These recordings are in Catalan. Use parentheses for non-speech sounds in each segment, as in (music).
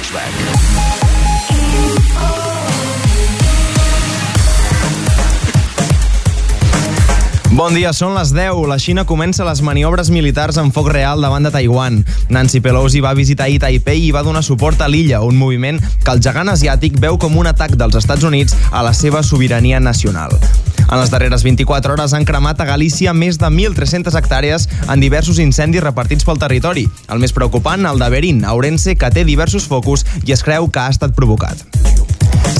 Flashback. Bon dia, són les 10. La Xina comença les maniobres militars en foc real davant de Taiwan. Nancy Pelosi va visitar ahir Taipei i va donar suport a l'illa, un moviment que el gegant asiàtic veu com un atac dels Estats Units a la seva sobirania nacional. En les darreres 24 hores han cremat a Galícia més de 1.300 hectàrees en diversos incendis repartits pel territori. El més preocupant, el de Berín, a Ourense, que té diversos focus i es creu que ha estat provocat.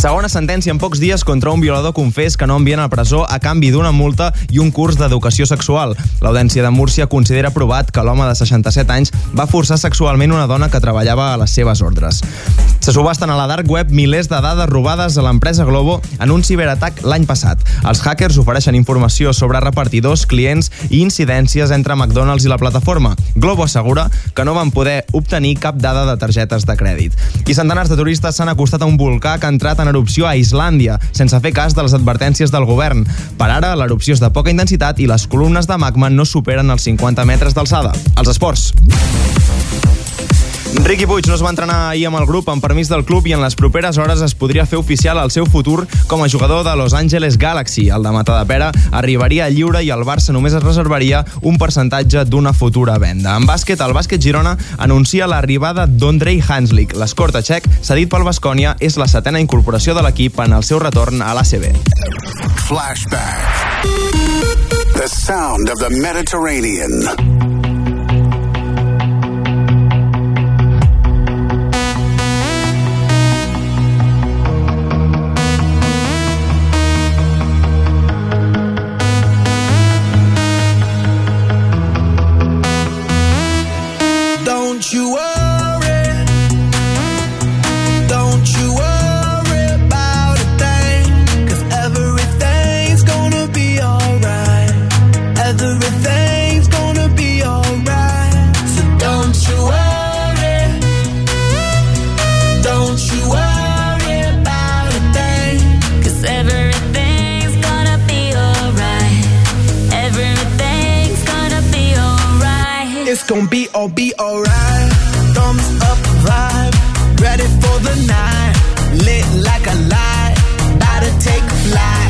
Segona sentència en pocs dies contra un violador confés que no envien a presó a canvi d'una multa i un curs d'educació sexual. L'Audiència de Múrcia considera provat que l'home de 67 anys va forçar sexualment una dona que treballava a les seves ordres. Se subasten a la dark web milers de dades robades a l'empresa Globo en un ciberatac l'any passat. Els hackers ofereixen informació sobre repartidors, clients i incidències entre McDonald's i la plataforma. Globo assegura que no van poder obtenir cap dada de targetes de crèdit. I centenars de turistes s'han acostat a un volcà que ha entrat en erupció a Islàndia, sense fer cas de les advertències del govern. Per ara, l'erupció és de poca intensitat i les columnes de magma no superen els 50 metres d'alçada. Els esports. Riqui Puig no es va entrenar ahir amb el grup amb permís del club i en les properes hores es podria fer oficial el seu futur com a jugador de Los Angeles Galaxy. El de Matadepera arribaria a lliure i el Barça només es reservaria un percentatge d'una futura venda. En bàsquet, el bàsquet Girona anuncia l'arribada d'Ondrei Hanslik. L'escorta txec, cedit pel Bascònia, és la setena incorporació de l'equip en el seu retorn a l'ACB. Flashback. The sound of the Mediterranean. Gonna be all be alright. Thumbs up vibe, ready for the night. Lit like a light, about to take flight.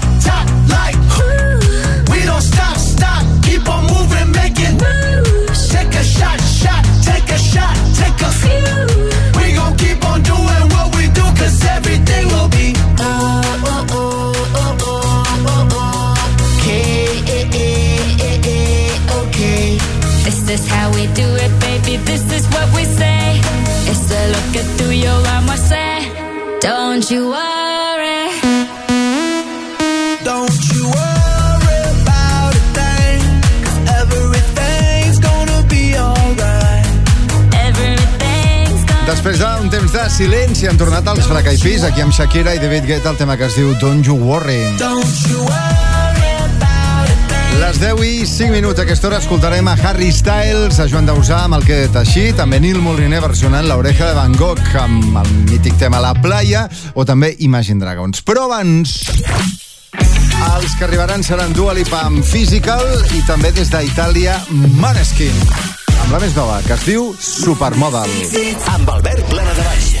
Després d'un temps de silenci han tornat els Fracaifís aquí amb Shakira i David Guetta el tema que es diu Don't You Worry. Don't you worry les 10 i 5 minuts d'aquesta hora escoltarem a Harry Styles, a Joan Dausà amb el que teixí, també Nil Moliner versionant l'oreja de Van Gogh amb el mític tema La Playa o també Imagine Dragons. Però abans... Els que arribaran seran Dua Lipa amb Physical i també des d'Itàlia Maneskin amb la més nova que es diu Supermodel. Amb Albert Plana de Baixa.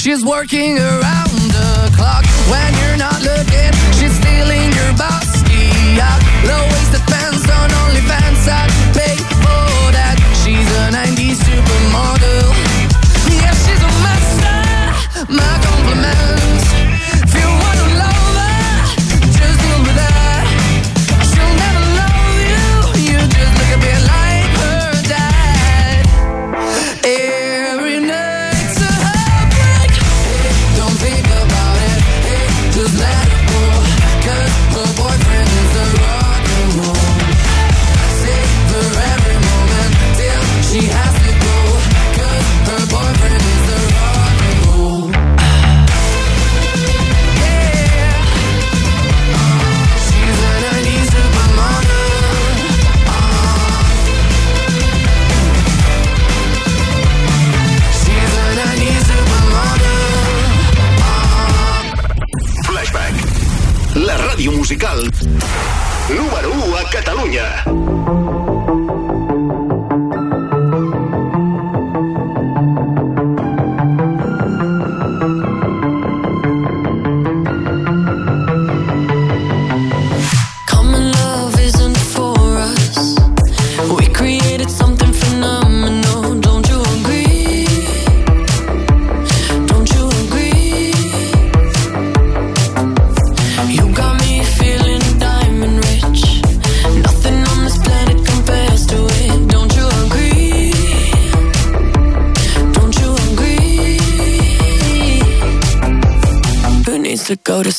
She's working around the clock when you're not looking. She's stealing your box. musical número 1 a Catalunya.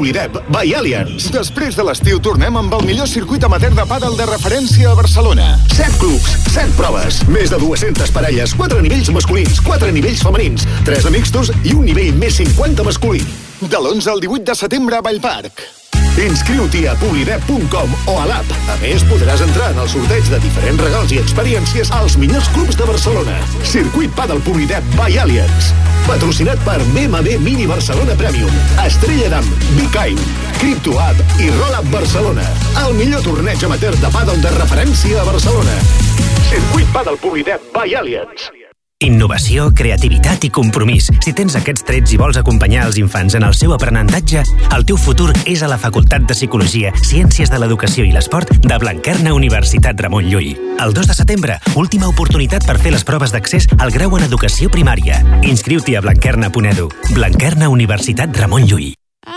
Poblidep by Allianz. Després de l'estiu tornem amb el millor circuit amateur de pàdel de referència a Barcelona. 7 clubs, 7 proves, més de 200 parelles, 4 nivells masculins, 4 nivells femenins, 3 de mixtos i un nivell més 50 masculí. De l'11 al 18 de setembre a Vallparc. Inscriu-t'hi a publidep.com o a l'app. A més, podràs entrar en el sorteig de diferents regals i experiències als millors clubs de Barcelona. Circuit Padel Publidep by Allianz. Patrocinat per BMW Mini Barcelona Premium, Estrella d'Am, Be Kind, Crypto App i Roll Up Barcelona. El millor torneig amateur de pàdel de referència a Barcelona. Circuit Padel Publidep by Allianz. Innovació, creativitat i compromís. Si tens aquests trets i vols acompanyar els infants en el seu aprenentatge, el teu futur és a la Facultat de Psicologia, Ciències de l'Educació i l'Esport de Blanquerna Universitat Ramon Llull. El 2 de setembre, última oportunitat per fer les proves d'accés al grau en Educació Primària. Inscriu-t'hi a blanquerna.edu. Blanquerna Universitat Ramon Llull.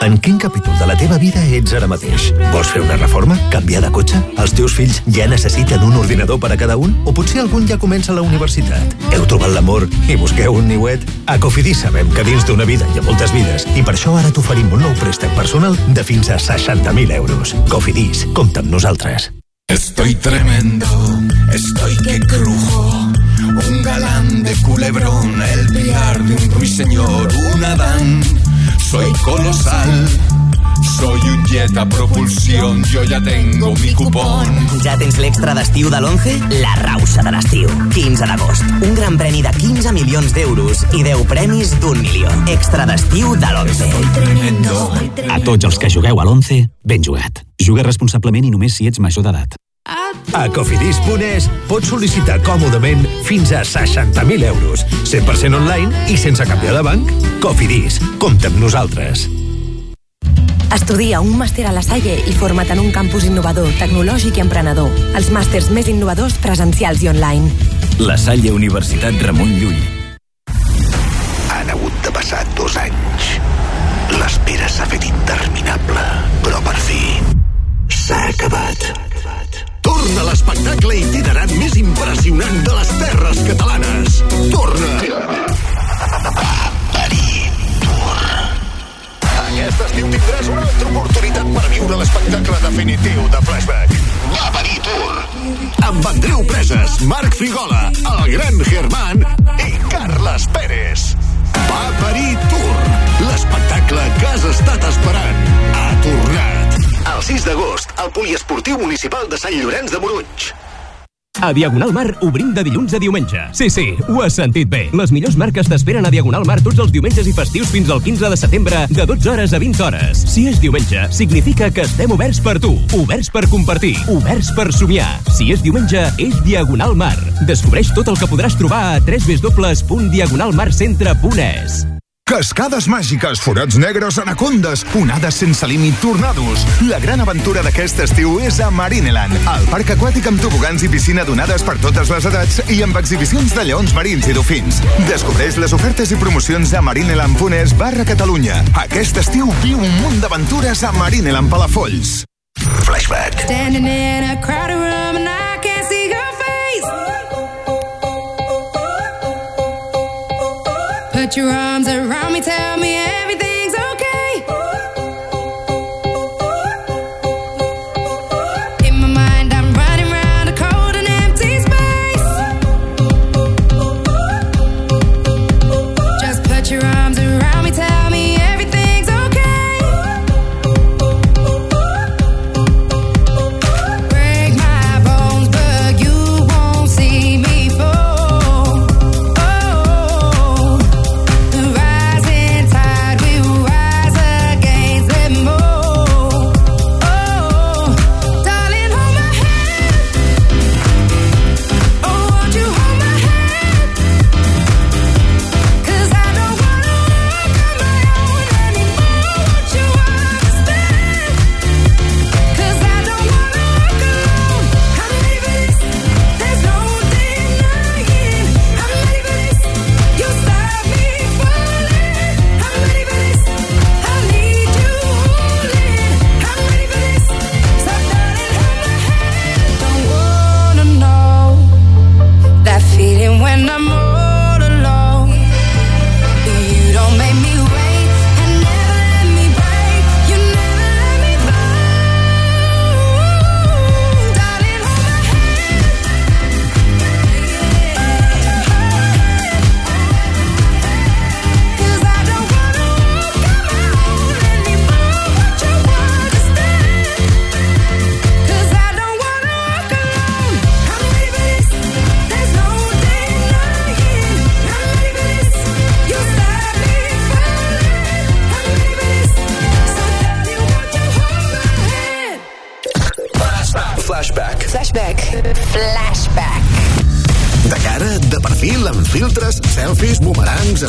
En quin capítol de la teva vida ets ara mateix? Vols fer una reforma? Canviar de cotxe? Els teus fills ja necessiten un ordinador per a cada un? O potser algun ja comença la universitat? Heu trobat l'amor i busqueu un niuet? A Cofidis sabem que dins d'una vida hi ha moltes vides i per això ara t'oferim un nou préstec personal de fins a 60.000 euros. Cofidis, compta amb nosaltres. Estoy tremendo, estoy que crujo. Un galán de culebrón, el piar de un ruiseñor, un Adán. Soy colosal, soy un jet a propulsión, yo ya tengo mi cupón. Ja tens l'extra d'estiu de l'11? La rausa de l'estiu. 15 d'agost. Un gran premi de 15 milions d'euros i 10 premis d'un milió. Extra d'estiu de l'11. A tots els que jugueu a l'11, ben jugat. Juga responsablement i només si ets major d'edat. A cofidis.es pots sol·licitar còmodament fins a 60.000 euros, 100% online i sense canviar de banc. Cofidis, compta amb nosaltres. Estudia un màster a la Salle i forma't en un campus innovador, tecnològic i emprenedor. Els màsters més innovadors presencials i online. La Salle Universitat Ramon Llull. Han hagut de passar dos anys. Impressionant de les terres catalanes. Torna! Aperitur. Aquest estiu tindràs una altra oportunitat per viure l'espectacle definitiu de Flashback. L'Aperitur. Amb Andreu Preses, Marc Frigola, el gran Germán i Carles Pérez. Aperitur. L'espectacle que has estat esperant ha tornat. El 6 d'agost, al Poliesportiu Municipal de Sant Llorenç de Morunys. A Diagonal Mar obrim de dilluns a diumenge. Sí, sí, ho has sentit bé. Les millors marques t'esperen a Diagonal Mar tots els diumenges i festius fins al 15 de setembre de 12 hores a 20 hores. Si és diumenge, significa que estem oberts per tu, oberts per compartir, oberts per somiar. Si és diumenge, és Diagonal Mar. Descobreix tot el que podràs trobar a www.diagonalmarcentre.es. Cascades màgiques, forats negres, anacondes, onades sense límit, tornados. La gran aventura d'aquest estiu és a Marineland, el parc aquàtic amb tobogans i piscina donades per totes les edats i amb exhibicions de lleons marins i dofins. Descobreix les ofertes i promocions a marineland.es barra Catalunya. Aquest estiu viu un munt d'aventures a Marineland Palafolls. Flashback. Standing in a crowded room and I your arms around me, tell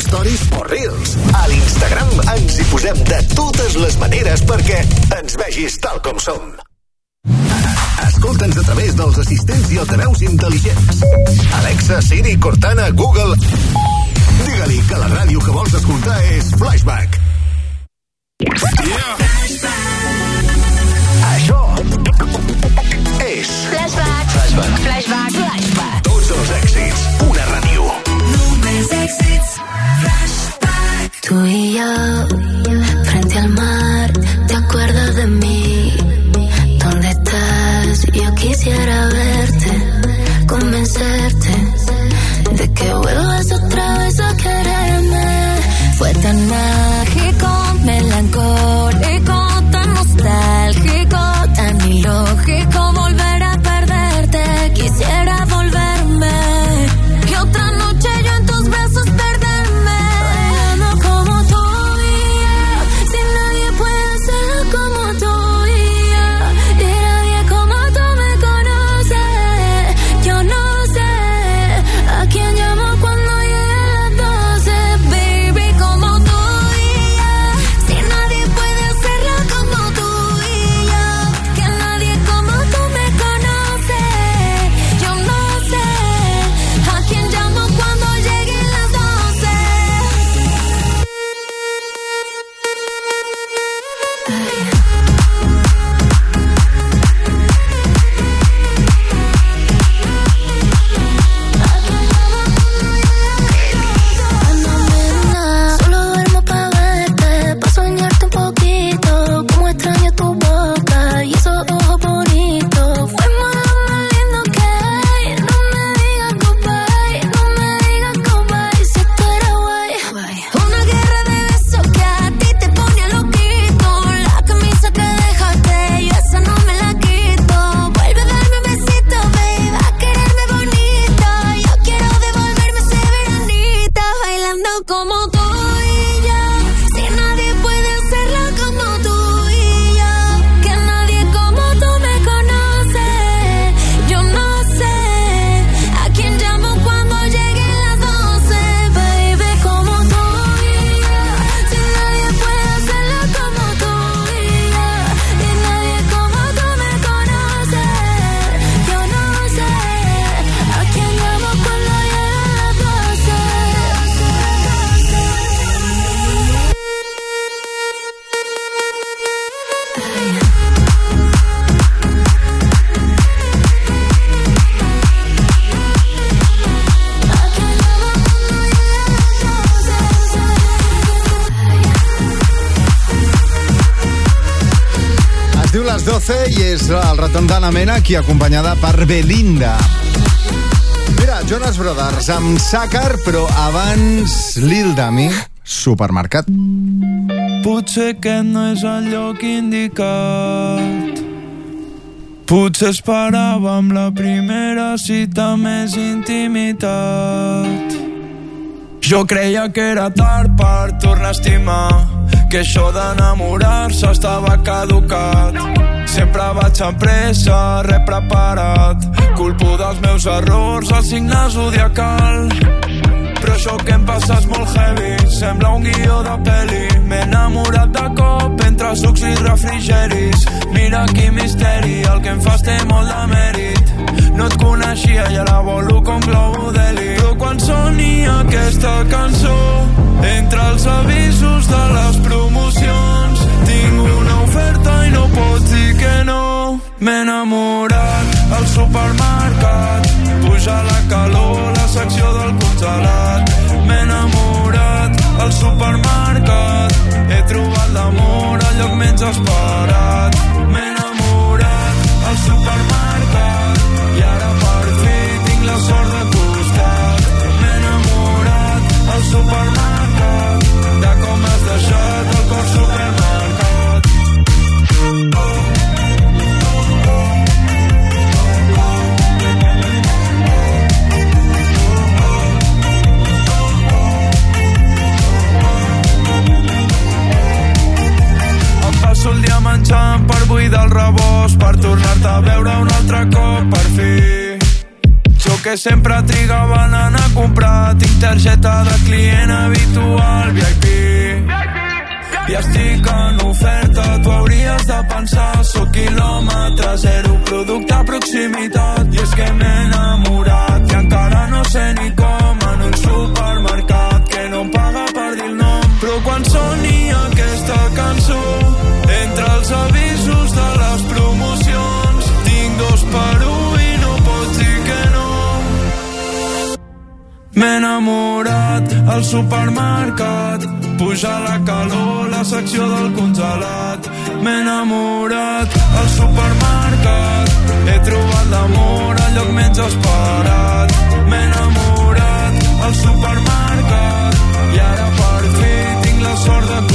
stories o reels. A l'Instagram ens hi posem de totes les maneres perquè ens vegis tal com som. Escolta'ns a través dels assistents i altaveus intel·ligents. Alexa, Siri, Cortana, Google... Digue-li que la ràdio que vols escoltar és Flashback. Això és Flashback. Flashback. Flashback. Flashback. Tots els èxits, una. Tú y yo, frente al mar, ¿te acuerdas de mí? ¿Dónde estás? Yo quisiera verte, convencerte de que vuelvas otra vez a quererme. Fue tan mágico, d'Anna Mena, aquí acompanyada per Belinda. Mira, Jonas Brothers amb Sàcar, però abans Lil Dami, supermercat. Potser aquest no és el lloc indicat. Potser esperàvem la primera cita més intimitat. Jo creia que era tard per tornar a estimar, que això d'enamorar-se estava caducat. Sempre vaig amb pressa, re preparat, culpo dels meus errors, el signe zodiacal. Però això que em passa és molt heavy, sembla un guió de peli. M'he enamorat de cop entre sucs i refrigeris. Mira quin misteri, el que em fas té molt de mèrit. No et coneixia i ara volo com globo d'heli. Però quan soni aquesta cançó, entre els avisos de les promocions, tinc una oferta no pots dir que no. M'he enamorat al supermercat, puja la calor, la secció del congelat. M'he enamorat al supermercat, he trobat l'amor al lloc menys esperat. M'he enamorat al supermercat i ara per fi tinc la sort de costat. M'he enamorat al supermercat marxant per buidar el rebost, per tornar-te a veure un altre cop, per fi. Jo que sempre trigaven a anar a comprar, tinc targeta de client habitual, VIP. I estic en oferta, tu hauries de pensar, sóc quilòmetre zero, producte a proximitat. I és que m'he enamorat, i encara no sé ni com, en un supermercat que no em paga per dir el nom. Però quan soni aquesta cançó, entre els avisos de les promocions Tinc dos per un i no pots dir que no. M'he enamorat al supermercat Puja la calor, la secció del congelat. M'he enamorat al supermercat He trobat l'amor al lloc menys esperat. M'he enamorat al supermercat I ara per fi tinc la sort de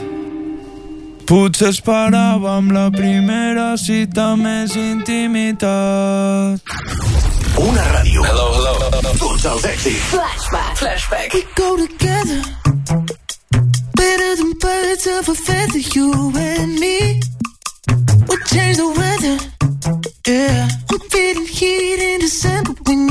Potser esperàvem la primera cita més intimitat. Una ràdio. Hello, hello. Tots els èxits. Flashback. Flashback. We go together Better than birds of a feather You and me We change the weather Yeah I'm feeling heat in December When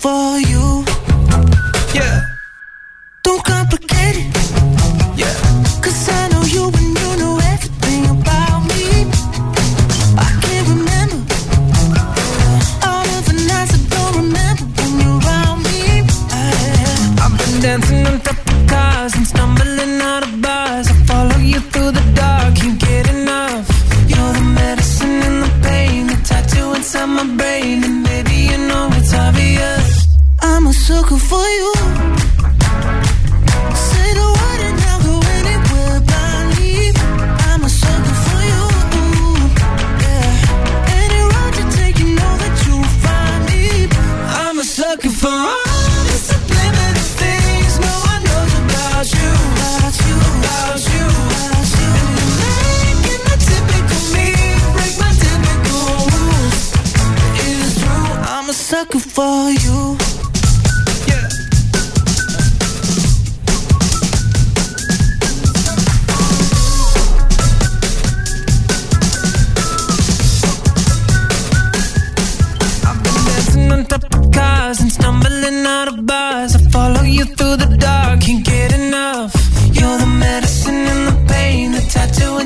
for you sucker for you. Say the word and I'll go anywhere I'm a sucker for you. Any road you take you know that you'll find me. I'm a sucker for all the subliminal things. No one knows about you, And you're making the typical me. Break my typical rules. It's true, I'm a sucker for you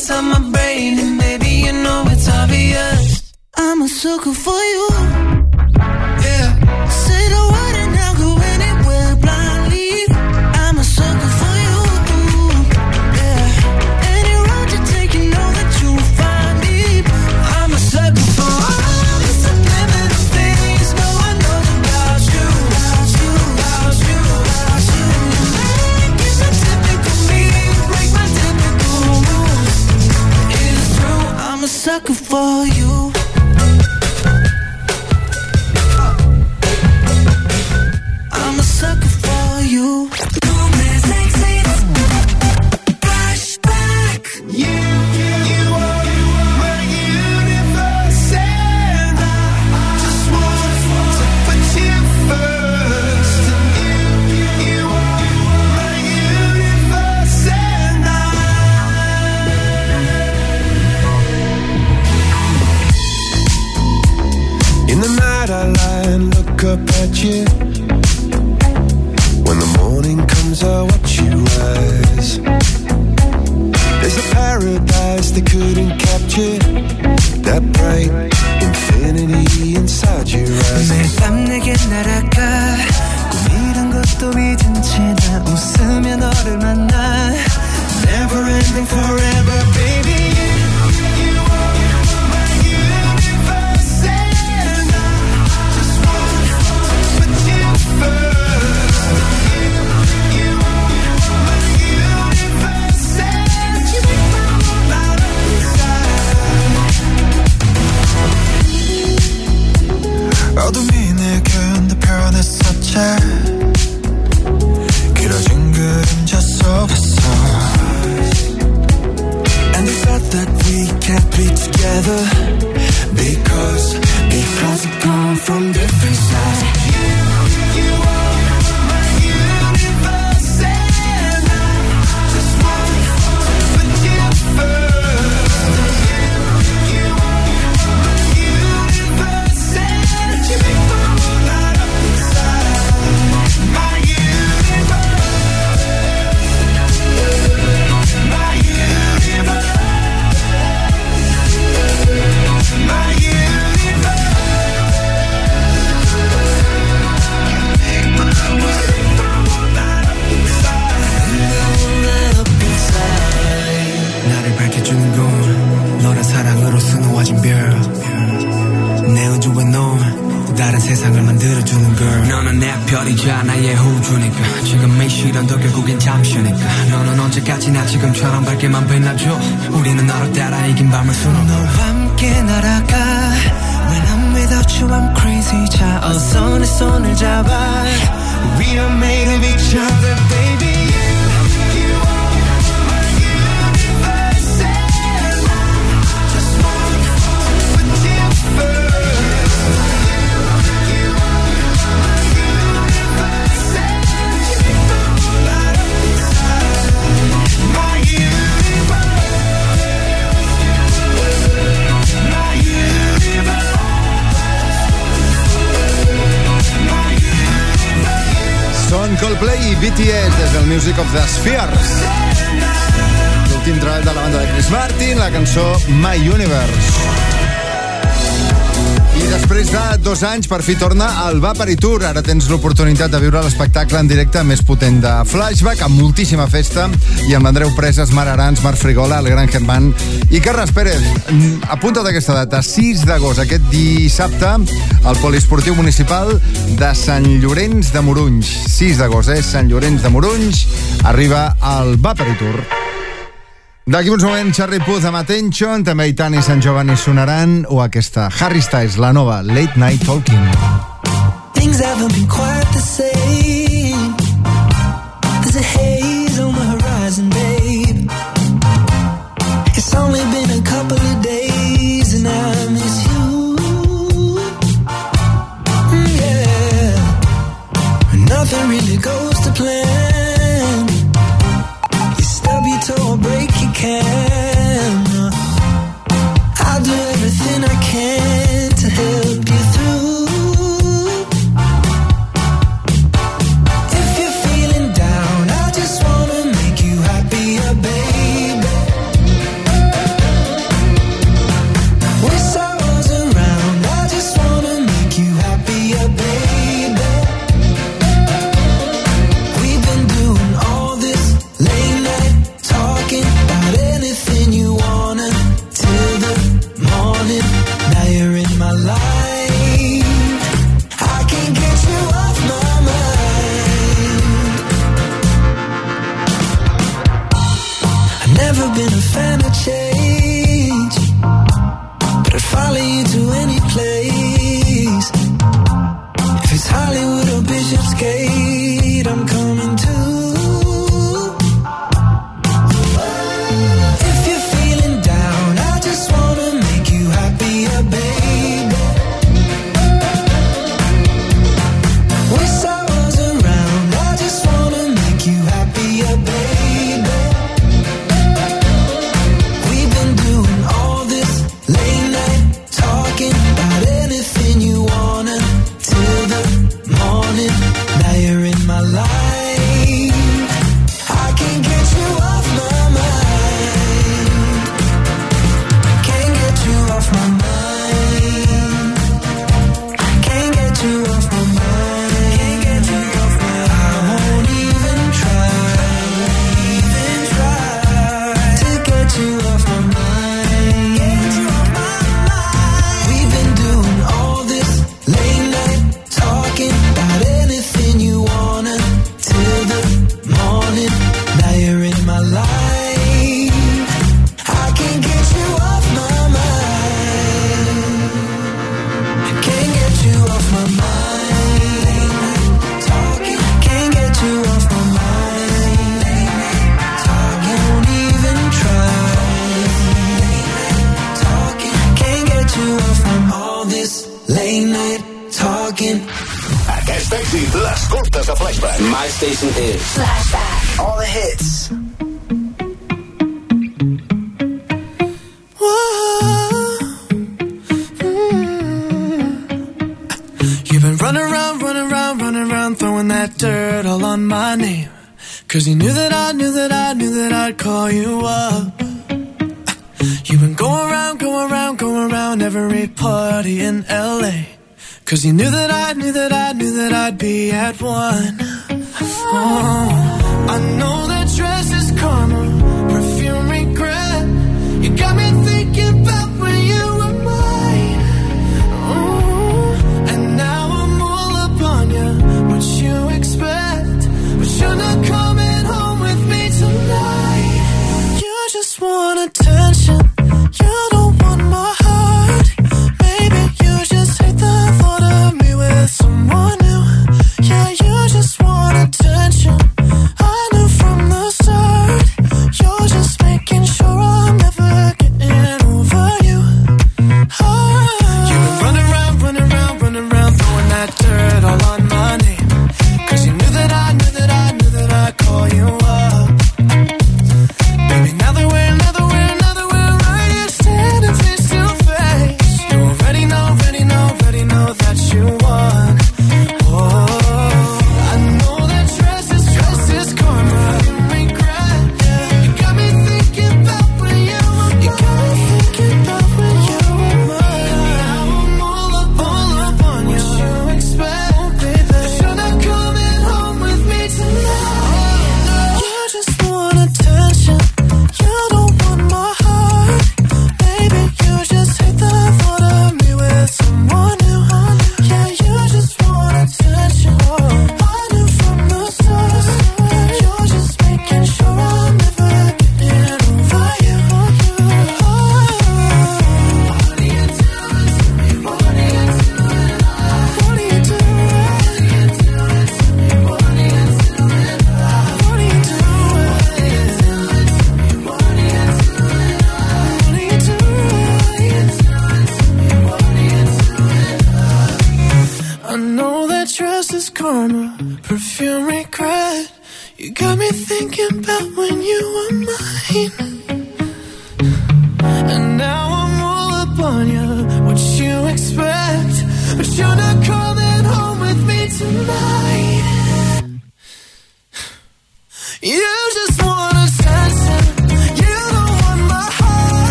inside my brain, and baby you know it's obvious. I'm a sucker for you at you dos anys per fi torna al Vapari Tour. Ara tens l'oportunitat de viure l'espectacle en directe més potent de Flashback, amb moltíssima festa, i amb Andreu Preses, Mar Arans, Marc Frigola, el Gran Germán i Carles Pérez. Mm, apunta't aquesta data, 6 d'agost, aquest dissabte, al Poliesportiu Municipal de Sant Llorenç de Morunys. 6 d'agost, eh? Sant Llorenç de Morunys. Arriba al Vapari Tour. D'aquí uns moments, Charlie Puth amb Attention, també Itani Sant Giovanni sonaran, o aquesta Harry Styles, la nova Late Night Talking.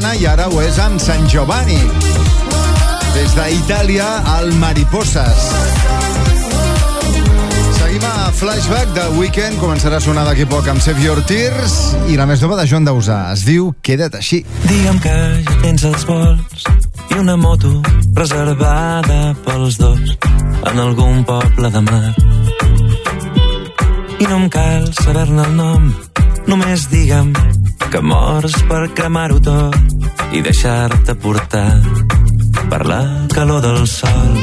Toscana i ara ho és amb Sant Giovanni. Des d'Itàlia al Mariposas. Seguim a Flashback de Weekend. Començarà a sonar d'aquí poc amb Save Your Tears i la més nova de Joan Dausà. Es diu Queda't així. Digue'm que ja tens els vols i una moto reservada pels dos en algun poble de mar. I no em cal saber-ne el nom, només digue'm que mors per cremar-ho tot i deixar-te portar per la calor del sol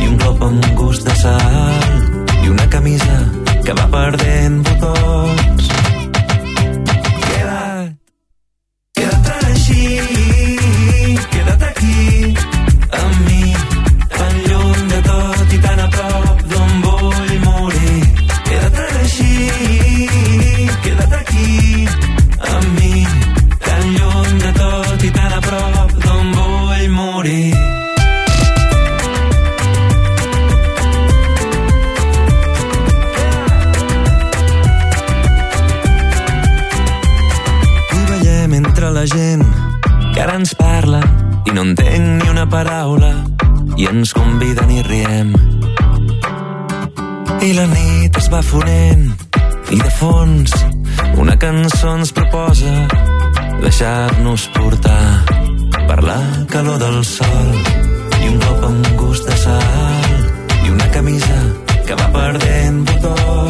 i un glop amb gust de sal i una camisa que va perdent botons paraula i ens conviden i riem. I la nit es va fonent i de fons una cançó ens proposa deixar-nos portar per la calor del sol i un cop amb gust de sal i una camisa que va perdent botons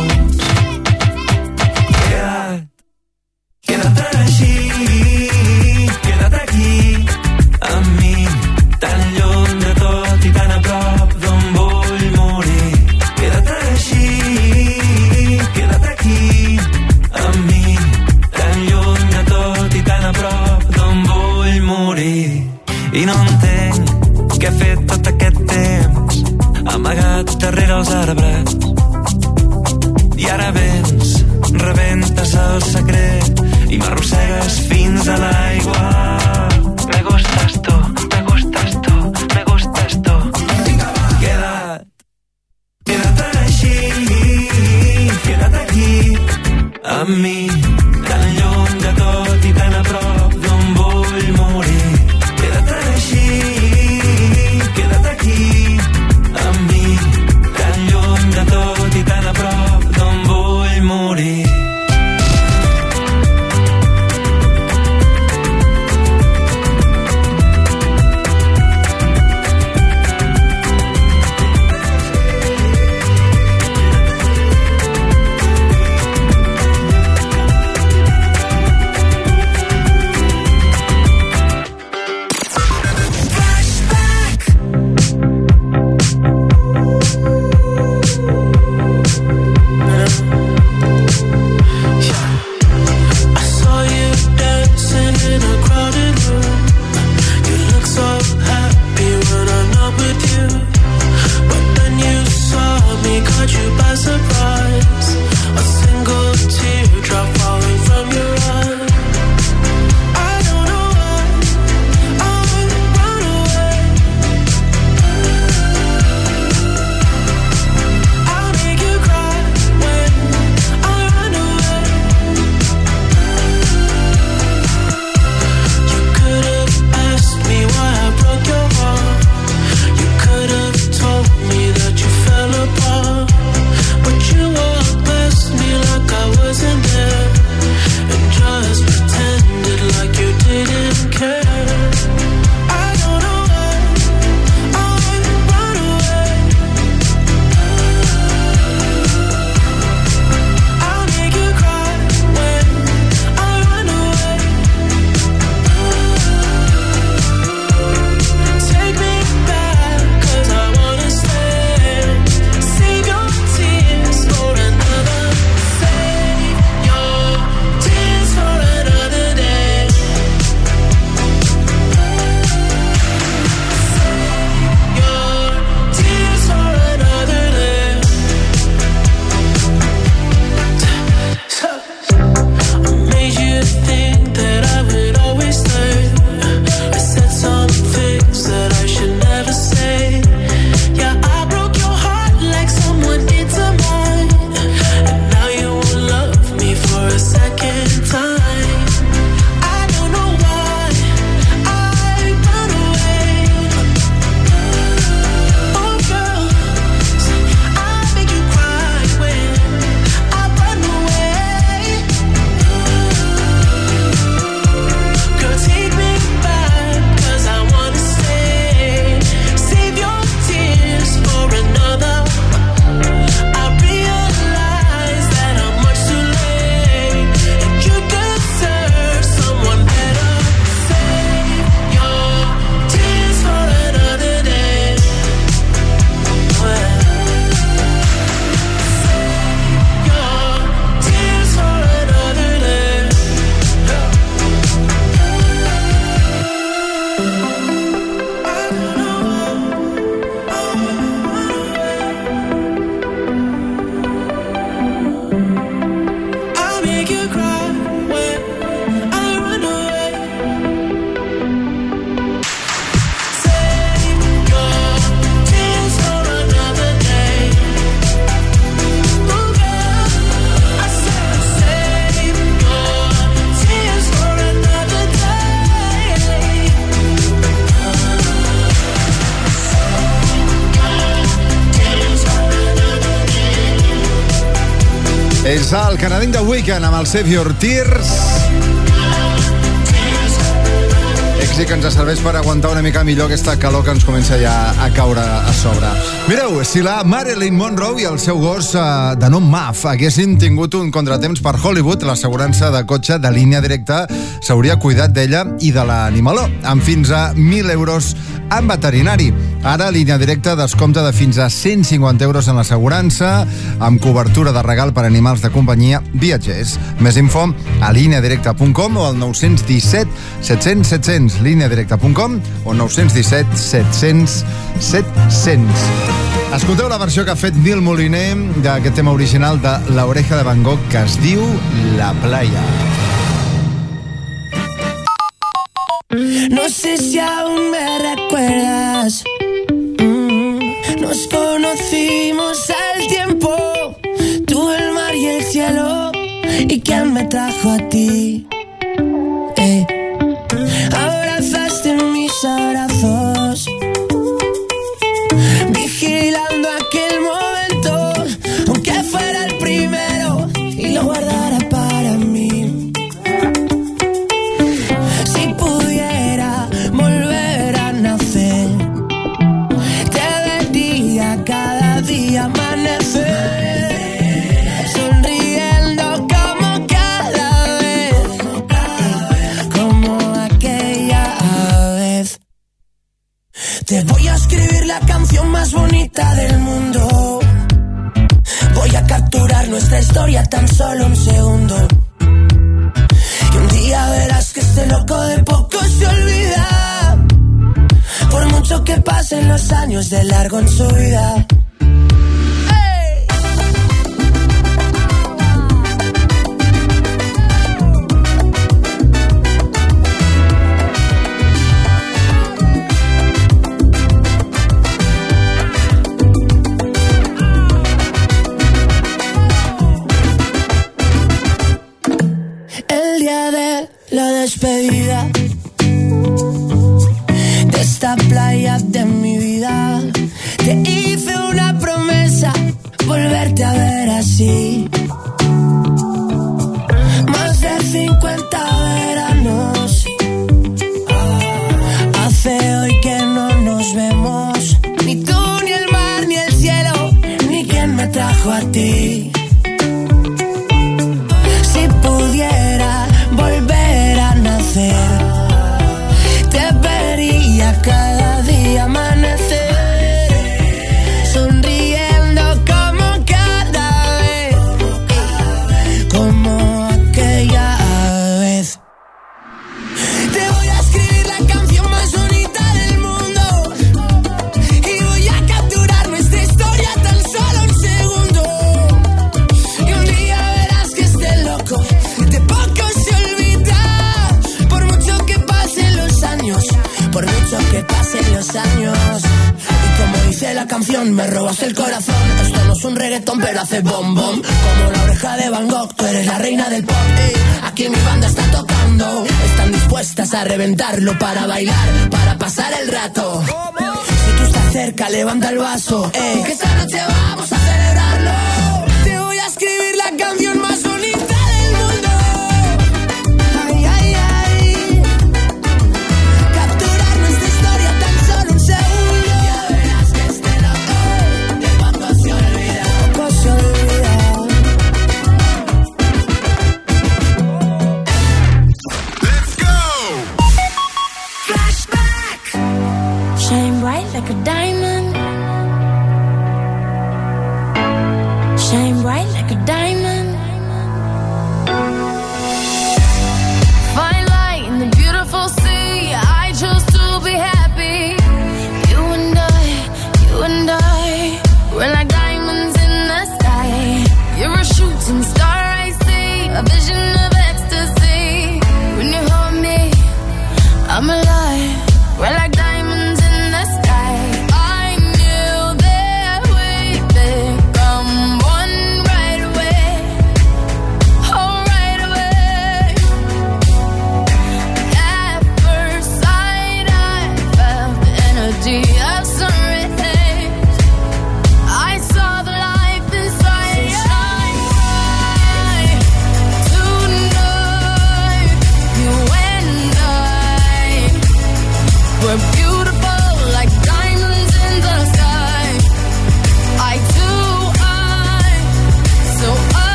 del Save Your Tears. Eh, que ens serveix per aguantar una mica millor aquesta calor que ens comença ja a caure a sobre. Mireu, si la Marilyn Monroe i el seu gos eh, de nom Muff haguessin tingut un contratemps per Hollywood, l'assegurança de cotxe de línia directa s'hauria cuidat d'ella i de l'animaló, amb fins a 1.000 euros en veterinari. Ara, línia directa, descompte de fins a 150 euros en l'assegurança, amb cobertura de regal per animals de companyia viatgers. Més info a lineadirecta.com o al 917 700 700 lineadirecta.com o 917 700 700. Escolteu la versió que ha fet Nil Moliner d'aquest tema original de l'Oreja de Van Gogh que es diu La Playa. No sé si aún me Κι αν με τράχω από.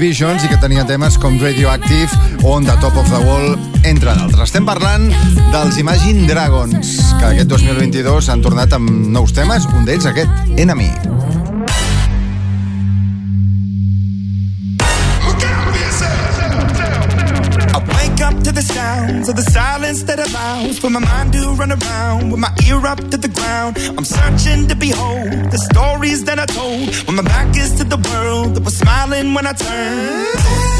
Visions i que tenia temes com Radioactive o On the Top of the Wall, entre d'altres. Estem parlant dels Imagine Dragons, que aquest 2022 han tornat amb nous temes, un d'ells aquest, Enemy. of the silence that allows for my mind to run around with my ear up to the ground. I'm searching to behold the stories that I told when when I turn.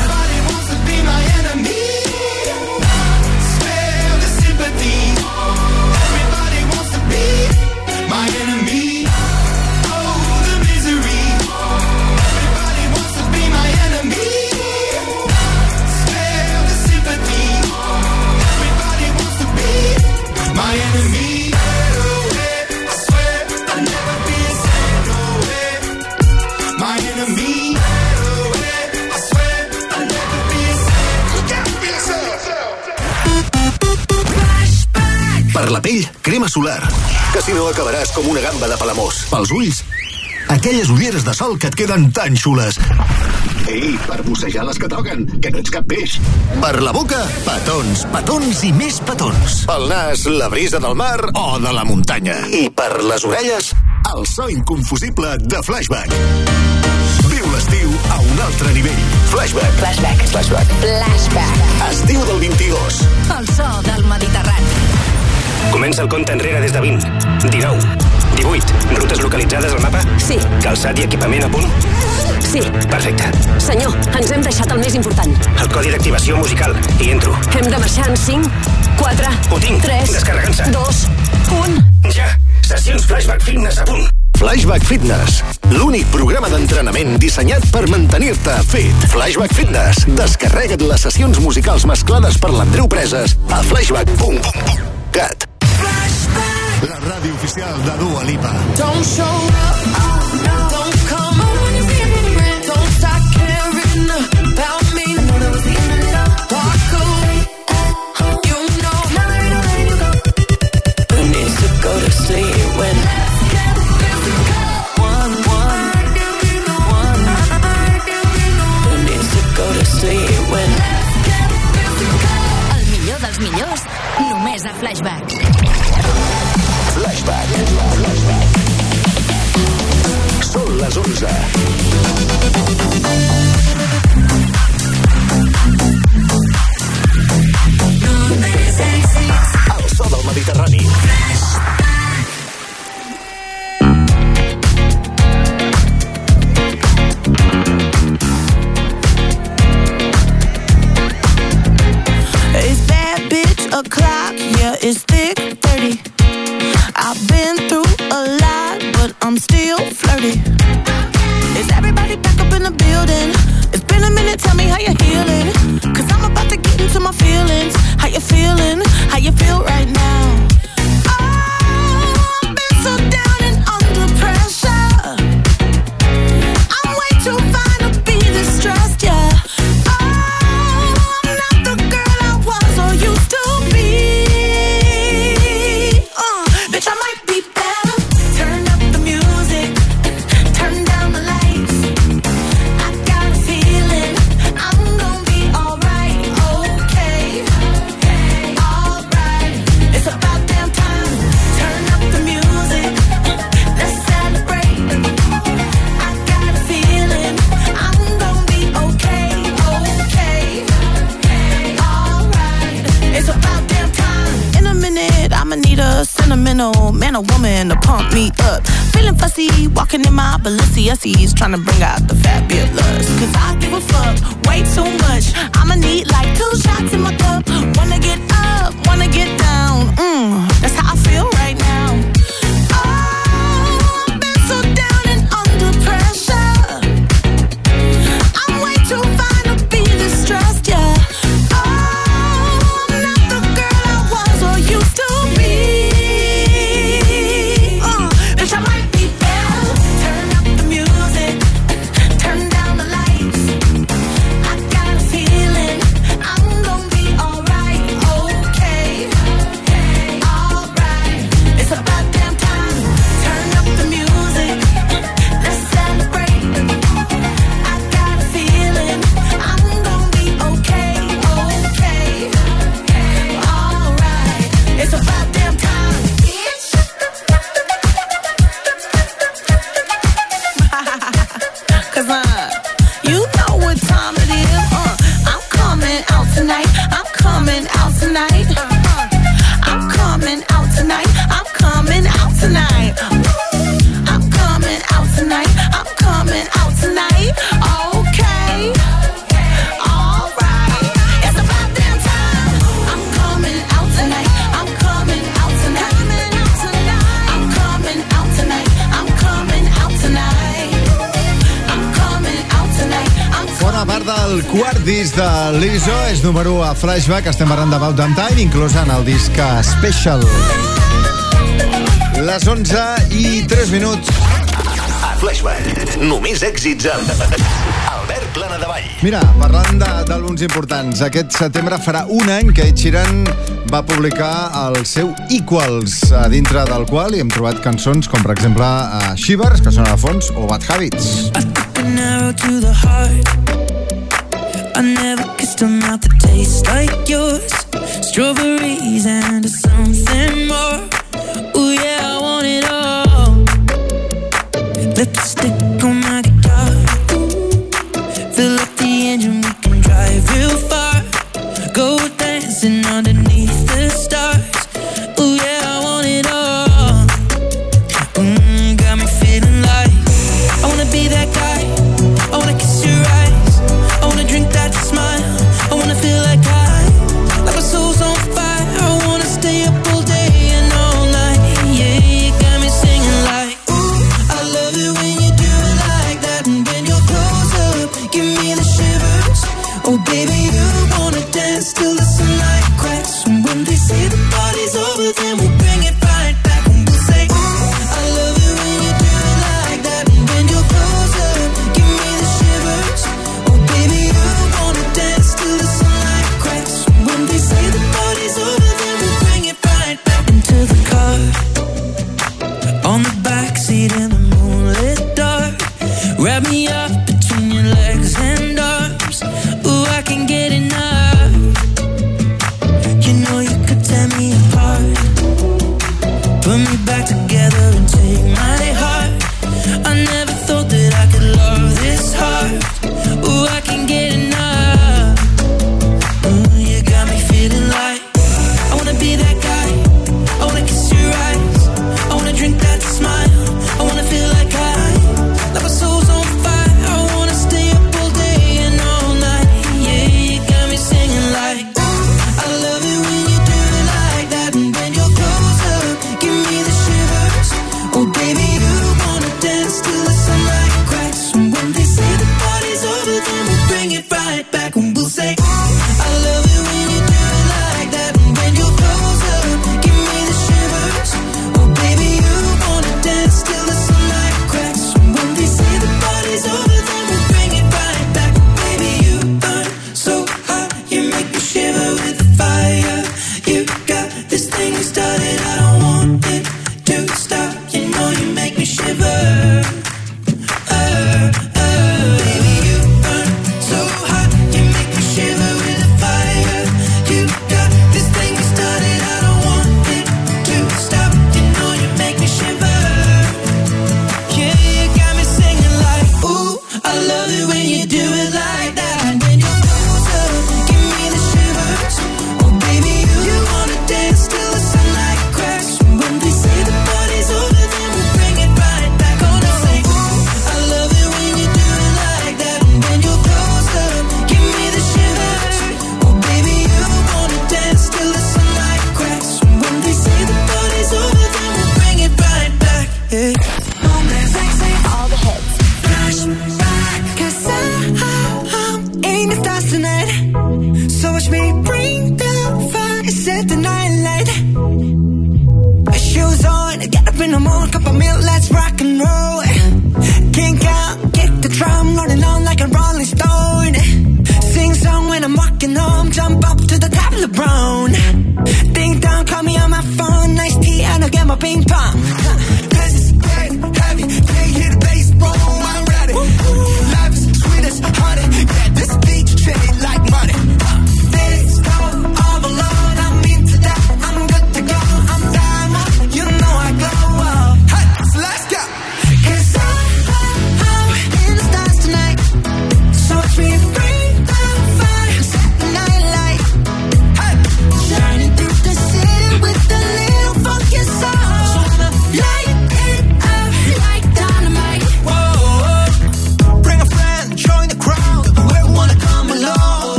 Que si no acabaràs com una gamba de palamós. Pels ulls, aquelles ulleres de sol que et queden tan xules. Ei, per bussejar les que toquen, que no ets cap peix. Per la boca, petons, petons i més petons. Pel nas, la brisa del mar o de la muntanya. I per les orelles, el so inconfusible de Flashback. Viu l'estiu a un altre nivell. Flashback. Flashback. Flashback. Flashback. Estiu del 22. El so del Mediterrani. Comença el compte enrere des de 20, 19, 18. Rutes localitzades al mapa? Sí. Calçat i equipament a punt? Sí. Perfecte. Senyor, ens hem deixat el més important. El codi d'activació musical. Hi entro. Hem de marxar en 5, 4, Ho tinc. 3, Descarregant-se. 2, 1... Ja. Sessions Flashback Fitness a punt. Flashback Fitness, l'únic programa d'entrenament dissenyat per mantenir-te fit. Flashback Fitness. Descarrega't les sessions musicals mesclades per l'Andreu Preses a flashback.cat. Ràdio oficial de Dua Lipa. Don't show up, don't come flashback, estem parlant d'About and Time, inclús en el disc Special. Les 11 i 3 minuts. A Flashback, només èxits amb Albert Plana de Vall. Mira, parlant d'àlbums importants, aquest setembre farà un any que Ed Sheeran va publicar el seu Equals, a dintre del qual hi hem trobat cançons com, per exemple, a Shivers, que sona de fons, o Bad Habits. I never taste a mouth that tastes like yours. Strawberries and something more. Ooh, yeah, I want it all. Lipstick on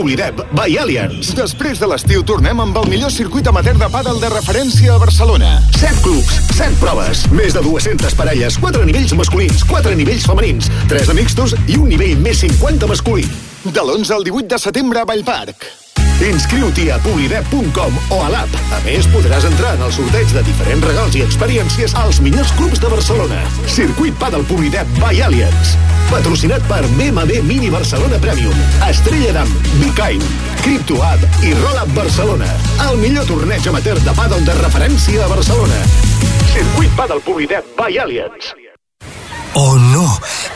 Publidep by Allianz. Després de l'estiu tornem amb el millor circuit amateur de pàdel de referència a Barcelona. 7 clubs, 7 proves, més de 200 parelles, 4 nivells masculins, 4 nivells femenins, 3 de mixtos i un nivell més 50 masculí. De l'11 al 18 de setembre a Vallparc. Inscriu-t'hi a publidep.com o a l'app. A més, podràs entrar en el sorteig de diferents regals i experiències als millors clubs de Barcelona. Circuit Padel Publidep by Allianz. Patrocinat per BMW Mini Barcelona Premium, Estrella d'Am, Be Kind, CryptoApp i Rollup Barcelona. El millor torneig amateur de pàdel de referència a Barcelona. Circuit Padel Publidep by Allianz. Oh, no!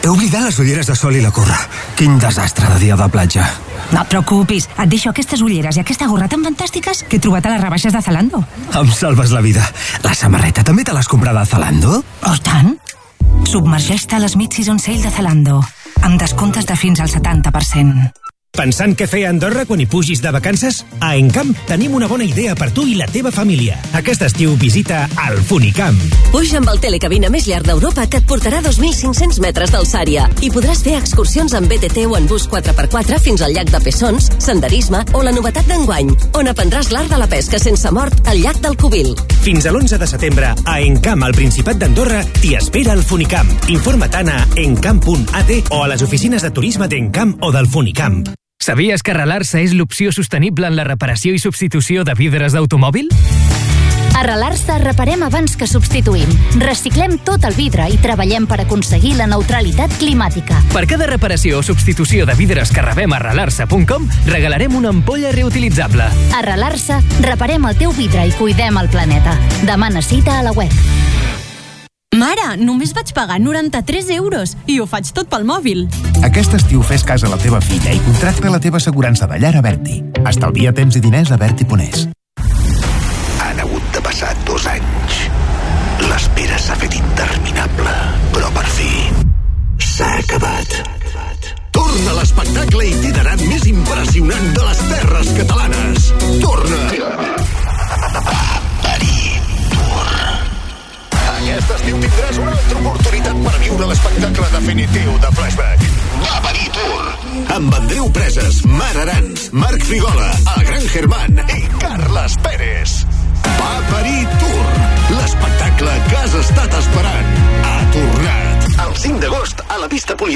He oblidat les ulleres de sol i la corra. Quin desastre de dia de platja. No et preocupis, et deixo aquestes ulleres i aquesta gorra tan fantàstiques que he trobat a les rebaixes de Zalando. Em salves la vida. La samarreta també te l'has comprada a Zalando? Oh, tant! Submergeix-te a les Mid-Season Sale de Zalando, amb descomptes de fins al 70%. Pensant què fer a Andorra quan hi pugis de vacances? A Encamp tenim una bona idea per tu i la teva família. Aquest estiu visita el Funicamp. Puja amb el telecabina més llarg d'Europa que et portarà 2.500 metres d'alçària i podràs fer excursions amb BTT o en bus 4x4 fins al llac de Pessons, senderisme o la novetat d'enguany, on aprendràs l'art de la pesca sense mort al llac del Cubil. Fins a l'11 de setembre, a Encamp, al Principat d'Andorra, t'hi espera el Funicamp. Informa't a encamp.at o a les oficines de turisme d'Encamp o del Funicamp. Sabies que arrelar-se és l'opció sostenible en la reparació i substitució de vidres d'automòbil? A Relar-se reparem abans que substituïm. Reciclem tot el vidre i treballem per aconseguir la neutralitat climàtica. Per cada reparació o substitució de vidres que rebem a relarse.com, regalarem una ampolla reutilitzable. A Relar-se reparem el teu vidre i cuidem el planeta. Demana cita a la web. Mare, només vaig pagar 93 euros i ho faig tot pel mòbil. Aquest estiu fes cas a la teva filla i contracta la teva assegurança de llar a Berti. Estalvia temps i diners a Berti Ponés.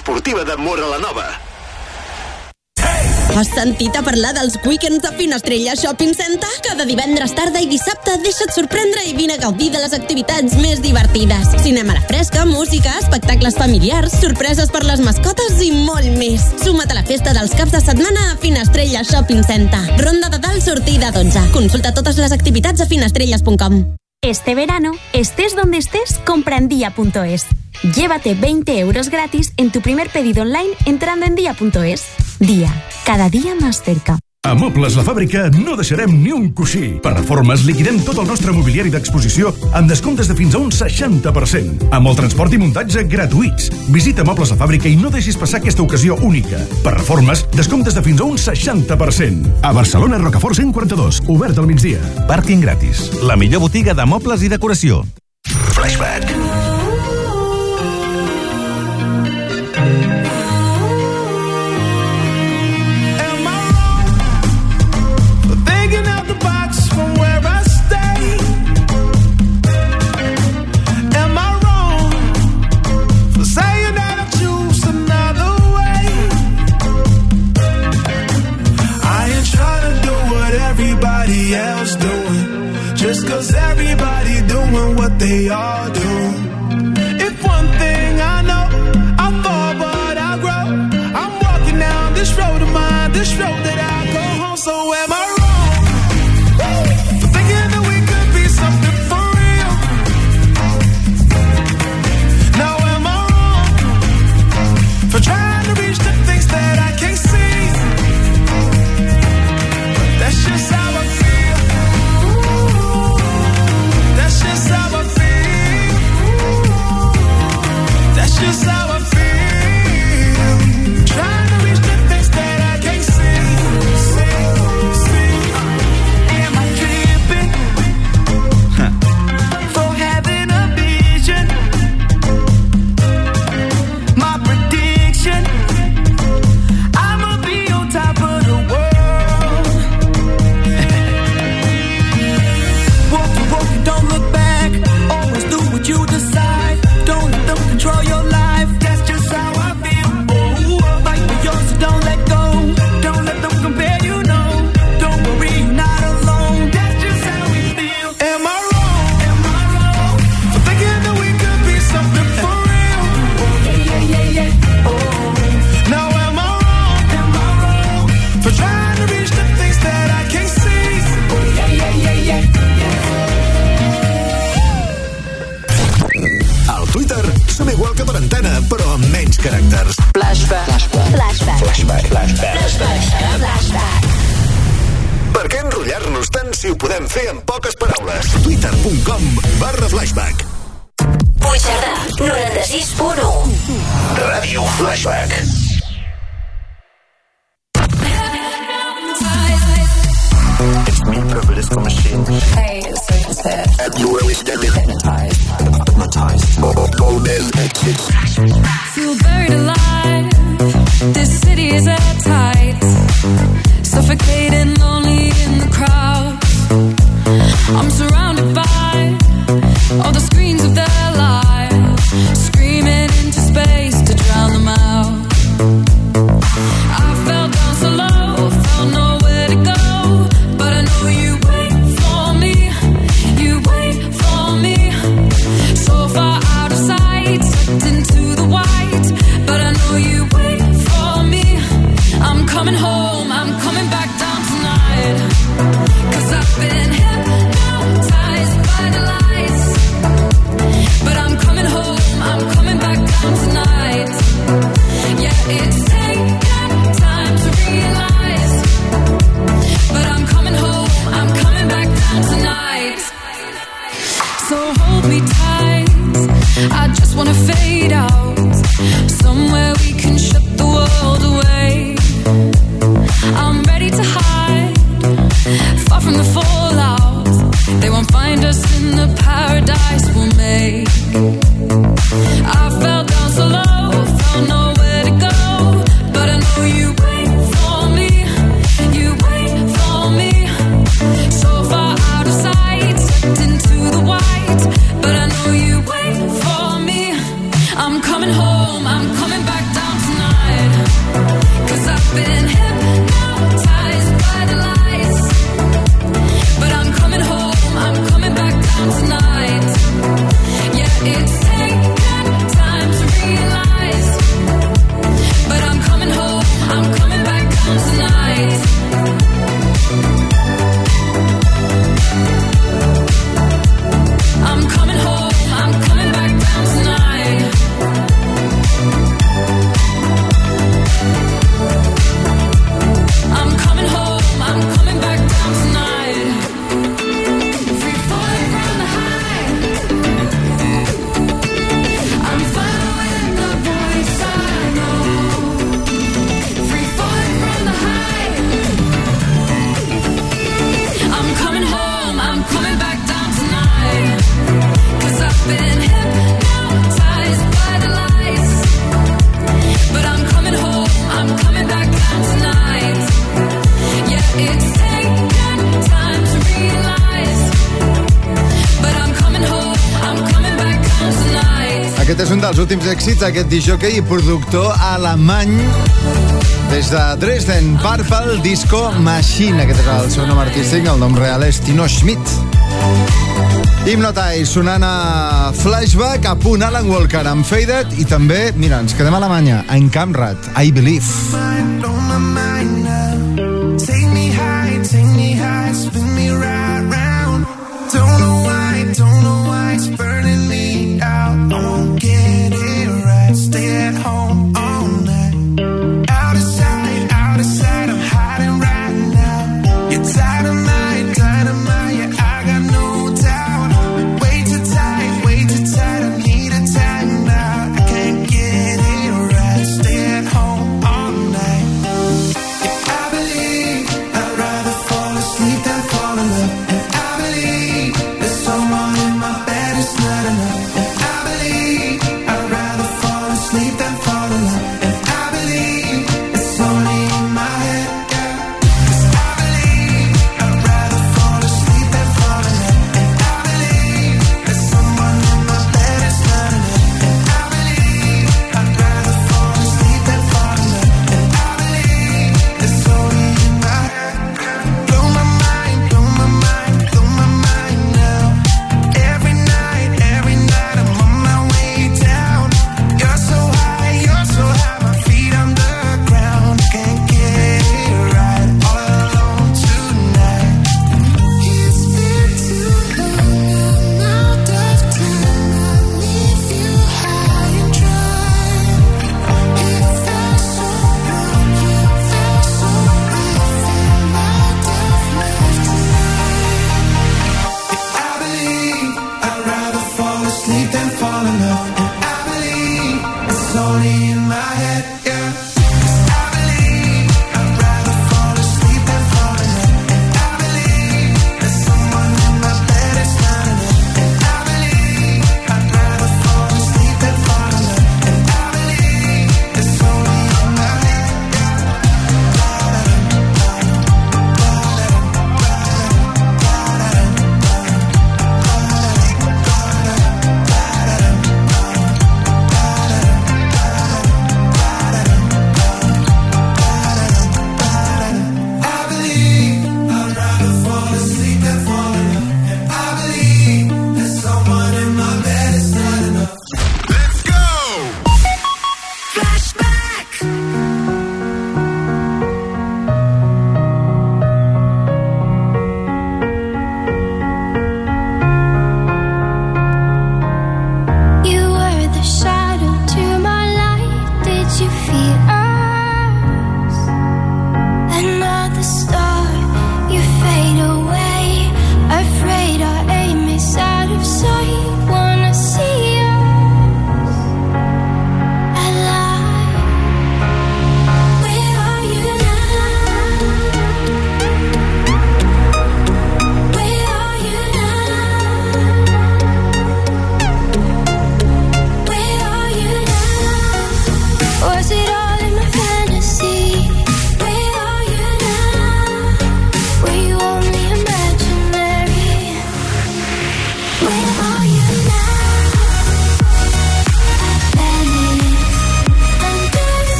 Poliesportiva de Mora la Nova. Has sentit a parlar dels weekends de Finestrella Shopping Center? Cada divendres tarda i dissabte deixa't sorprendre i vine a gaudir de les activitats més divertides. Cinema a la fresca, música, espectacles familiars, sorpreses per les mascotes i molt més. Suma't a la festa dels caps de setmana a Finestrella Shopping Center. Ronda de dalt sortida 12. Consulta totes les activitats a finestrelles.com. Este verano, estés donde estés, compra en día.es. Llévate 20 euros gratis en tu primer pedido online entrando en día.es. Día, cada día más cerca. A Mobles La Fàbrica no deixarem ni un coixí. Per reformes liquidem tot el nostre mobiliari d'exposició amb descomptes de fins a un 60%. Amb el transport i muntatge gratuïts. Visita Mobles La Fàbrica i no deixis passar aquesta ocasió única. Per reformes, descomptes de fins a un 60%. A Barcelona, Rocafort 142, obert al migdia. Pàrquing gratis. La millor botiga de mobles i decoració. Flashback. Doing what they all do. Enrotllar-nos tant si ho podem fer amb poques paraules? Twitter.com barra flashback. Puigcerdà, 96.1. Ràdio Flashback. It's me, Purple Machine. Hey, it's Sophie's here. And you really get it. Hypnotized. Hypnotized. Golden Exits. Feel buried alive. This city is airtight. Suffocating, lonely crowd. I'm surrounded by all the screens of the dels últims èxits aquest disjockey i productor alemany des de Dresden, Purple Disco Machine. Aquest és el seu nom artístic, el nom real és Tino Schmidt. Hipnotai sonant a Flashback, a punt Alan Walker amb Faded i també, mira, ens quedem a Alemanya, en Camrat, I Believe. I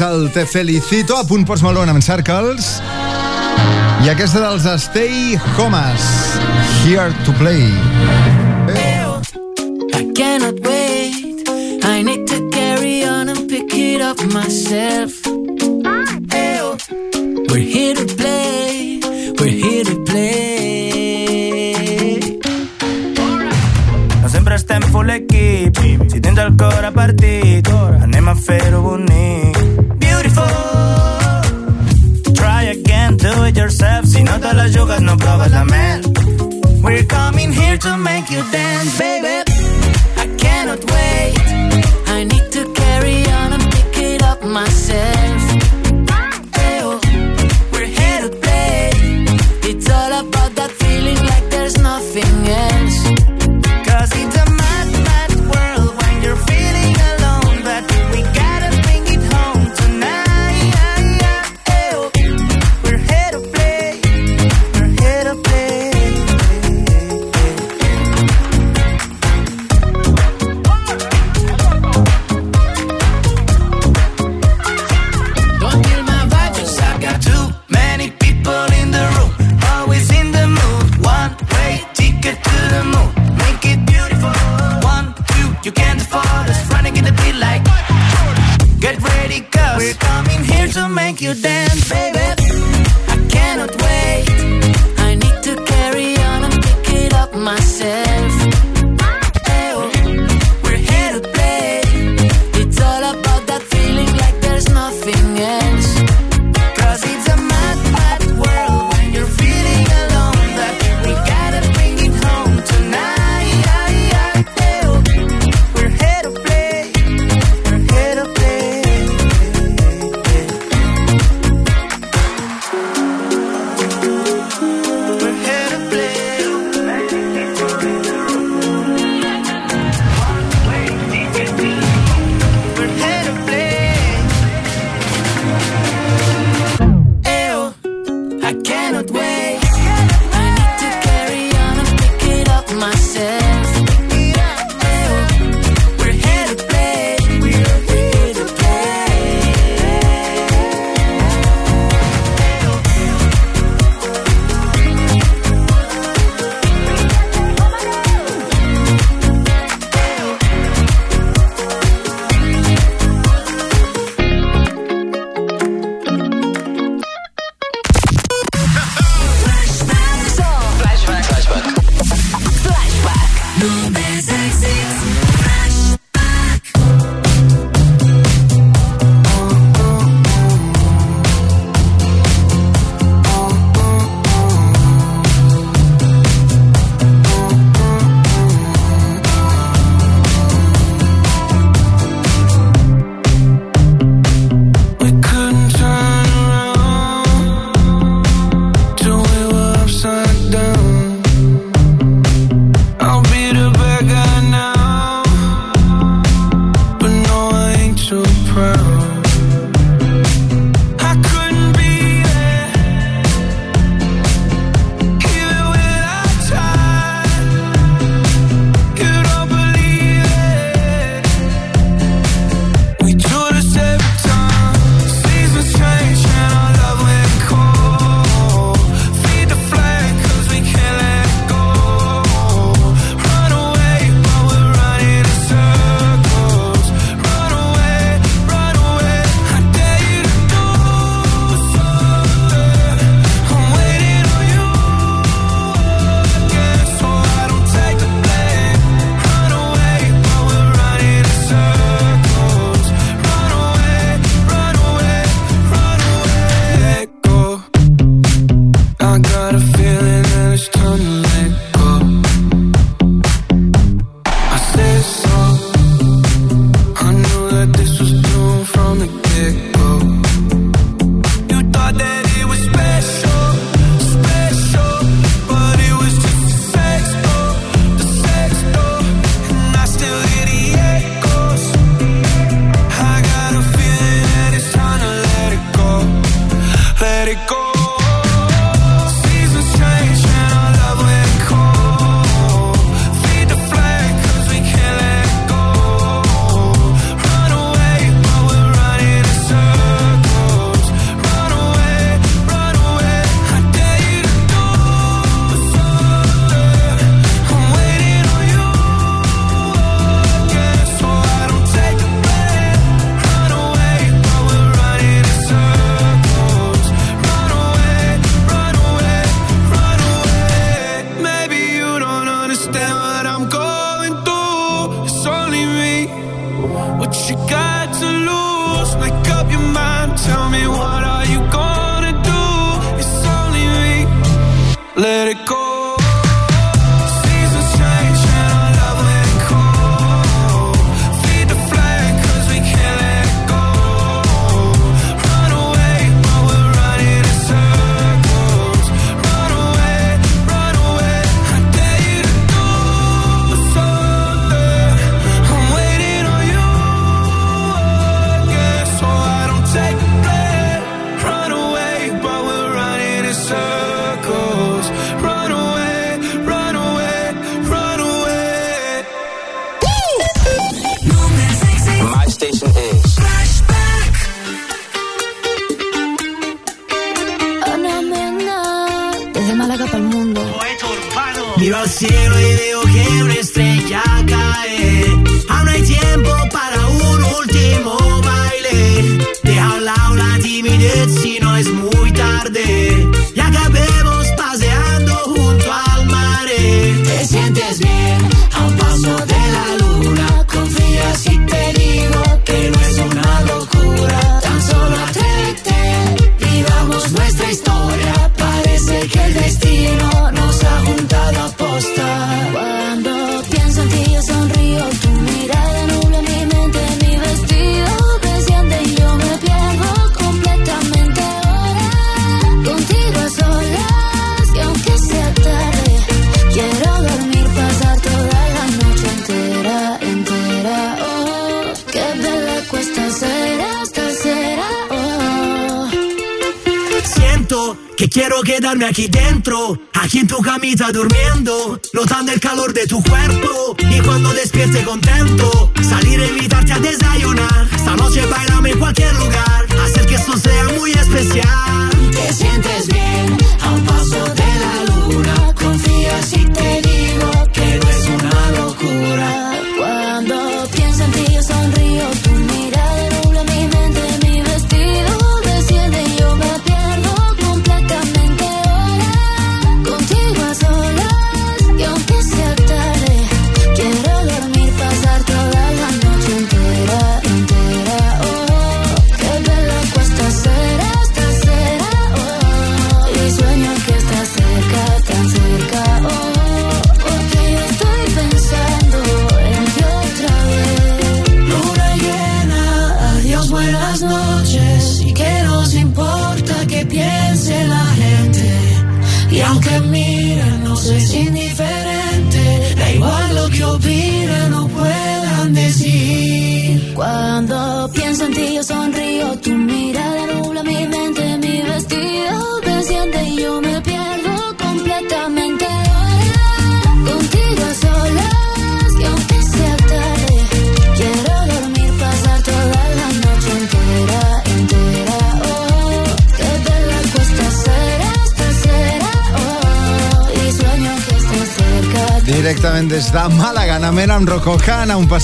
és el Te Felicito, a punt Post Malone amb Circles. I aquesta dels Stay Homes, Here to Play. I cannot wait, I need to carry on and pick it up myself. Eh. We're here to no la mel. We're coming here to make you dance, baby.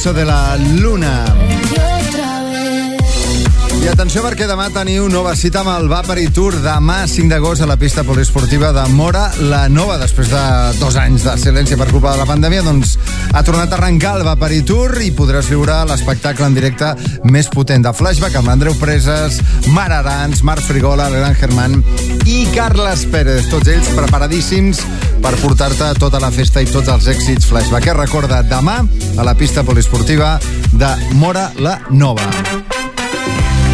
Eso de la Luna. I atenció perquè demà teniu nova cita amb el Vapari Tour. Demà, 5 d'agost, a la pista poliesportiva de Mora, la nova, després de dos anys de silenci per culpa de la pandèmia, doncs ha tornat a arrencar el Vapari Tour i podràs viure l'espectacle en directe més potent de Flashback amb Andreu Preses, Mar Arans, Marc Frigola, Leran Germán i Carles Pérez. Tots ells preparadíssims per portar-te tota la festa i tots els èxits Flashback. que Recorda, demà a la pista poliesportiva de Mora la Nova.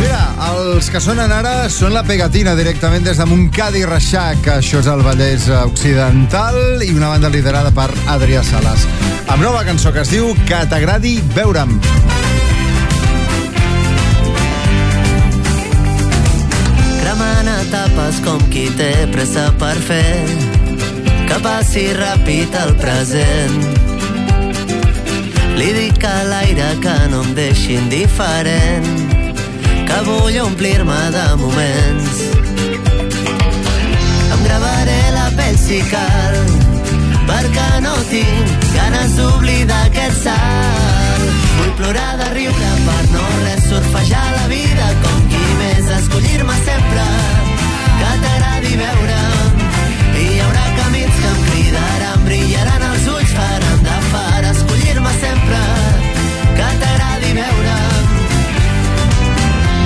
Mira, els que sonen ara són la pegatina directament des de Montcadi i Reixac, això és el Vallès Occidental i una banda liderada per Adrià Salas. Amb nova cançó que es diu Que t'agradi veure'm. Cremant etapes com qui té pressa per fer que passi ràpid el present li dic a l'aire que no em deixi indiferent, que vull omplir-me de moments. Em gravaré la pell si cal, perquè no tinc ganes d'oblidar aquest salt. Vull plorar de riure per no res surfejar la vida com qui més escollir-me sempre que t'agradi veure'm hi haurà camins que em cridaran brillaran els ulls faran escollir-me sempre que t'agradi veure'm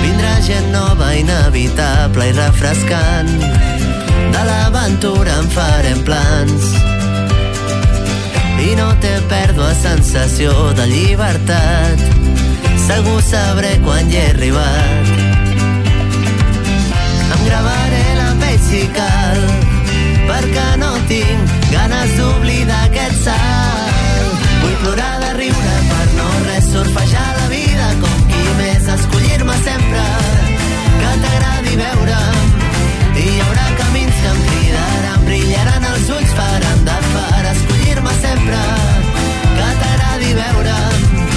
vindrà gent nova inevitable i refrescant. De l'aventura en farem plans. I no té pèrdua sensació de llibertat. Segur sabré quan hi he arribat. Em gravaré la pell si cal perquè no tinc ganes d'oblidar aquest salt plorar de riure per no res surfejar la vida com qui més escollir-me sempre que t'agradi veure'm i hi haurà camins que em cridaran brillaran els ulls faran de far escollir-me sempre que t'agradi veure'm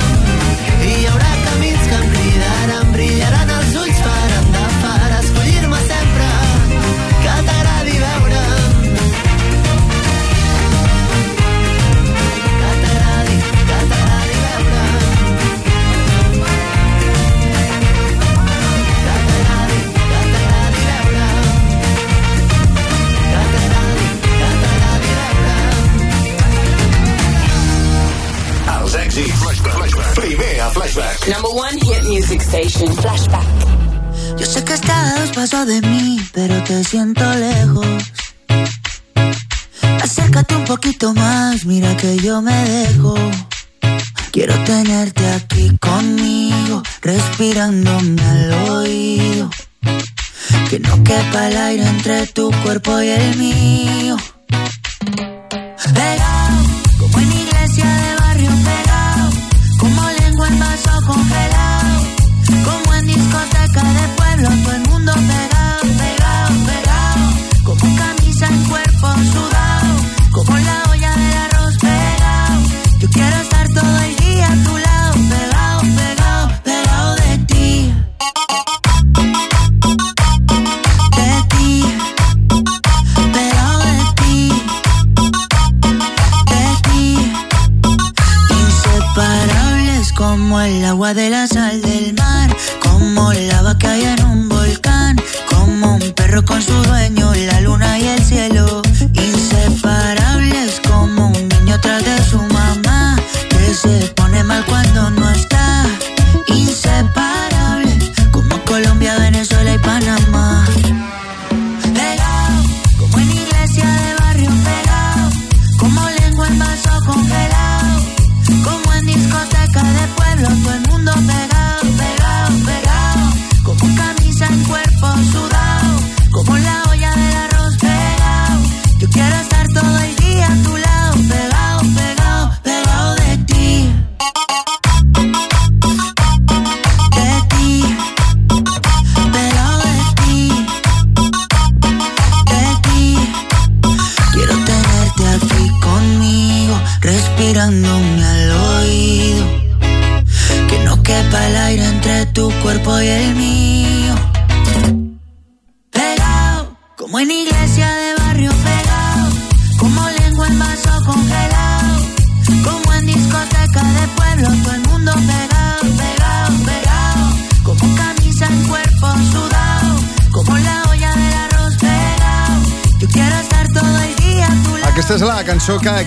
Number one hit music station. Flashback. Yo sé que estás a dos pasos de mí, pero te siento lejos. Acércate un poquito más, mira que yo me dejo. Quiero tenerte aquí conmigo, respirándome al oído. Que no quepa el aire entre tu cuerpo y el mío.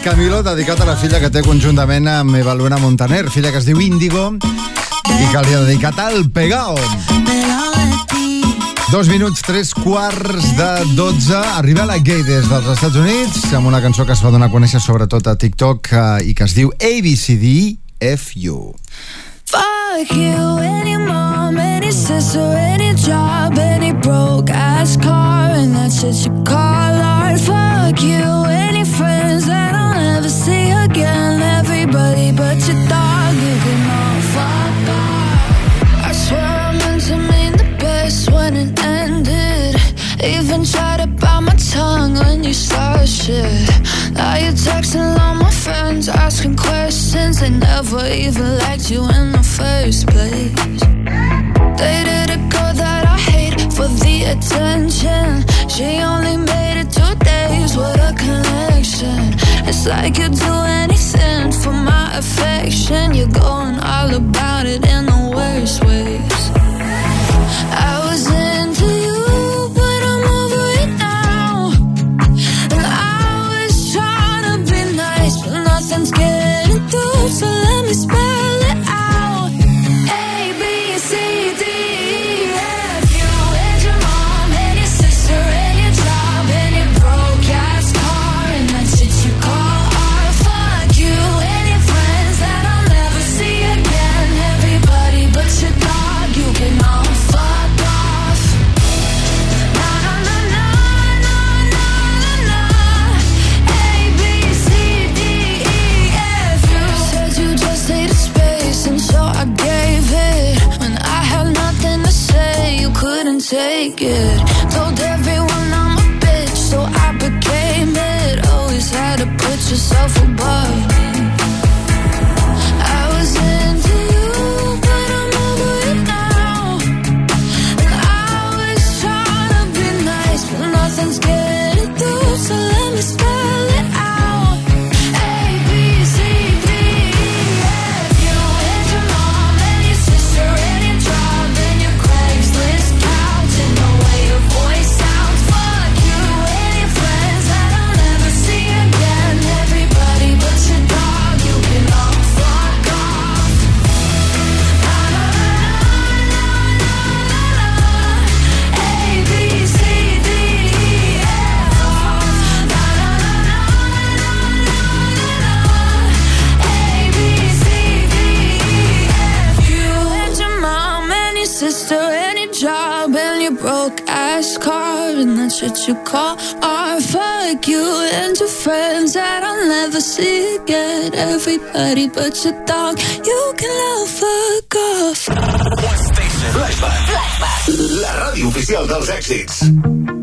Camilo dedicat a la filla que té conjuntament amb Eva Luna Montaner, filla que es diu Índigo i que li ha dedicat al Pegao. Dos minuts, tres quarts de dotze. Arriba la gay des dels Estats Units amb una cançó que es va donar a conèixer sobretot a TikTok eh, i que es diu ABCDFU. Fuck you, any mom, any sister, any job, any broke ass car, and that shit you call art. Fuck you, any friends that I'll never see again. Everybody but your dog, you can all fuck off. I swear I meant to mean the best when it ended. Even tried to bite my tongue when you started shit. Now you're texting all my friends, asking questions. They never even liked you in the first place. Dated a girl that I hate for the attention. She only made it two days, what a connection. It's like you'd do anything for my affection. You're going all about it in the worst ways. I was into you, but I'm over it now. And I was trying to be nice, but nothing's getting through. So let me spell Everybody but your dog, you can all fuck off. Flashback. La ràdio oficial dels èxits.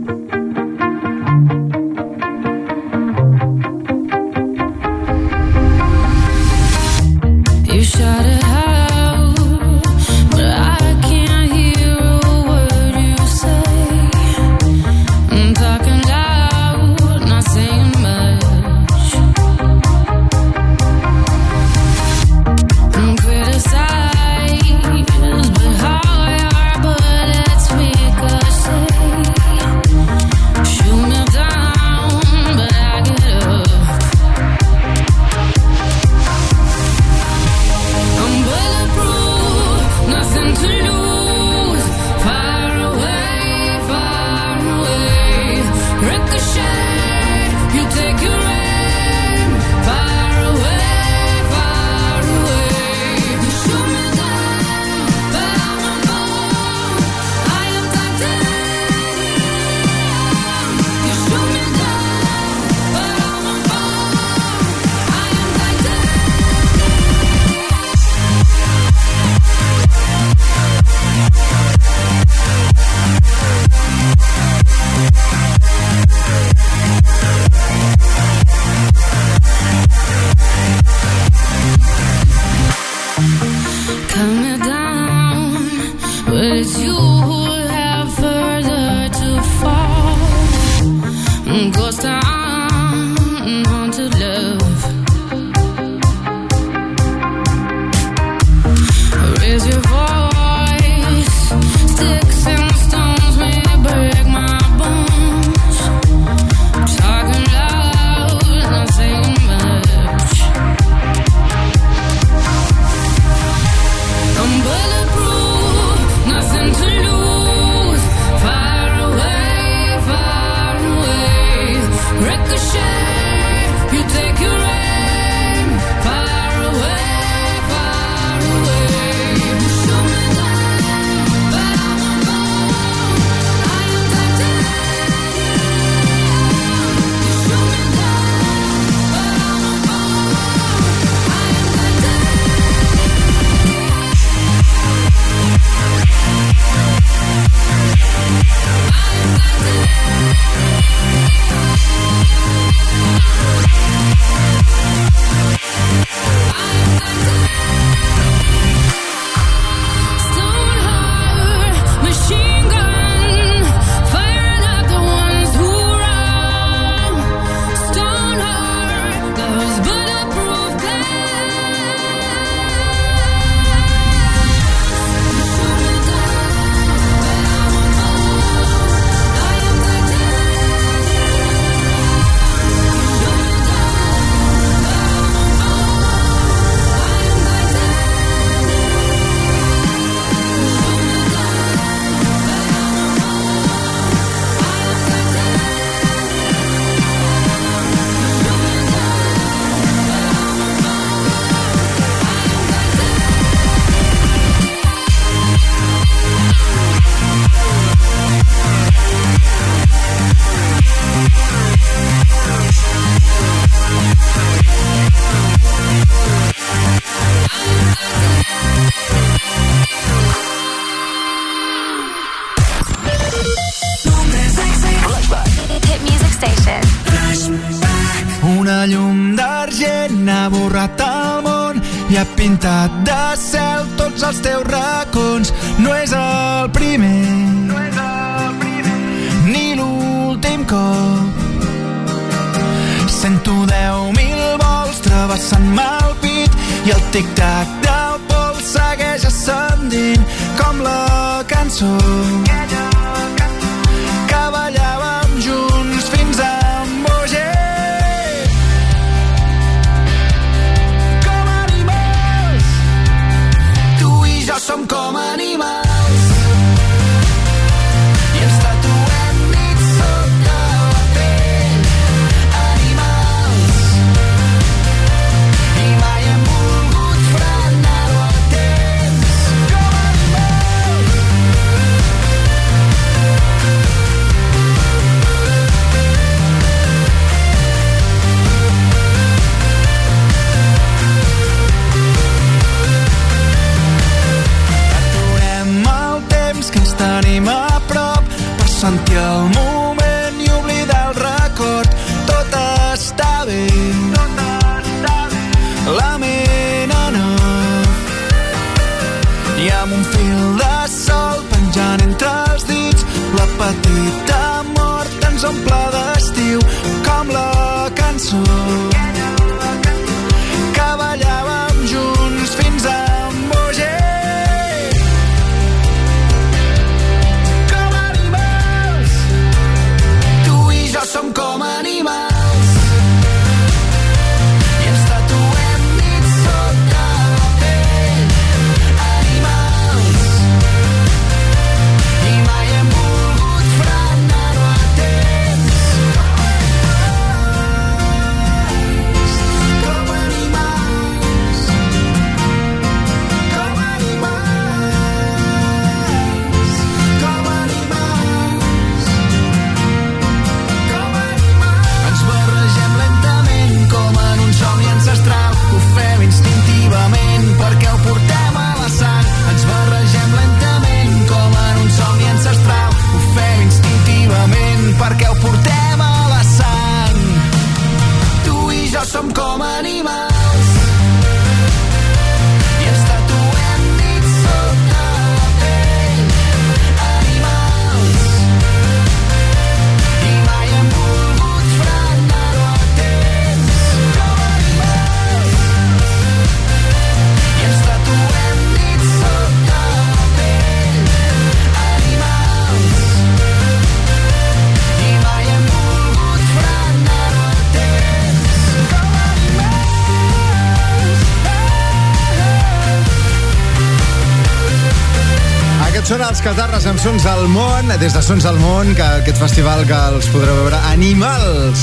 les catarres amb Sons al Món, des de Sons al Món, que aquest festival que els podreu veure, Animals.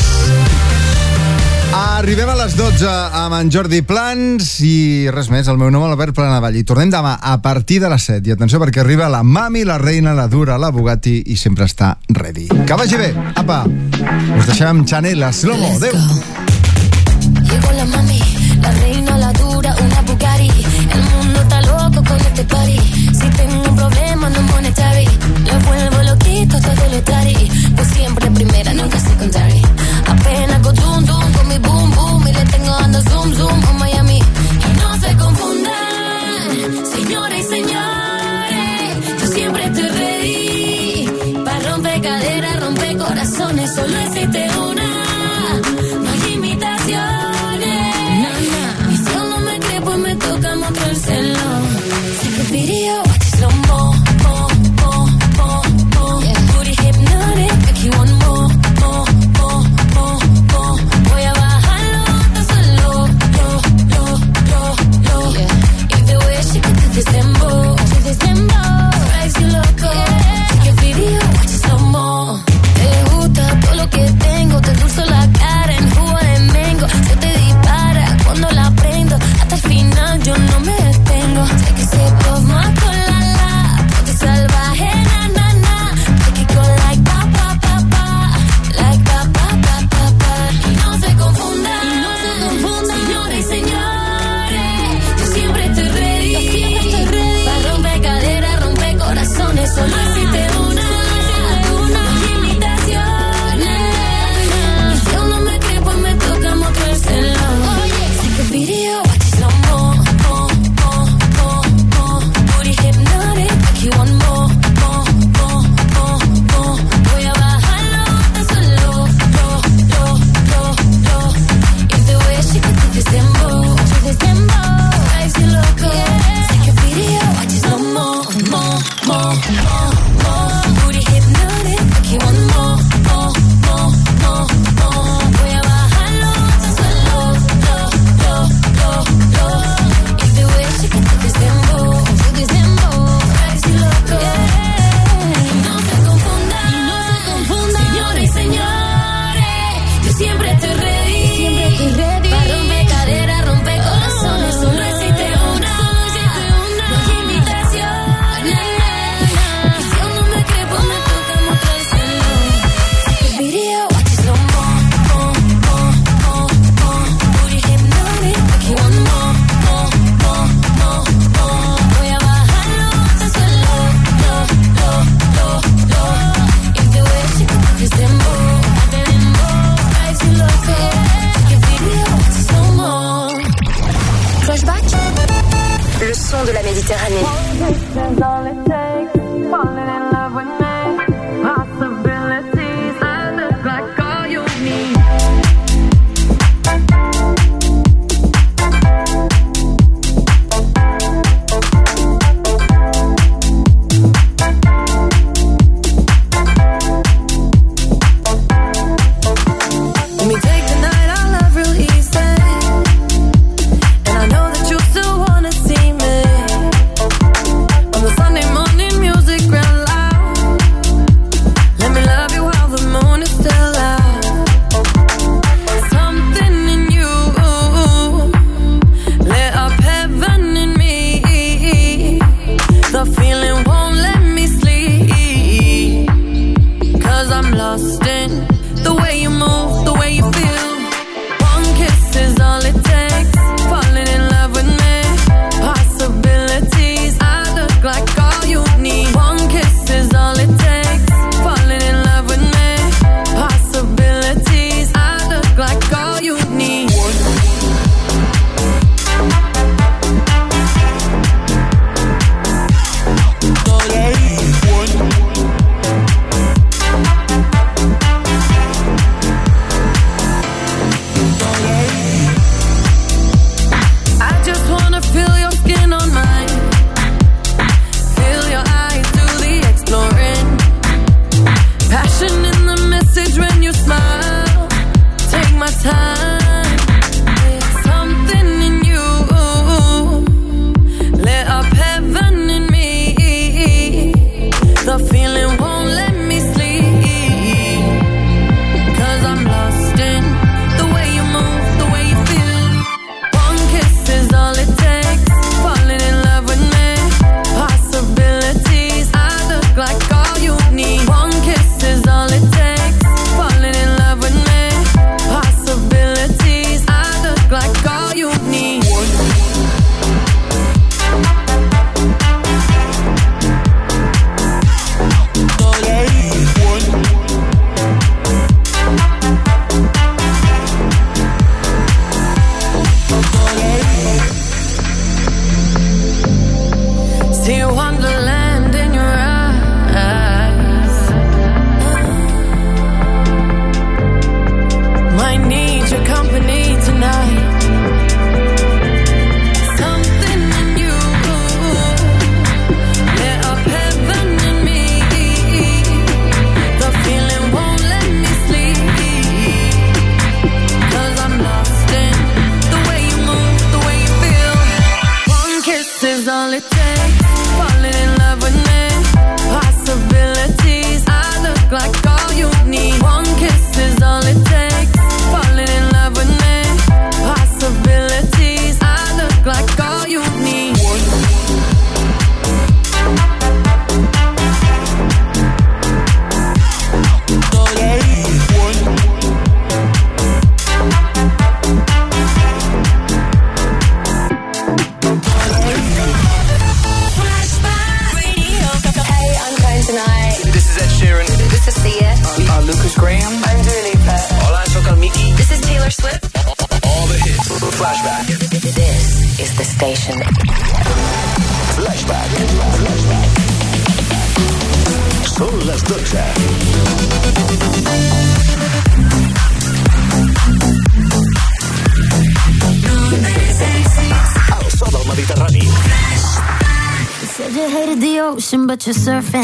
Arribem a les 12 amb en Jordi Plans i res més, el meu nom Albert Planavall. I tornem demà a partir de les 7. I atenció perquè arriba la mami, la reina, la dura, la Bugatti i sempre està ready. Que vagi bé, apa! Us deixem amb Chanel, la Slomo, adeu! Llego la mami, la reina, la dura, una Bugatti. El mundo está loco con este party. Si tengo un problema mando monetary. Lo vuelvo loquito, todo lo tari. Pues siempre primera, nunca secondary. Apenas con zoom, zoom, con mi boom, boom. Y le tengo dando zoom, zoom. Oh my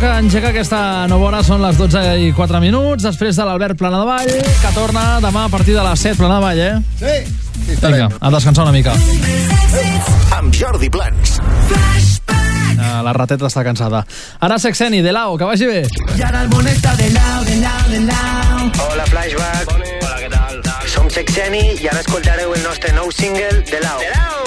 que engega aquesta nova hora són les 12 i 4 minuts, després de l'Albert Planadavall, que torna demà a partir de les 7, Planadavall, eh? Sí, sí Vinga, a descansar una mica. Amb Jordi Plans. Ah, la rateta està cansada. Ara Sexeni, de Lao, que vagi bé. I ara el de de de Hola, Flashback. Hola, què tal? Som Sexeni i ara escoltareu el nostre nou single de Lao. De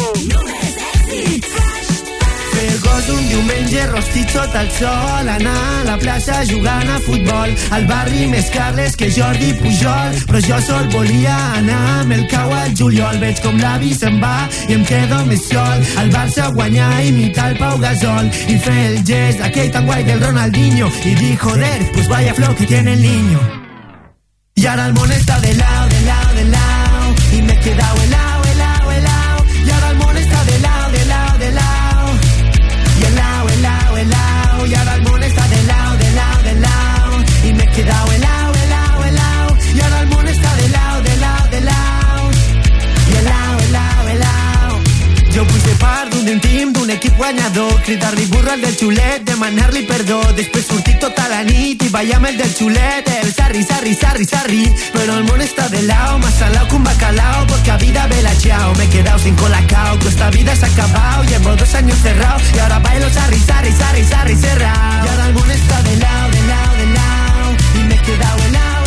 Sols un diumenge rostit sota el sol Anar a la plaça jugant a futbol. Al barri més Carles que Jordi Pujol Però jo sol volia anar amb el cau al juliol. Veig com l'avi se'n va i em quedo més sol. El Barça guanyar imitar el Pau Gasol. I fer el gest d'aquell tan guai del Ronaldinho. I dir joder, pues vaya flor que tiene el niño I ara el món xulet, demanar-li perdó, després sortir tota la nit i el del xulet, el sarri, sarri, sarri, sarri, pero el món està de lao, más salao que un bacalao, porque a vida ve la chao, me he quedado sin colacao, que esta vida se ha acabado, llevo dos años cerrado, y ahora bailo sarri, sarri, sarri, sarri, cerrado, y ahora el món està de lao, de lao, de lao, y me he quedado helao,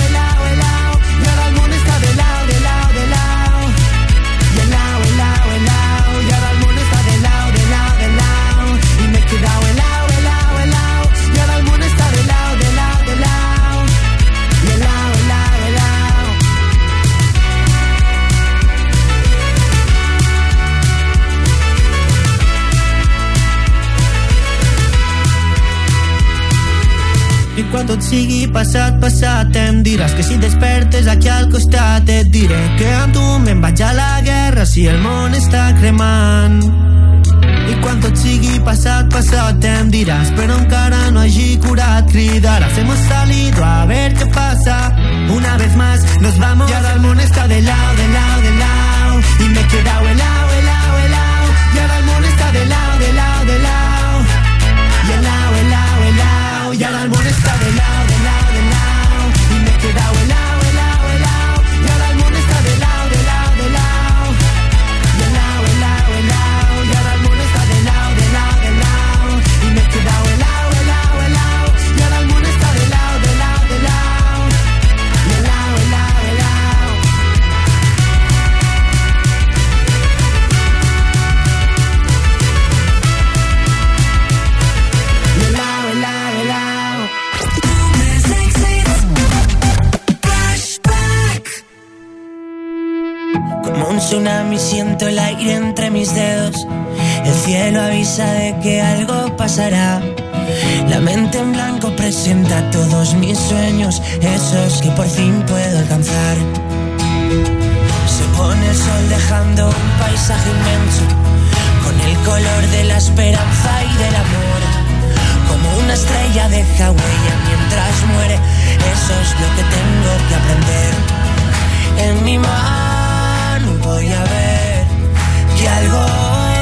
tot sigui passat, passat, em diràs que si despertes aquí al costat et diré que amb tu me'n vaig a la guerra si el món està cremant. I quan tot sigui passat, passat, em diràs però encara no hagi curat, cridaràs hemos salido a ver qué pasa una vez más nos vamos. Y ahora el món està de lao, de lao, de lao y me he quedado helao, cielo avisa de que algo pasará. La mente en blanco presenta todos mis sueños, esos que por fin puedo alcanzar. Se pone el sol dejando un paisaje inmenso, con el color de la esperanza y del amor. Como una estrella deja huella mientras muere, eso es lo que tengo que aprender. En mi mano voy a ver que algo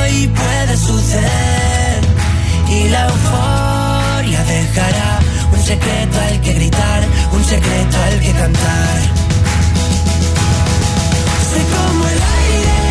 hoy puede suceder y la euforia dejará un secreto al que gritar, un secreto al que cantar. Soy como el aire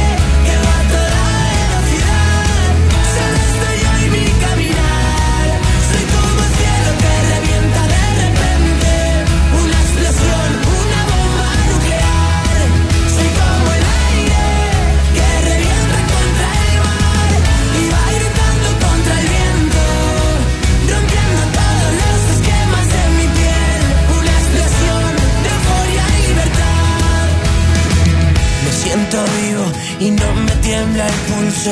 y no me tiembla el pulso.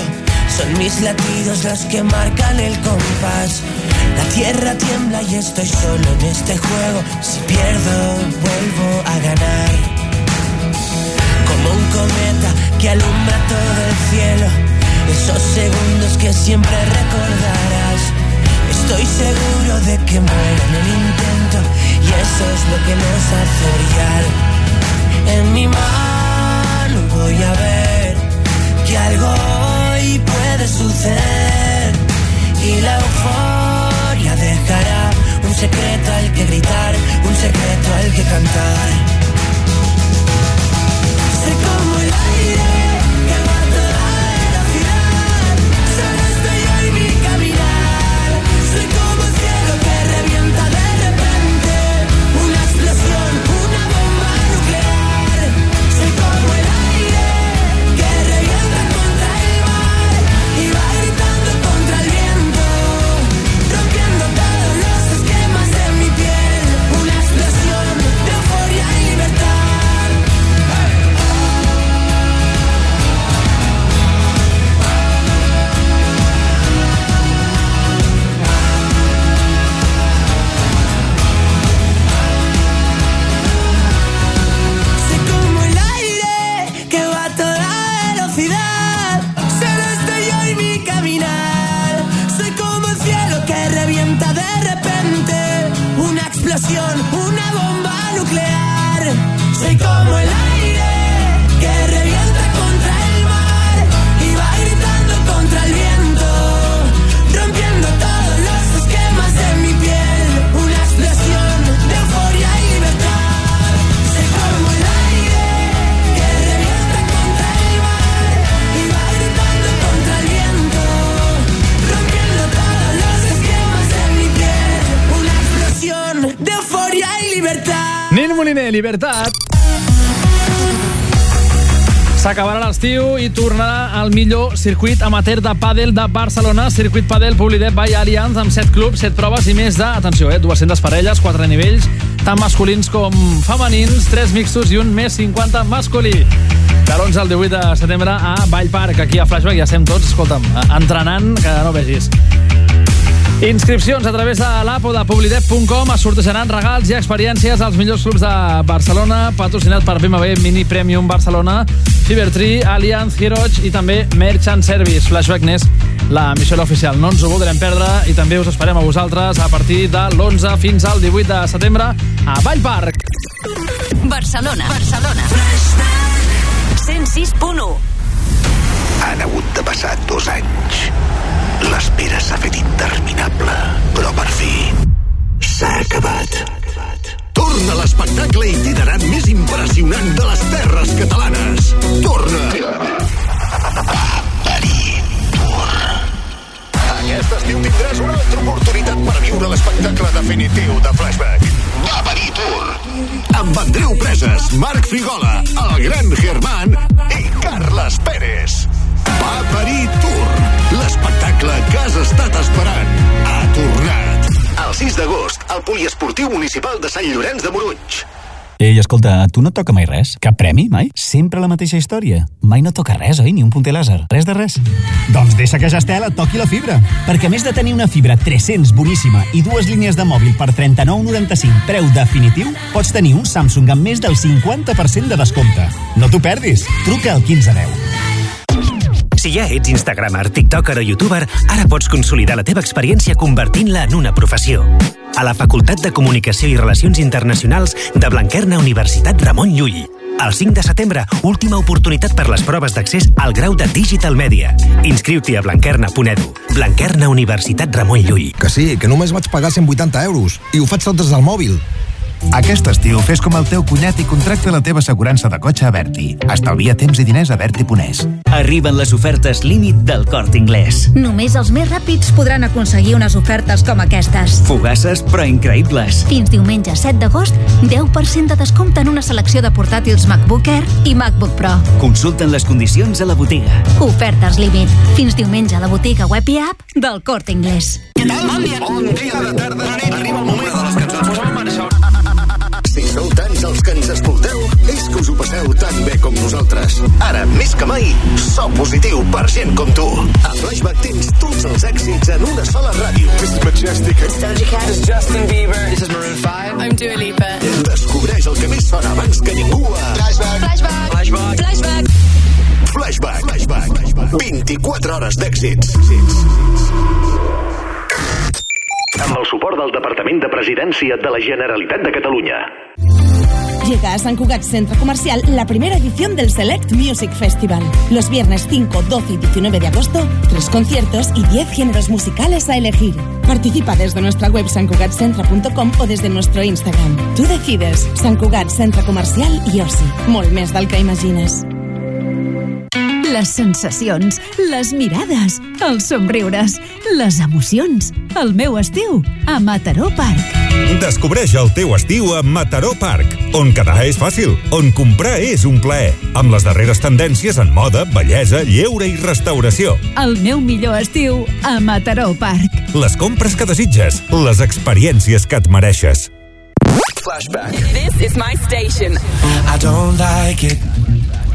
Son mis latidos los que marcan el compás. La tierra tiembla y estoy solo en este juego. Si pierdo, vuelvo a ganar. Como un cometa que alumbra todo el cielo. Esos segundos que siempre recordarás. Estoy seguro de que muero en el intento. Y eso es lo que nos hace brillar. En mi mano voy a ver que algo hoy puede suceder y la euforia dejará un secreto al que gritar, un secreto al que cantar. Como el aire Libertat. S'acabarà l'estiu i tornarà al millor circuit amateur de pàdel de Barcelona, Circuit Padel Publidet by Allianz, amb 7 clubs, 7 proves i més de, atenció, eh, 200 parelles, 4 nivells, tant masculins com femenins, 3 mixtos i un més 50 masculí. De l'11 al 18 de setembre a Vallparc, aquí a Flashback, ja estem tots, escolta'm, eh, entrenant, que no vegis. Inscripcions a través de l'app o de publidet.com es sortejaran regals i experiències als millors clubs de Barcelona, patrocinat per BMW Mini Premium Barcelona, Fibertree, Allianz, Hiroch i també Merchant Service. Flashback n'és la missió oficial. No ens ho voldrem perdre i també us esperem a vosaltres a partir de l'11 fins al 18 de setembre a Vallparc. Barcelona. Barcelona. 106.1 Han hagut de passar dos anys. L'espera s'ha fet interminable, però per fi s'ha acabat. Torna l'espectacle itinerant més impressionant de les terres catalanes. Torna Aperitur. Aquest estiu tindràs una altra oportunitat per viure l'espectacle definitiu de Flashback. Aperitur. Amb Andreu Preses, Marc Frigola, el gran Germán d'agost, al Poliesportiu Municipal de Sant Llorenç de Morunys. Ei, escolta, a tu no et toca mai res? Cap premi, mai? Sempre la mateixa història. Mai no toca res, oi? Ni un punter làser. Res de res. Doncs deixa que Gestel et toqui la fibra. Perquè a més de tenir una fibra 300 boníssima i dues línies de mòbil per 39,95 preu definitiu, pots tenir un Samsung amb més del 50% de descompte. No t'ho perdis. Truca al 1510. Si ja ets instagramer, tiktoker o youtuber, ara pots consolidar la teva experiència convertint-la en una professió. A la Facultat de Comunicació i Relacions Internacionals de Blanquerna Universitat Ramon Llull. El 5 de setembre, última oportunitat per les proves d'accés al grau de Digital Media. Inscriu-t'hi a blanquerna.edu. Blanquerna Universitat Ramon Llull. Que sí, que només vaig pagar 180 euros i ho faig tot des del mòbil. Aquest estiu fes com el teu cunyat i contracta la teva assegurança de cotxe a Berti. Estalvia temps i diners a Berti.es. Arriben les ofertes límit del Cort Inglés. Només els més ràpids podran aconseguir unes ofertes com aquestes. Fugaces però increïbles. Fins diumenge 7 d'agost, 10% de descompte en una selecció de portàtils MacBook Air i MacBook Pro. Consulten les condicions a la botiga. Ofertes límit. Fins diumenge a la botiga web i app del Corte Inglés. Què tal? Bon dia. Bon dia de tarda. Arriba el moment de les cançons. Posa'm en marxa. Si sou tants els que ens escolteu, és que us ho passeu tan bé com nosaltres. Ara, més que mai, so positiu per gent com tu. A Flashback tens tots els èxits en una sola ràdio. This is Majestic. This is Doja Cat. This is Justin Bieber. This is Maroon 5. I'm Dua Lipa. Descobreix el que més sona abans que ningú a... Flashback. Flashback. Flashback. Flashback. Flashback. Flashback. 24 hores d'èxits. Amb el suport del Departament de Presidència de la Generalitat de Catalunya. Llega a San Cugat Centro Comercial la primera edición del Select Music Festival. Los viernes 5, 12 y 19 de agosto, tres conciertos y 10 géneros musicales a elegir. Participa desde nuestra web sancugatcentra.com o desde nuestro Instagram. Tú decides. Sant Cugat Centre Comercial i Oci. Molt més del que imagines. Les sensacions, les mirades, els somriures, les emocions. El meu estiu a Mataró Park. Descobreix el teu estiu a Mataró Park, on quedar és fàcil, on comprar és un plaer, amb les darreres tendències en moda, bellesa, lleure i restauració. El meu millor estiu a Mataró Park. Les compres que desitges, les experiències que et mereixes. Flashback. This is my station. I don't like it.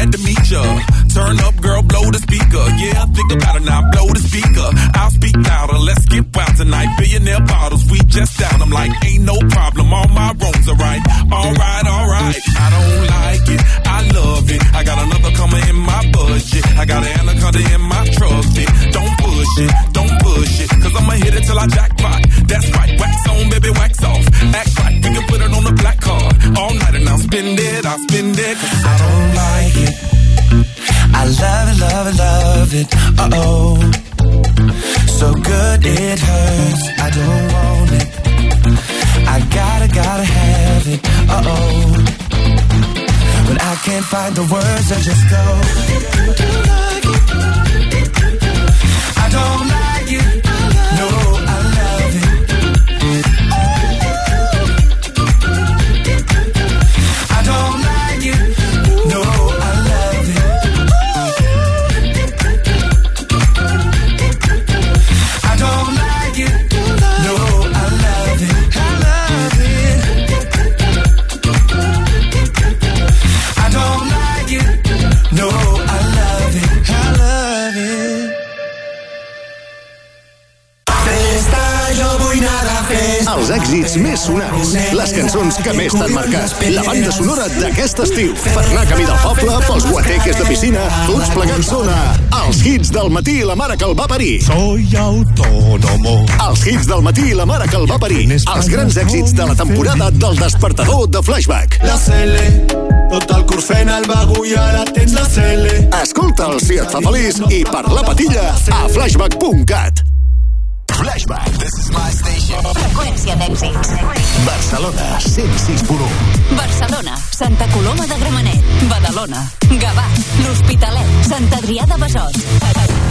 glad to meet ya. Turn up, girl, blow the speaker. Yeah, think about it now, blow the speaker. I'll speak louder, let's get wild tonight. Billionaire bottles, we just out. I'm like, ain't no problem, all my roads are right. Alright, alright. I don't like it, I love it. I got another coming in my budget. I got an anaconda in my trusty. Don't push it, don't push it, cause I'ma hit it till I jackpot. That's right, wax on, baby, wax off. Act right, we can put it on the black card. All night and I'll spend it, I'll spend it, cause I don't like it. I love it, love it, love it, uh oh. So good it hurts, I don't want it. I gotta, gotta have it, uh oh. But I can't find the words, I just go. I don't Els èxits més sonats, les cançons que més t'han marcat, la banda sonora d'aquest estiu. Per anar camí del poble, pels guateques de piscina, tots plegats sona els hits del matí i la mare que el va parir. Soy autónomo. Els hits del matí i la mare que el va parir. Els grans èxits de la temporada del despertador de Flashback. La cele, tot el curs fent el bagul i ara tens la cele. Escolta'l si et fa feliç i per la patilla a flashback.cat. Flashback. This is my station. Freqüència d'èxits. Barcelona 106.1. Barcelona, Santa Coloma de Gramenet, Badalona, Gavà, l'Hospitalet, Sant Adrià de Besòs.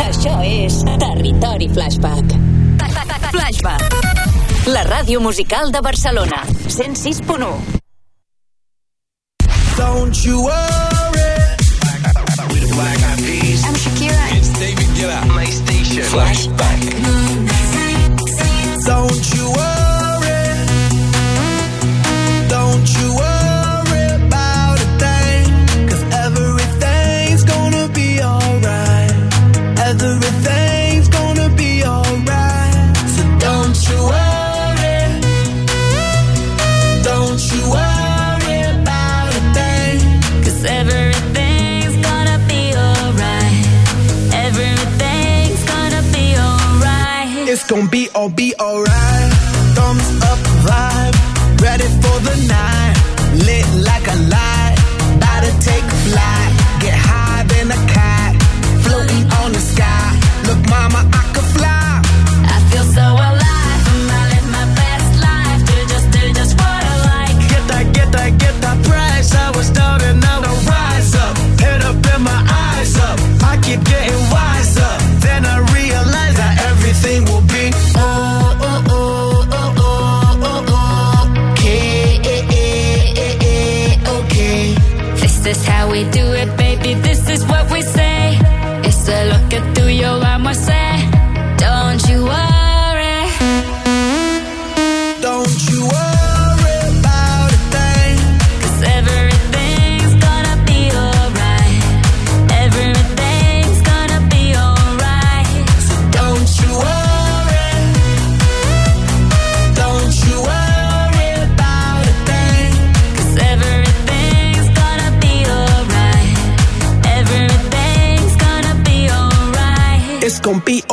Això és Territori Flashback. Flashback. La ràdio musical de Barcelona, 106.1. Don't you worry. I'm Shakira. It's David Guetta. My station. Flashback. Gonna be alright. Everything's gonna be alright.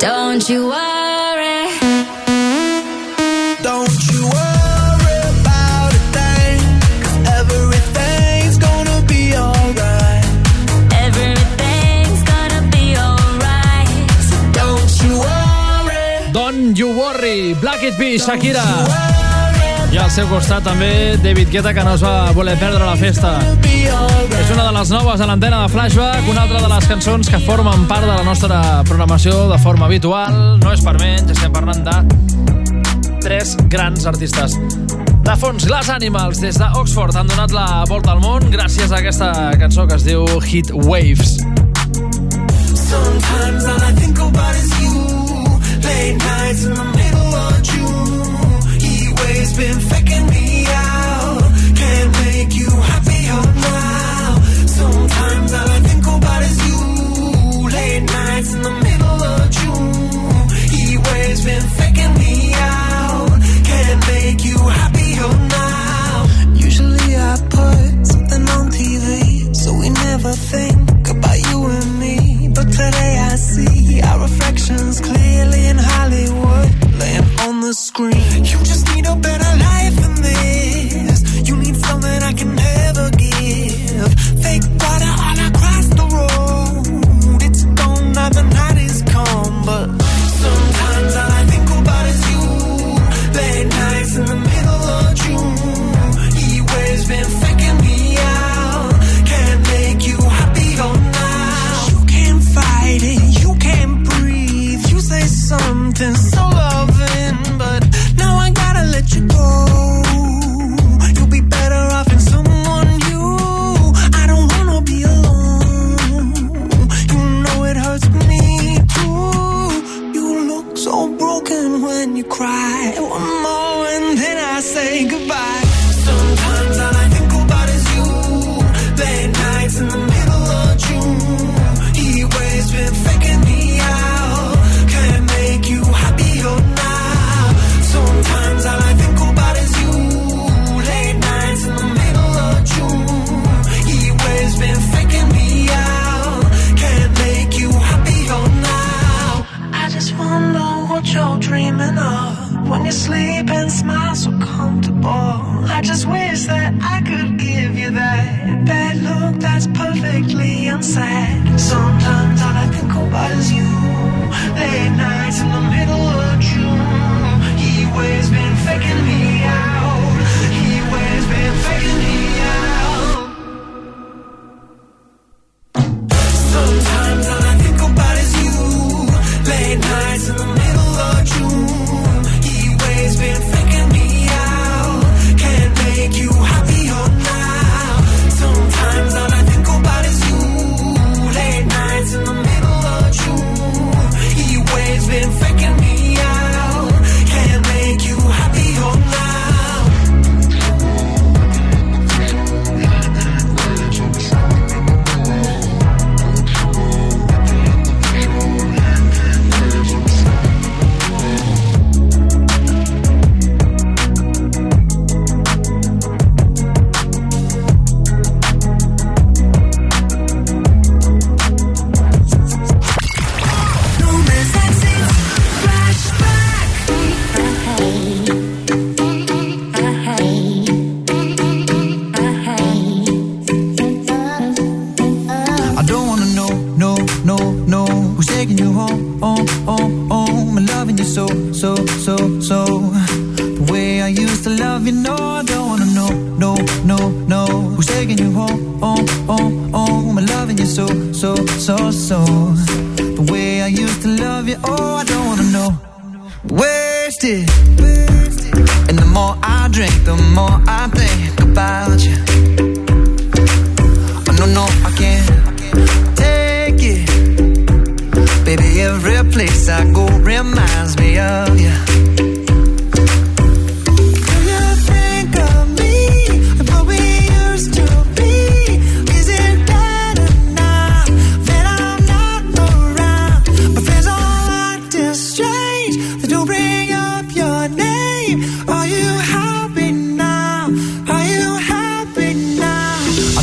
Don't you worry. Don't you worry about a thing, cause everything's gonna be alright. Everything's gonna be alright. So don't you worry. Don't you worry, Black Eyed Peas, Shakira. I al seu costat també David Guetta, que no es va voler perdre la festa. És una de les noves a l'antena de Flashback, una altra de les cançons que formen part de la nostra programació de forma habitual. No és per menys, estem parlant de tres grans artistes. De fons, Glass Animals, des d'Oxford, han donat la volta al món gràcies a aquesta cançó que es diu Hit Waves. Sometimes all I think about is you Late nights in the middle of June been faking me. screen. You just need a better life than this.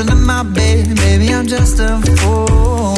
under my baby, baby, I'm just a fool.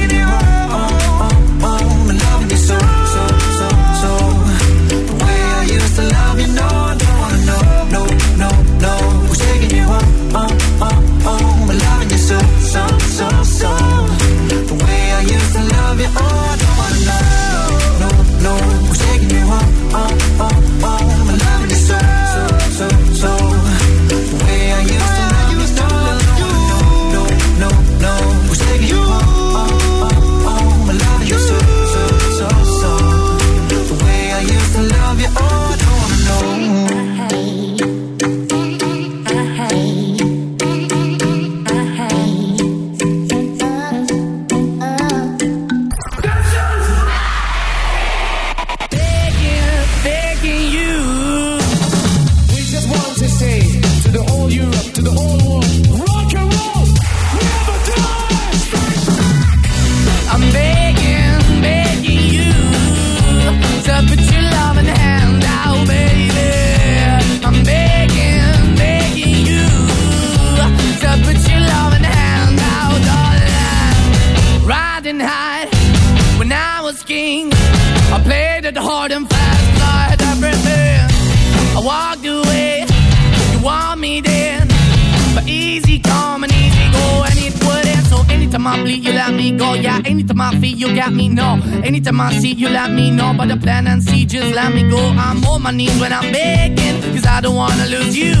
Anytime you got me, no. Anytime I see, you let me know. But the plan and see, just let me go. I'm on my knees when I'm begging, cause I don't wanna lose you.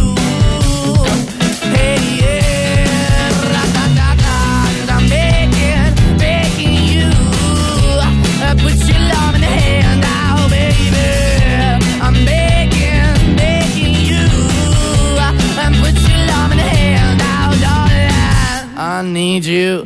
Hey, yeah. Ra-da-da-da, 'cause I'm begging, begging you. Uh, Put your love in the hand out, baby. I'm begging, begging you. Uh, And put your love in the hand out, darling. I need you.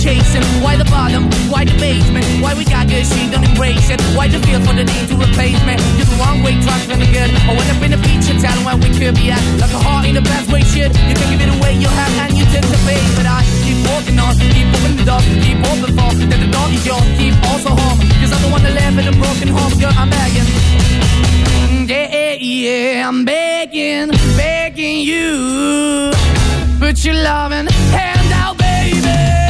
chasing? Why the bottom? Why the basement? Why we got good, she don't embrace it? Why the feel for the need to replace me? You're the wrong way, to the good. I went up in the feature town where we could be at. Like a heart in the best way, shit. You can give it away, you have, and you take the bait. But I keep walking on, keep opening the door, keep open for. That the door is yours, keep also home. Cause I'm the one that live in a broken home, girl, I'm begging. Yeah, yeah, I'm begging, begging you. Put your loving hand out, baby.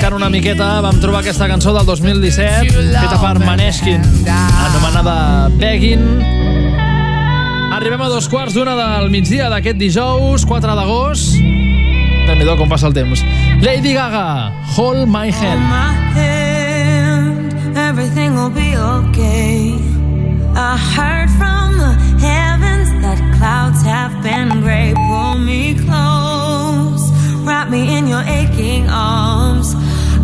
Rascant una miqueta, vam trobar aquesta cançó del 2017, feta per Maneskin, anomenada Begging. Arribem a dos quarts d'una del migdia d'aquest dijous, 4 d'agost. déu nhi com passa el temps. Lady Gaga, Hold My Hand. my hand, everything will be okay. I heard from the heavens that clouds have been gray. Pull me close, wrap me in your aching arms.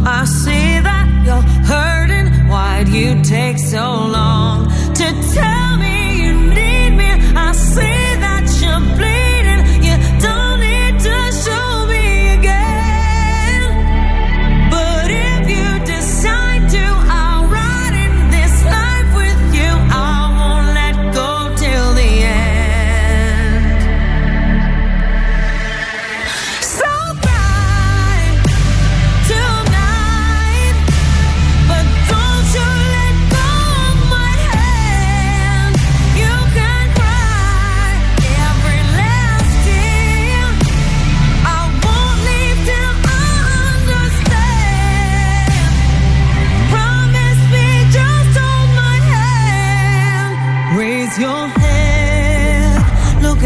I see that you're hurting. Why'd you take so long to tell me you need me? I see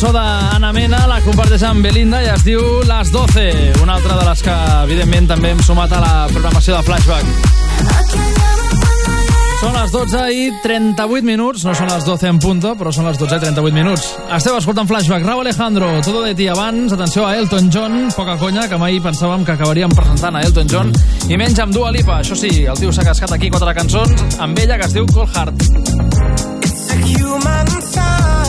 cançó d'Anna Mena la comparteix amb Belinda i es diu Les 12, una altra de les que evidentment també hem sumat a la programació de Flashback. Són les 12 i 38 minuts, no són les 12 en punto, però són les 12 i 38 minuts. Esteu escoltant Flashback, Raúl Alejandro, Todo de ti abans, atenció a Elton John, poca conya, que mai pensàvem que acabaríem presentant a Elton John, i menys amb Dua Lipa, això sí, el tio s'ha cascat aquí quatre cançons, amb ella que es diu Cold Heart. It's a human song.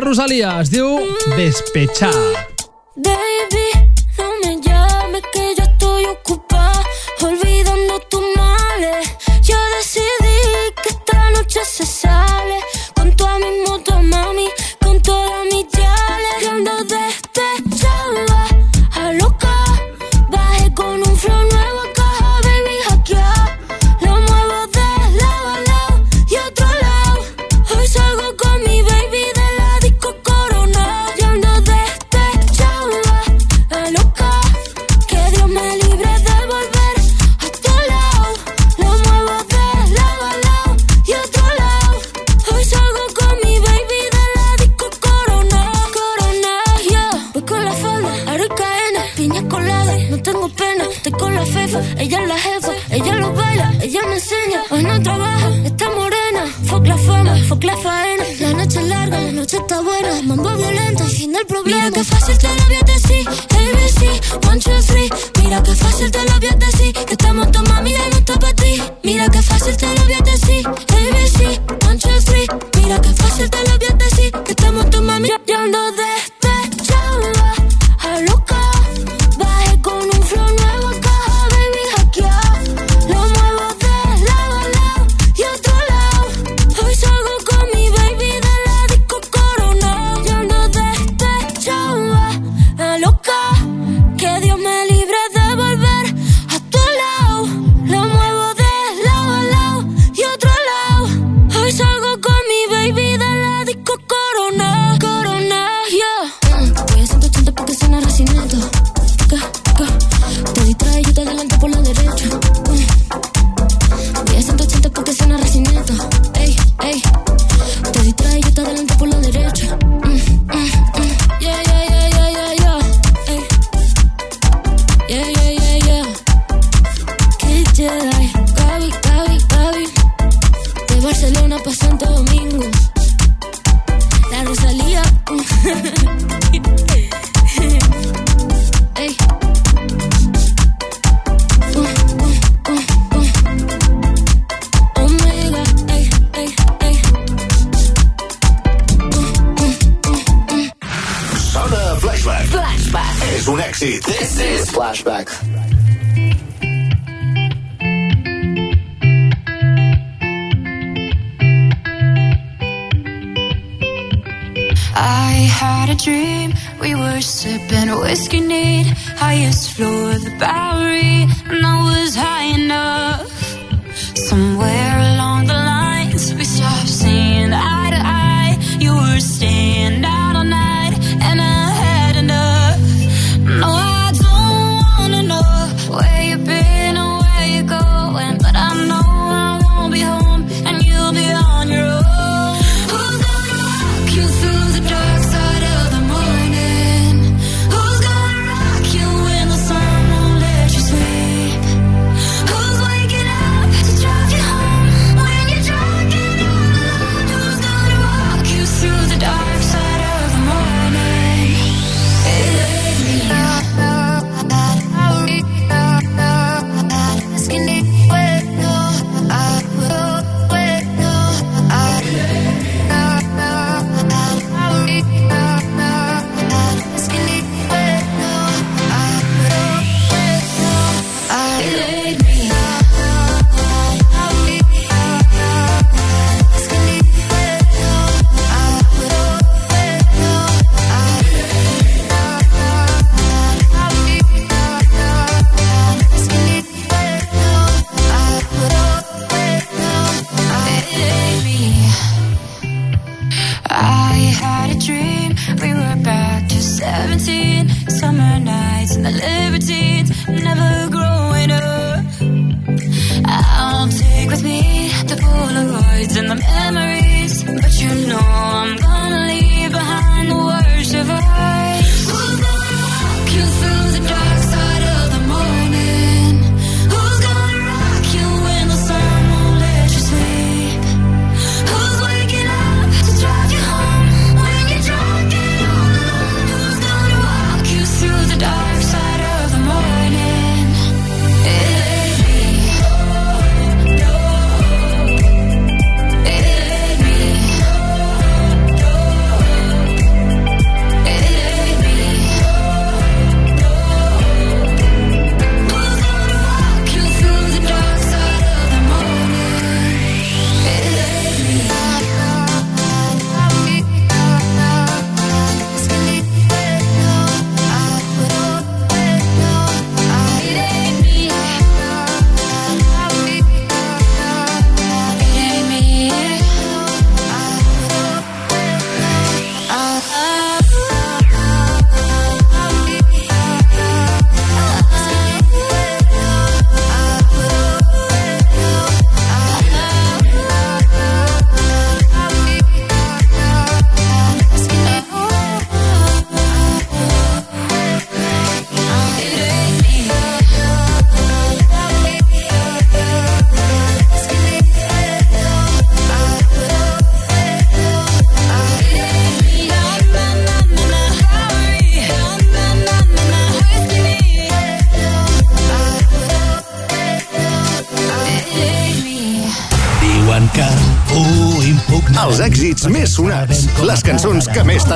Rosalia es diu Despechar.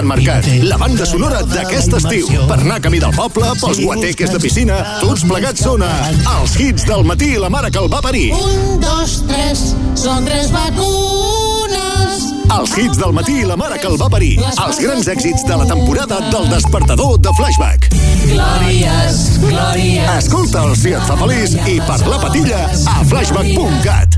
Gran Mercat, la banda sonora d'aquest estiu. Per anar camí del poble, pels guateques de piscina, tots plegats sona els hits del matí i la mare que el va parir. Un, dos, tres, són tres vacunes. Els hits del matí i la mare que el va parir. Els grans èxits de la temporada del despertador de Flashback. Glòries, glòries. Escolta'l si et fa feliç i per la patilla a flashback.cat.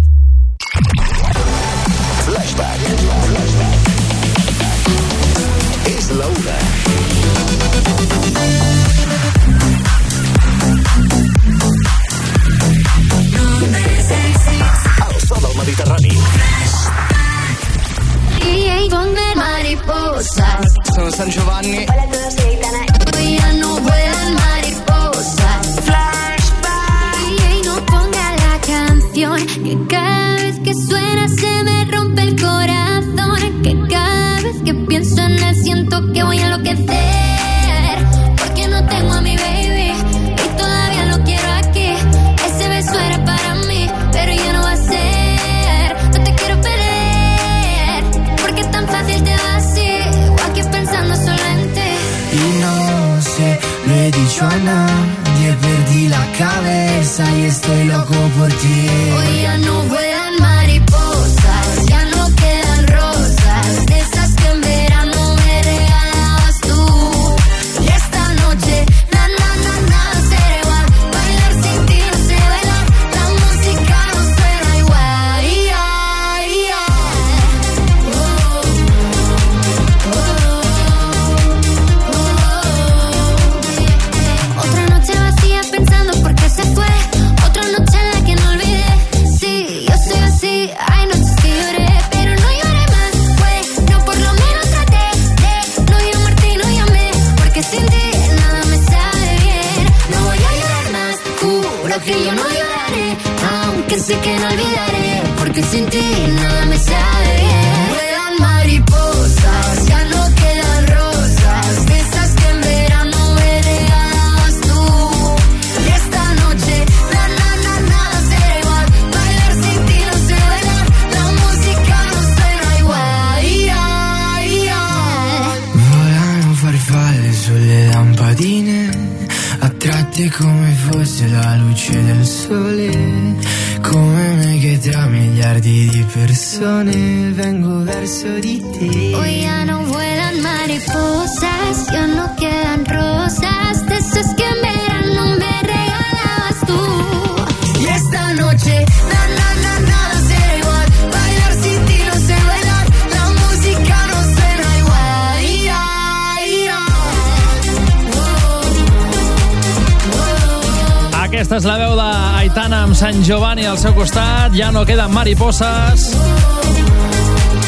Fosses.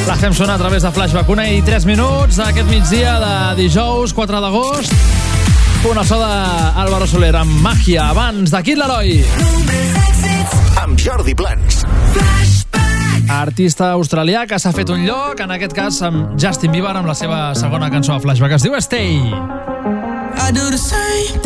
La fem sonar a través de Flash Vacuna i 3 minuts d'aquest migdia de dijous 4 d'agost. Una so d'Àlvaro Soler amb màgia abans de Kid Laroi. Amb Jordi Plans. Artista australià que s'ha fet un lloc, en aquest cas amb Justin Bieber, amb la seva segona cançó a Flashback. Es diu Stay. I do the same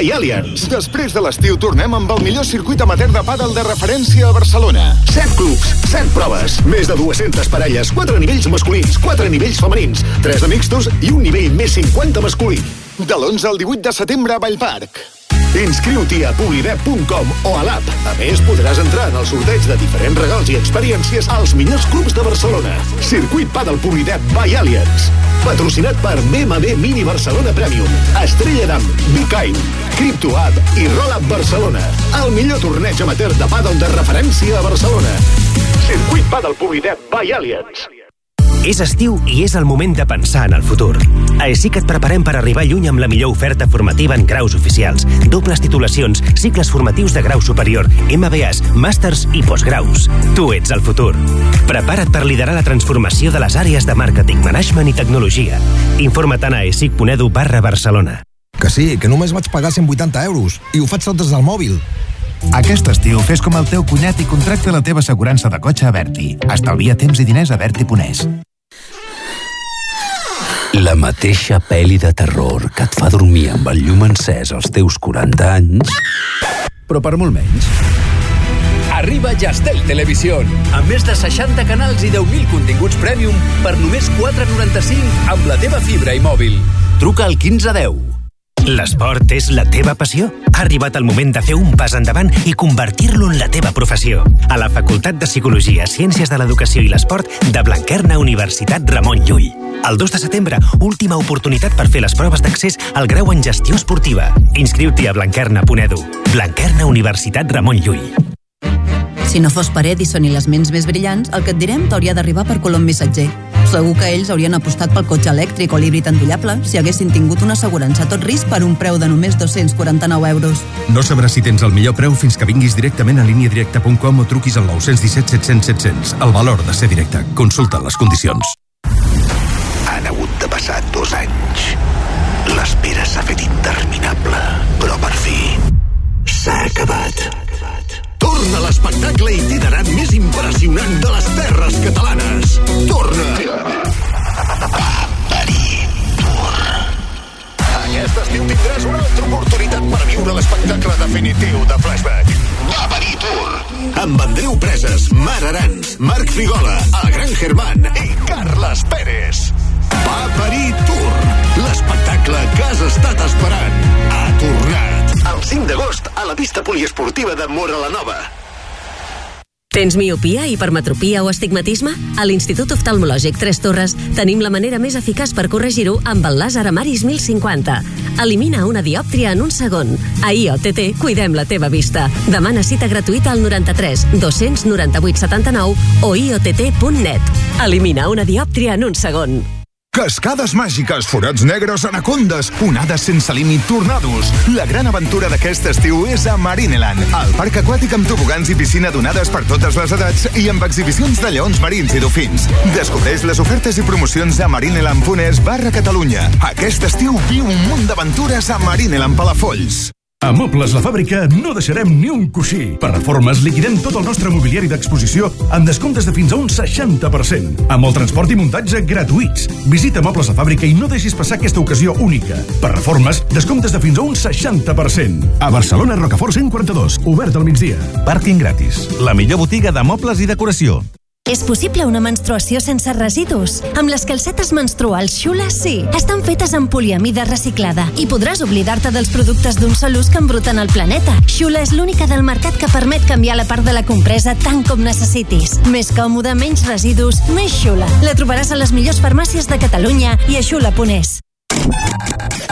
by Allianz. Després de l'estiu tornem amb el millor circuit amateur de pàdel de referència a Barcelona. 7 clubs, 7 proves, més de 200 parelles, 4 nivells masculins, 4 nivells femenins, 3 de mixtos i un nivell més 50 masculí. De l'11 al 18 de setembre a Vallparc. Inscriu-t'hi a publiweb.com o a l'app. A més, podràs entrar en el sorteig de diferents regals i experiències als millors clubs de Barcelona. Circuit Padel Publiweb by Allianz. Patrocinat per BMW Mini Barcelona Premium, Estrella d'Am, Bicain, CryptoApp i Rollup Barcelona, el millor torneig amateur de pàdel de referència a Barcelona. Circuit Pàdel Polidet by Allianz. És estiu i és el moment de pensar en el futur. A ESIC et preparem per arribar lluny amb la millor oferta formativa en graus oficials, dobles titulacions, cicles formatius de grau superior, MBAs, màsters i postgraus. Tu ets el futur. Prepara't per liderar la transformació de les àrees de màrqueting, management i tecnologia. Informa't a esic.edu barra Barcelona. Que sí, que només vaig pagar 180 euros i ho faig tot des del mòbil. Aquest estiu fes com el teu cunyat i contracta la teva assegurança de cotxe a Berti. Estalvia temps i diners a Berti Ponés. La mateixa pel·li de terror que et fa dormir amb el llum encès als teus 40 anys, però per molt menys. Arriba Jastel Televisió, amb més de 60 canals i 10.000 continguts premium per només 4,95 amb la teva fibra i mòbil. Truca al 1510. L'esport és la teva passió? Ha arribat el moment de fer un pas endavant i convertir-lo en la teva professió. A la Facultat de Psicologia, Ciències de l'Educació i l'Esport de Blanquerna Universitat Ramon Llull. El 2 de setembre, última oportunitat per fer les proves d'accés al grau en gestió esportiva. Inscriu-t'hi a blanquerna.edu. Blanquerna Universitat Ramon Llull. Si no fos per Edison i les ments més brillants, el que et direm t'hauria d'arribar per Colom Missatger. Segur que ells haurien apostat pel cotxe elèctric o l'híbrid endollable si haguessin tingut una assegurança a tot risc per un preu de només 249 euros. No sabràs si tens el millor preu fins que vinguis directament a líniadirecta.com o truquis al 917 700 700. El valor de ser directe. Consulta les condicions. Han hagut de passar dos anys. L'espera s'ha fet interminable, la pista poliesportiva de Mora la Nova. Tens miopia, hipermetropia o astigmatisme? A l'Institut Oftalmològic Tres Torres tenim la manera més eficaç per corregir-ho amb el làser Amaris 1050. Elimina una diòptria en un segon. A IOTT cuidem la teva vista. Demana cita gratuïta al 93 298 79 o iott.net. Elimina una diòptria en un segon. Cascades màgiques, forats negres, anacondes, onades sense límit, tornados. La gran aventura d'aquest estiu és a Marineland, el parc aquàtic amb tobogans i piscina d'onades per totes les edats i amb exhibicions de lleons marins i dofins. Descobreix les ofertes i promocions a marineland.es barra Catalunya. Aquest estiu viu un munt d'aventures a Marineland Palafolls. A Mobles La Fàbrica no deixarem ni un coixí. Per reformes liquidem tot el nostre mobiliari d'exposició amb descomptes de fins a un 60%. Amb el transport i muntatge gratuïts. Visita Mobles La Fàbrica i no deixis passar aquesta ocasió única. Per reformes, descomptes de fins a un 60%. A Barcelona, Rocafort 142, obert al migdia. Pàrquing gratis. La millor botiga de mobles i decoració. És possible una menstruació sense residus? Amb les calcetes menstruals Xula sí. Estan fetes amb poliamida reciclada i podràs oblidar-te dels productes d'un sol ús que embruten el planeta. Xula és l'única del mercat que permet canviar la part de la compresa tant com necessitis. Més còmode, menys residus, més Xula. La trobaràs a les millors farmàcies de Catalunya i a xula.es.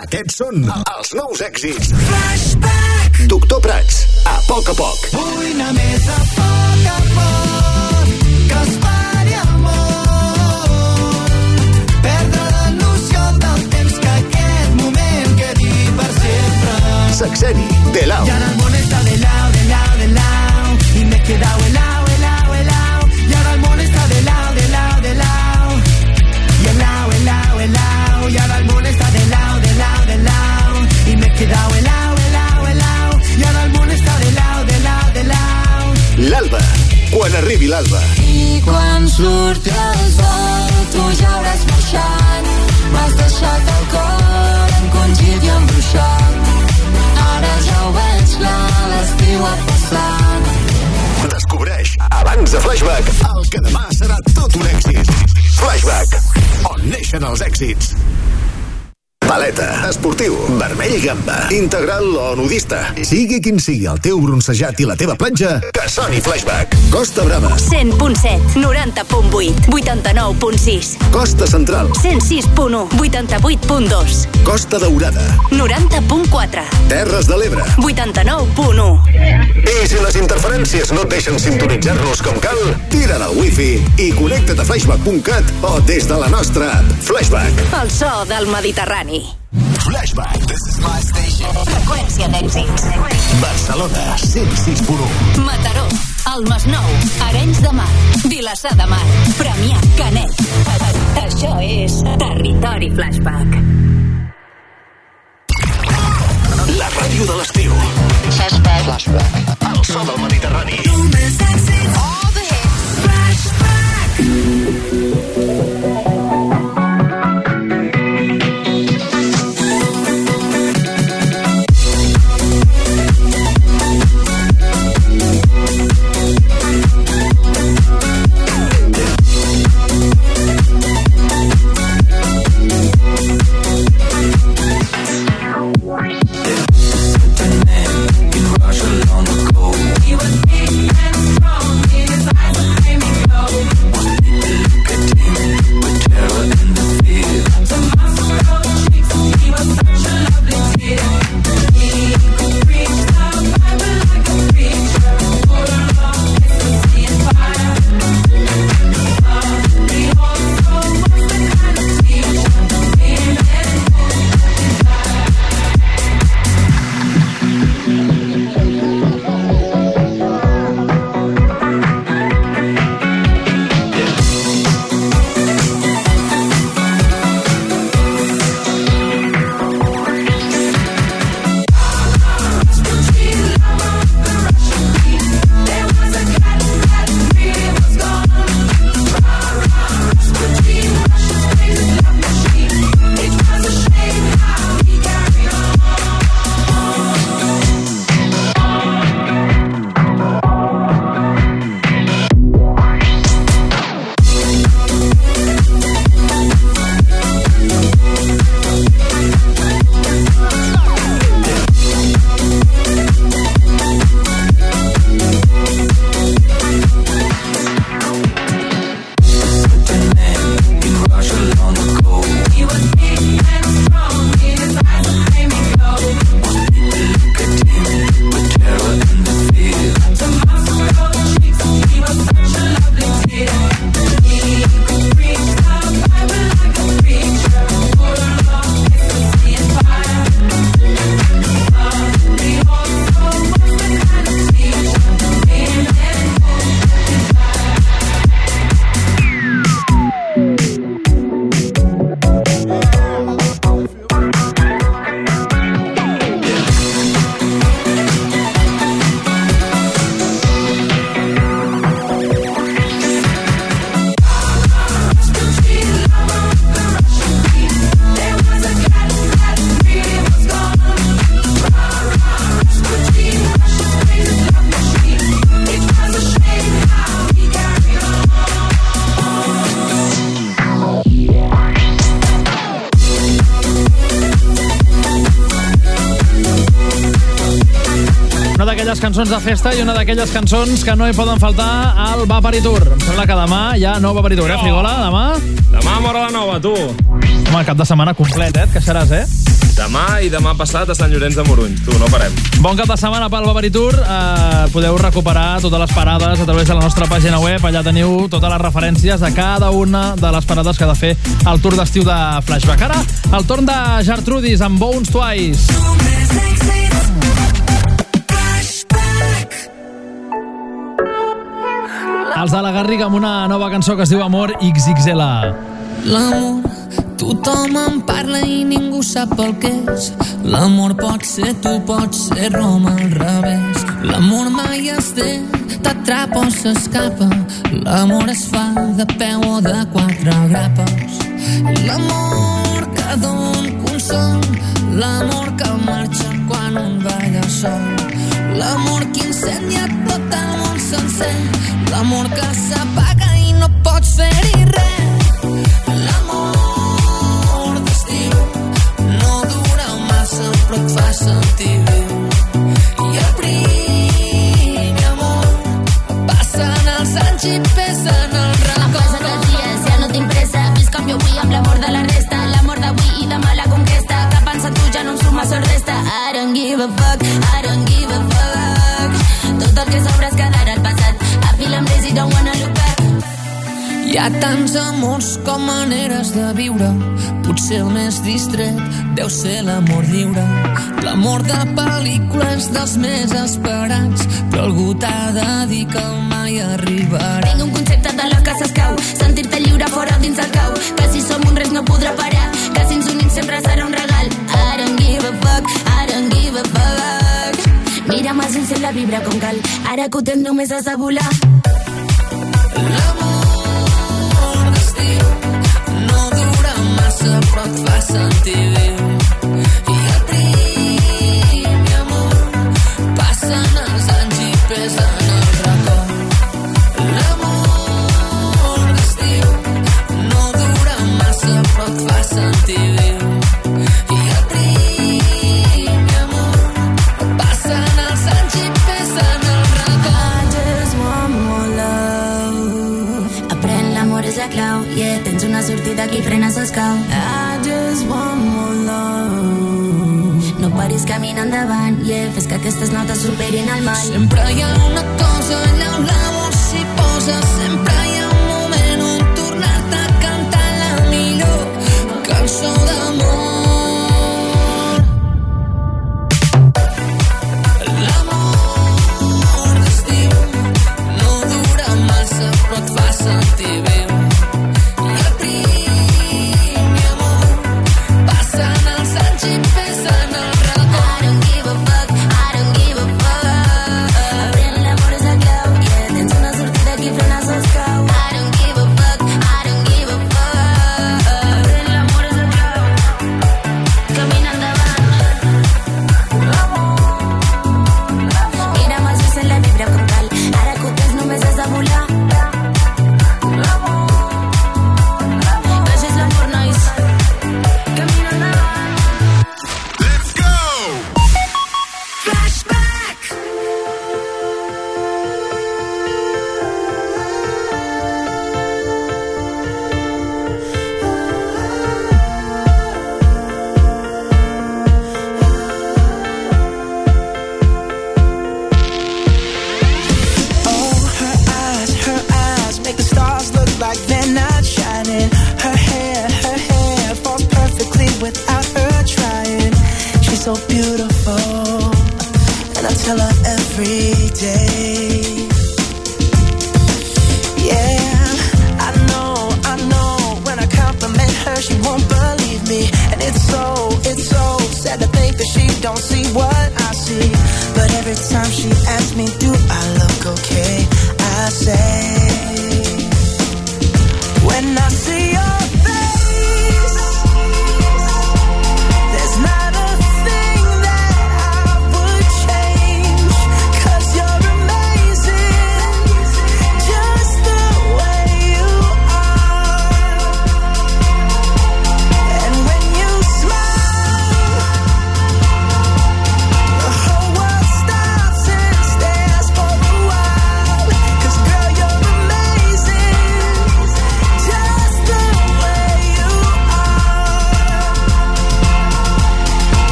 Aquests són els nous èxits. Flashback. Doctor Prats, a poc a poc. Vull anar més a poc a poc, Sexeni, de lau. Y ahora el món está de lado, de lado, de lado. Y me he quedado helado, helado, helado. Y ahora el món está de lado, de lado, de lado. Y helado, helado, helado. Y ahora el món está de lado, de lado, de lado. Y me he quedado helado, helado, helado. Y ahora el món está de lado, de lado, de lado. L'alba, quan arribi l'alba. I quan surti el sol, tu ja hauràs marxat. M'has deixat el cor encongit i embruixat. Clar, l'estiu. Descobreix, abans de Flashback, el que demà serà tot un èxit. Flashback, on neixen els èxits. Paleta, esportiu, vermell gamba, integral o nudista. Sigui quin sigui el teu bronzejat i la teva platja, que soni Flashback. Costa Brava, 100.7, 90.8, 89.6, Costa Central, 106.1, 88.2, Costa Daurada, 90.4, Terres de l'Ebre. 89.1. I si les interferències no et deixen sintonitzar-nos com cal, tira del wifi i connecta't a flashback.cat o des de la nostra app. Flashback. El so del Mediterrani. Flashback. This is my station. Freqüència d'èxits. Barcelona, 106.1. Mataró, el Masnou, Arenys de Mar, Vilassar de Mar, Premià, Canet. Això és Territori Flashback. La ràdio de l'estiu. Flashback. Flashback. El so del Mediterrani. Només èxits. All cançons de festa i una d'aquelles cançons que no hi poden faltar al Va Tour. Em sembla que demà hi ha nou Va Tour, eh, Frigola? Demà? Demà mor a la nova, tu. Home, cap de setmana complet, eh? Et queixaràs, eh? Demà i demà passat a Sant Llorenç de Morony. Tu, no parem. Bon cap de setmana pel Bavary Tour. Eh, podeu recuperar totes les parades a través de la nostra pàgina web. Allà teniu totes les referències de cada una de les parades que ha de fer el Tour d'estiu de Flashback. Ara, el torn de Gertrudis amb Bones Twice. Els de la Garriga amb una nova cançó que es diu Amor XXL. L'amor, tothom en parla i ningú sap el que és. L'amor pot ser tu, pot ser Roma al revés. L'amor mai es té, t'atrapa o s'escapa. L'amor es fa de peu o de quatre grapes. L'amor que don consol, l'amor que marxa quan un balla sol. L'amor que incendia tot el món sencer, l'amor que s'apaga i no pots fer-hi res. L'amor d'estiu no dura massa però et fa sentir viu. Ha tants amors com maneres de viure. Potser el més distret deu ser l'amor lliure. L'amor de pel·lícules dels més esperats, però algú t'ha de dir que mai arribarà. Tinc un concepte de la que s'escau, sentir-te lliure fora dins el cau, que si som un res no podrà parar, que si ens unim sempre serà un regal. I don't give a fuck, I don't give a fuck. Mira'm a ulls la vibra com cal, ara que ho tens només has de volar. això et fa sentir viu. I a ti, mi amor, passen els anys i pesen els records. L'amor d'estiu no dura massa, però et fa sentir viu. I a ti, mi amor, passen els anys i pesen els records. I just want more love. Aprèn l'amor és la clau, yeah, tens una sortida aquí, frenes escau. tirin endavant i yeah, fes que aquestes notes superin el mal. Sempre hi ha una cosa en l'aula on s'hi poses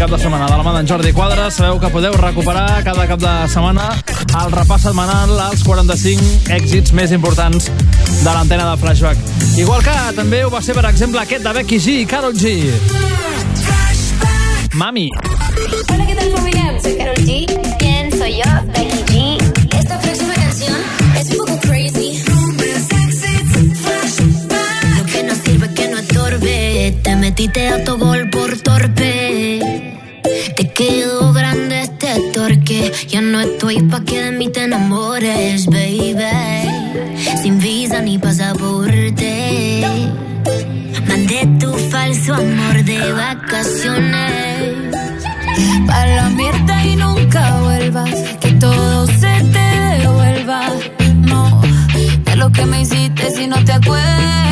cap de setmana de la mà d'en Jordi Quadra. Sabeu que podeu recuperar cada cap de setmana el repàs setmanal als 45 èxits més importants de l'antena de Flashback. Igual que també ho va ser, per exemple, aquest de Becky G i Karol G. Mami. Hola, què tal família? Soy Karol G. ¿Quién soy yo? Becky G. Esta próxima canción es un poco crazy. Lo que no sirve que no estorbe. Te metiste a tu gol por torpe no estoy pa' que de mí te enamores, baby. Sin visa ni pasaporte. Mandé tu falso amor de vacaciones. Para la mierda y nunca vuelvas. Que todo se te devuelva. No, de lo que me hiciste si no te acuerdas.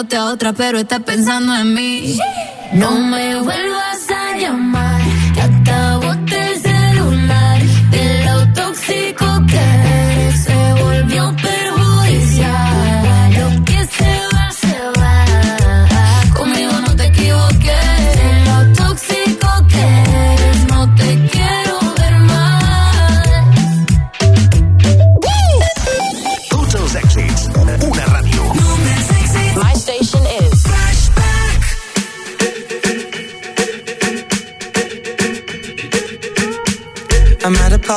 a otra, pero estás pensando en mí. No me vuelvas a llamar.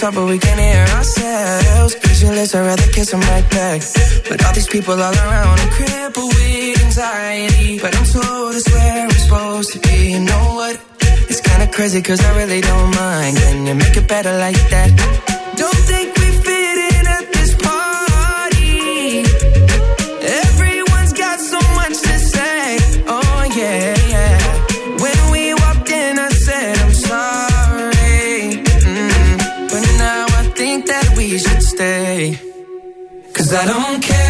talk, but we can't hear ourselves. Visionless, I'd rather kiss them right back. But all these people all around, I'm crippled with anxiety. But I'm told it's where we're supposed to be. You know what? It's kinda crazy, cause I really don't mind. Can you make it better like that? Don't think Cause I don't care.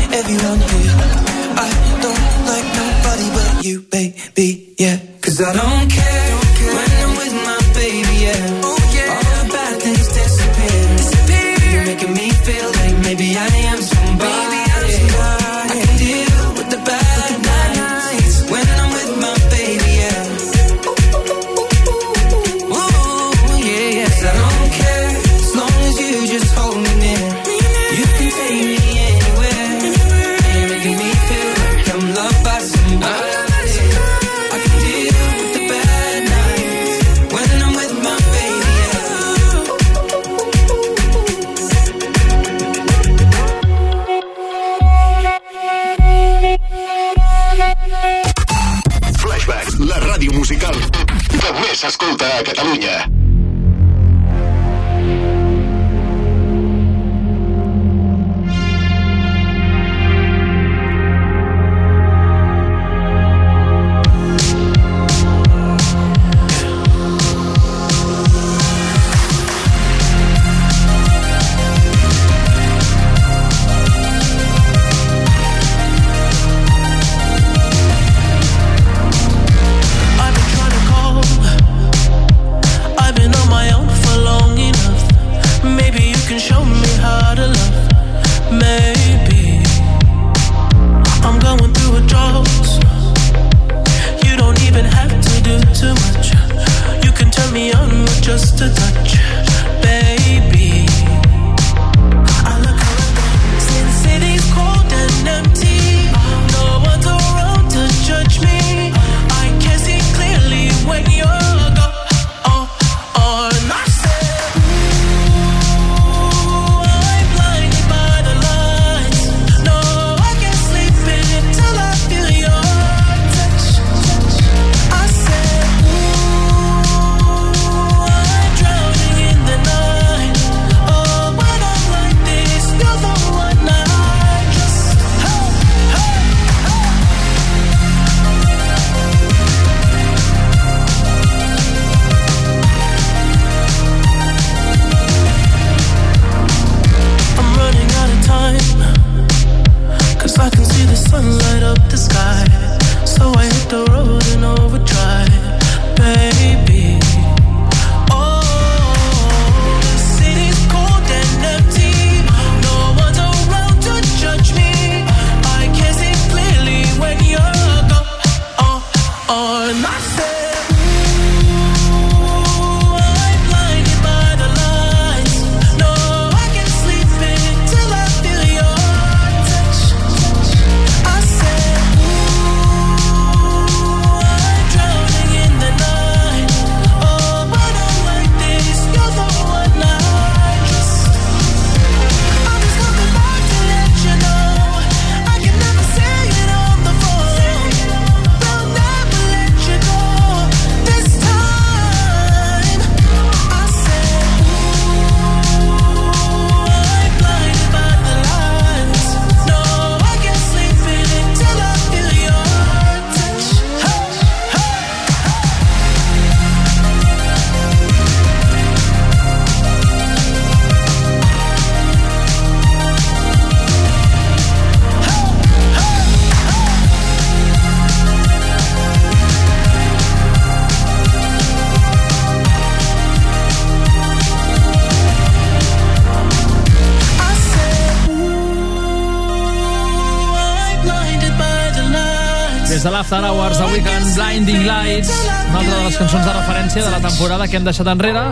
cançons de referència de la temporada que hem deixat enrere.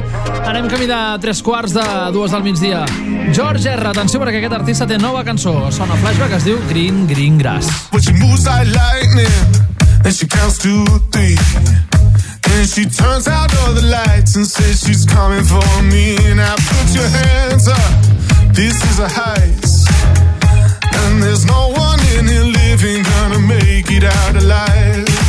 Anem camí de tres quarts de dues del migdia. George R, atenció perquè aquest artista té nova cançó. Sona flashback, es diu Green Green Grass. But she moves like lightning And she counts to three And she turns out all the lights And says she's coming for me And I put your hands up This is a heist And there's no one in here living Gonna make it out alive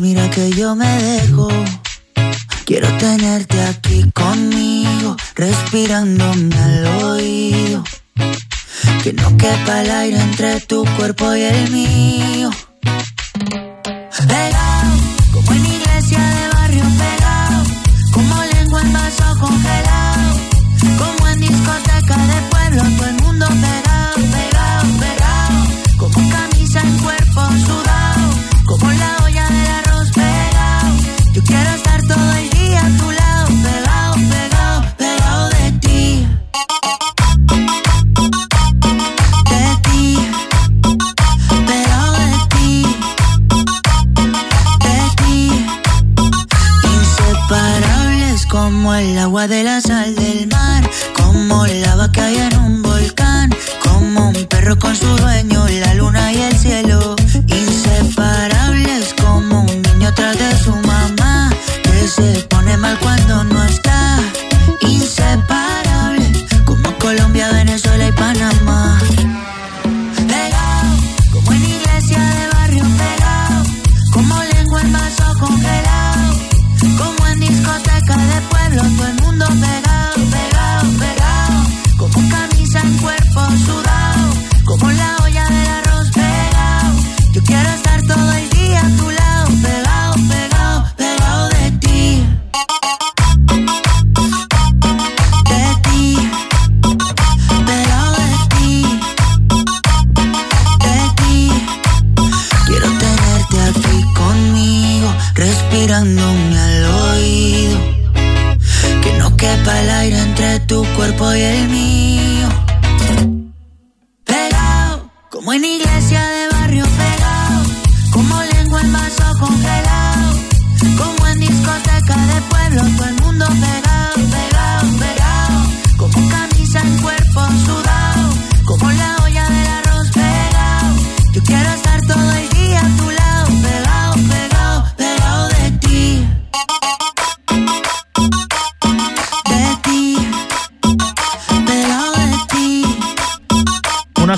mira que yo me dejo. Quiero tenerte aquí conmigo, respirándome al oído. Que no quepa el aire entre tu cuerpo y el mío.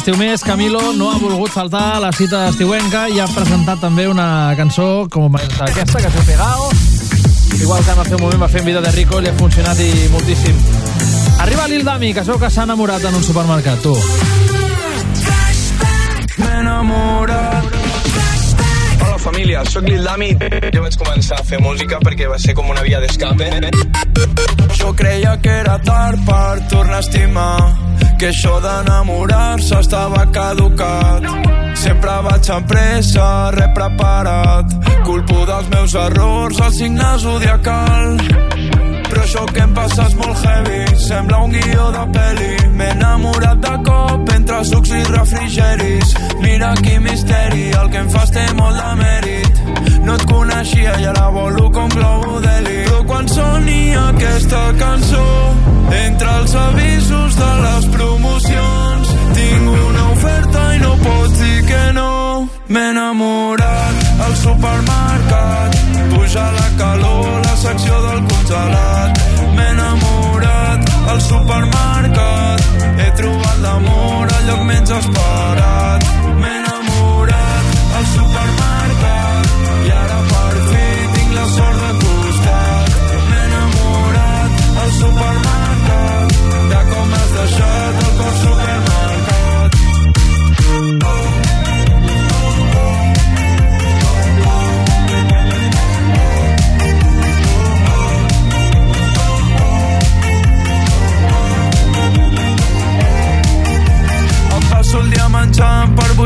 Estiu més, Camilo no ha volgut faltar a la cita estiuenca i ha presentat també una cançó com aquesta, que s'ha pegado. Igual que en el seu moment va fer en vida de Rico, li ha funcionat i moltíssim. Arriba Lil Dami, que es veu que s'ha enamorat en un supermercat, tu. M'he enamorat Hola família, sóc Lil Dami. Jo vaig començar a fer música perquè va ser com una via d'escape. Jo creia que era tard per tornar a estimar que això d'enamorar-se estava caducat sempre vaig amb pressa, re preparat culpo dels meus errors el signe zodiacal però això que em passa és molt heavy. Sembla un guió de peli m'he enamorat de cop entre sucs i refrigeris. Mira quin misteri el que em fas té molt de mèrit. No et coneixia i ara volo com globo d'heli però quan soni aquesta cançó entre els avisos de les promocions tinc una oferta i no pots dir que no. M'he enamorat al supermercat puja la calor la secció del congelat. M'he enamorat al supermercat. He trobat l'amor al lloc menys esperat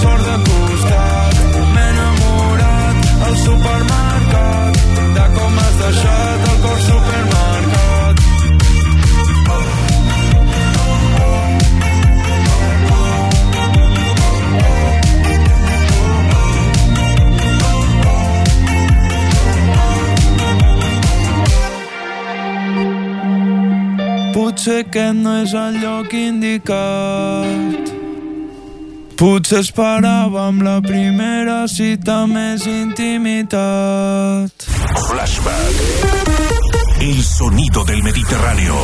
sort de costat. M'he enamorat al supermercat. De com has deixat el cor supermercat. Potser aquest no és el lloc indicat. Potser esperàvem la primera cita més intimitat. Flashback. El sonido del Mediterráneo.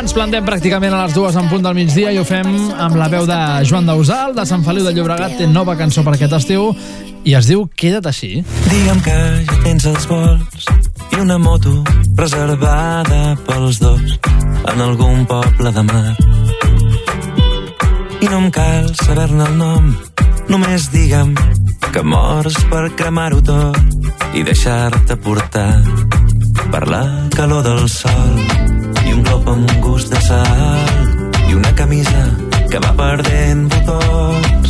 Ens plantem pràcticament a les dues en punt del migdia i ho fem amb la veu de Joan Dausal, de Sant Feliu de Llobregat, té nova cançó per aquest estiu i es diu Queda't així. Digue'm que ja tens els vols i una moto reservada pels dos en algun poble de mar. I no em cal saber-ne el nom, només digue'm que mors per cremar-ho tot i deixar-te portar per la calor del sol amb un gust de sal i una camisa que va perdent botons.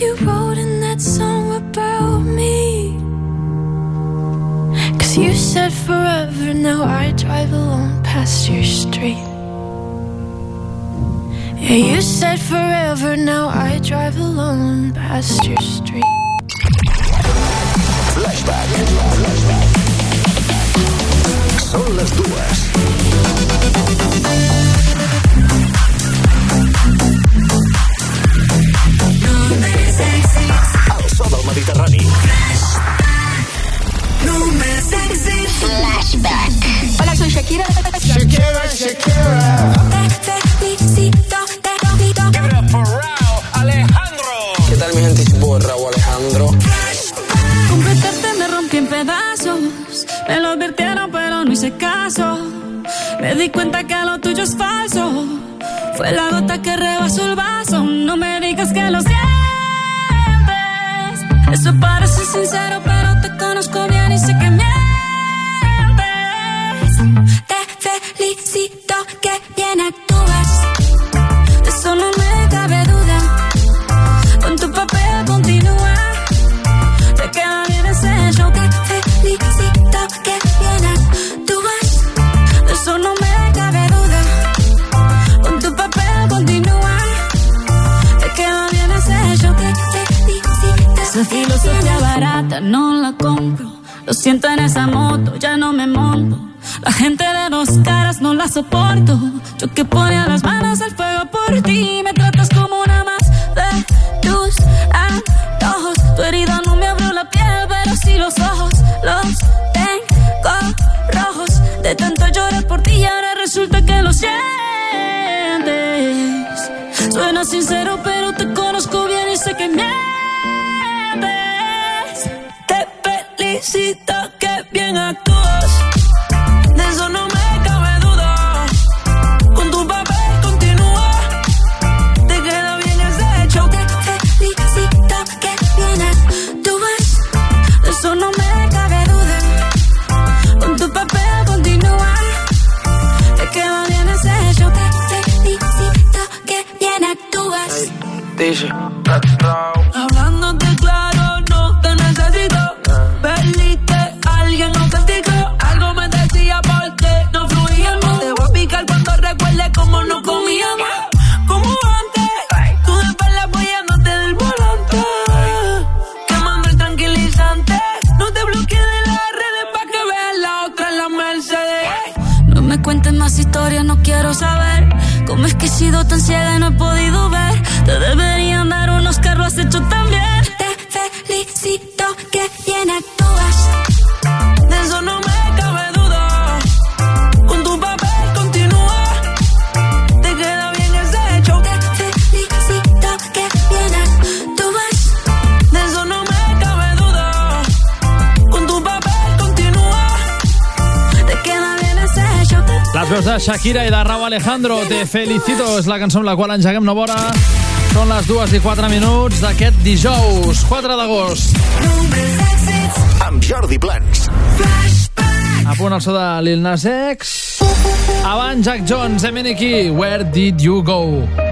you wrote in that song about me. Cause you said forever, now I drive alone past your street. Yeah, you said forever, now I drive alone past your street. Flashback. Flashback. Son las duas. mediterrani. Flashback. Hola, soy Shakira. Shakira, Shakira. Rao Alejandro. ¿Qué tal, mi gente? It's Rao Alejandro. Completarte me rompí en pedazos. Me lo advirtieron, pero no hice caso. Me di cuenta que lo tuyo es falso. Fue la gota que rebasó el vaso. No me digas que lo siento. Since I don't. Alejandro, te felicito. És la cançó amb la qual engeguem una vora. Són les dues i quatre minuts d'aquest dijous, 4 d'agost. Amb Jordi Plans. A punt el so de Lil Nas X. Abans Jack Jones, Emeniki, Where Did You Go?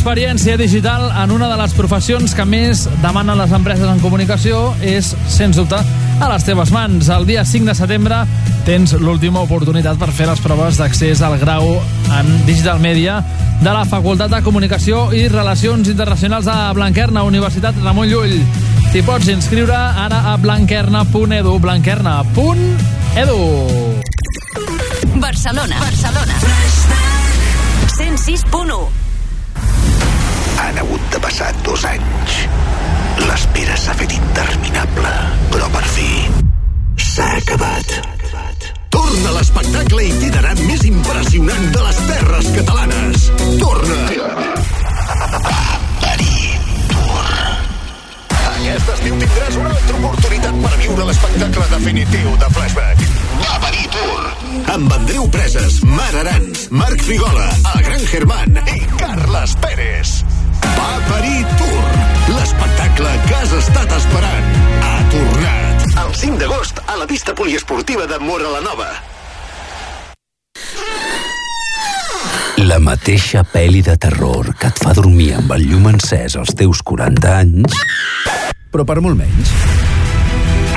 experiència digital en una de les professions que més demanen les empreses en comunicació és, sens dubte, a les teves mans. El dia 5 de setembre tens l'última oportunitat per fer les proves d'accés al grau en Digital Media de la Facultat de Comunicació i Relacions Internacionals de Blanquerna, Universitat Ramon Llull. T'hi pots inscriure ara a blanquerna.edu, blanquerna.edu. Barcelona. Barcelona. 106.1 passat dos anys. L'espera s'ha fet interminable, però per fi s'ha acabat. Torna l'espectacle itinerant més impressionant de les terres catalanes. Torna! Aquest estiu tindràs una altra oportunitat per viure l'espectacle definitiu de Flashback. Paperí Tour. Amb Andreu Preses, Mar Aran, Marc Frigola, el Gran Germán i Carles Pérez. Paperí Tour, l'espectacle que has estat esperant. Ha tornat. El 5 d'agost a la pista poliesportiva de Mora la Nova. La mateixa pel·li de terror que et fa dormir amb el llum encès als teus 40 anys, però per molt menys.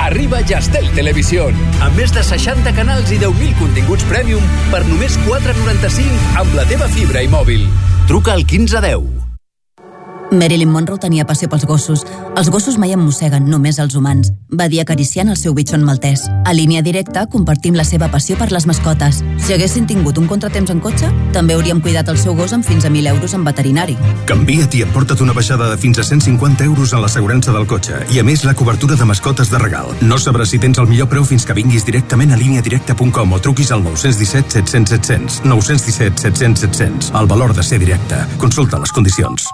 Arriba Jastel Televisió, amb més de 60 canals i 10.000 continguts premium per només 4,95 amb la teva fibra i mòbil. Truca al 1510. Marilyn Monroe tenia passió pels gossos. Els gossos mai em mosseguen, només els humans, va dir acariciant el seu bitxon maltès. A línia directa, compartim la seva passió per les mascotes. Si haguessin tingut un contratemps en cotxe, també hauríem cuidat el seu gos amb fins a 1.000 euros en veterinari. Canvia't i emporta't una baixada de fins a 150 euros en l'assegurança del cotxe i, a més, la cobertura de mascotes de regal. No sabràs si tens el millor preu fins que vinguis directament a líniadirecta.com o truquis al 917 700 700. 917 700 700. El valor de ser directe. Consulta les condicions.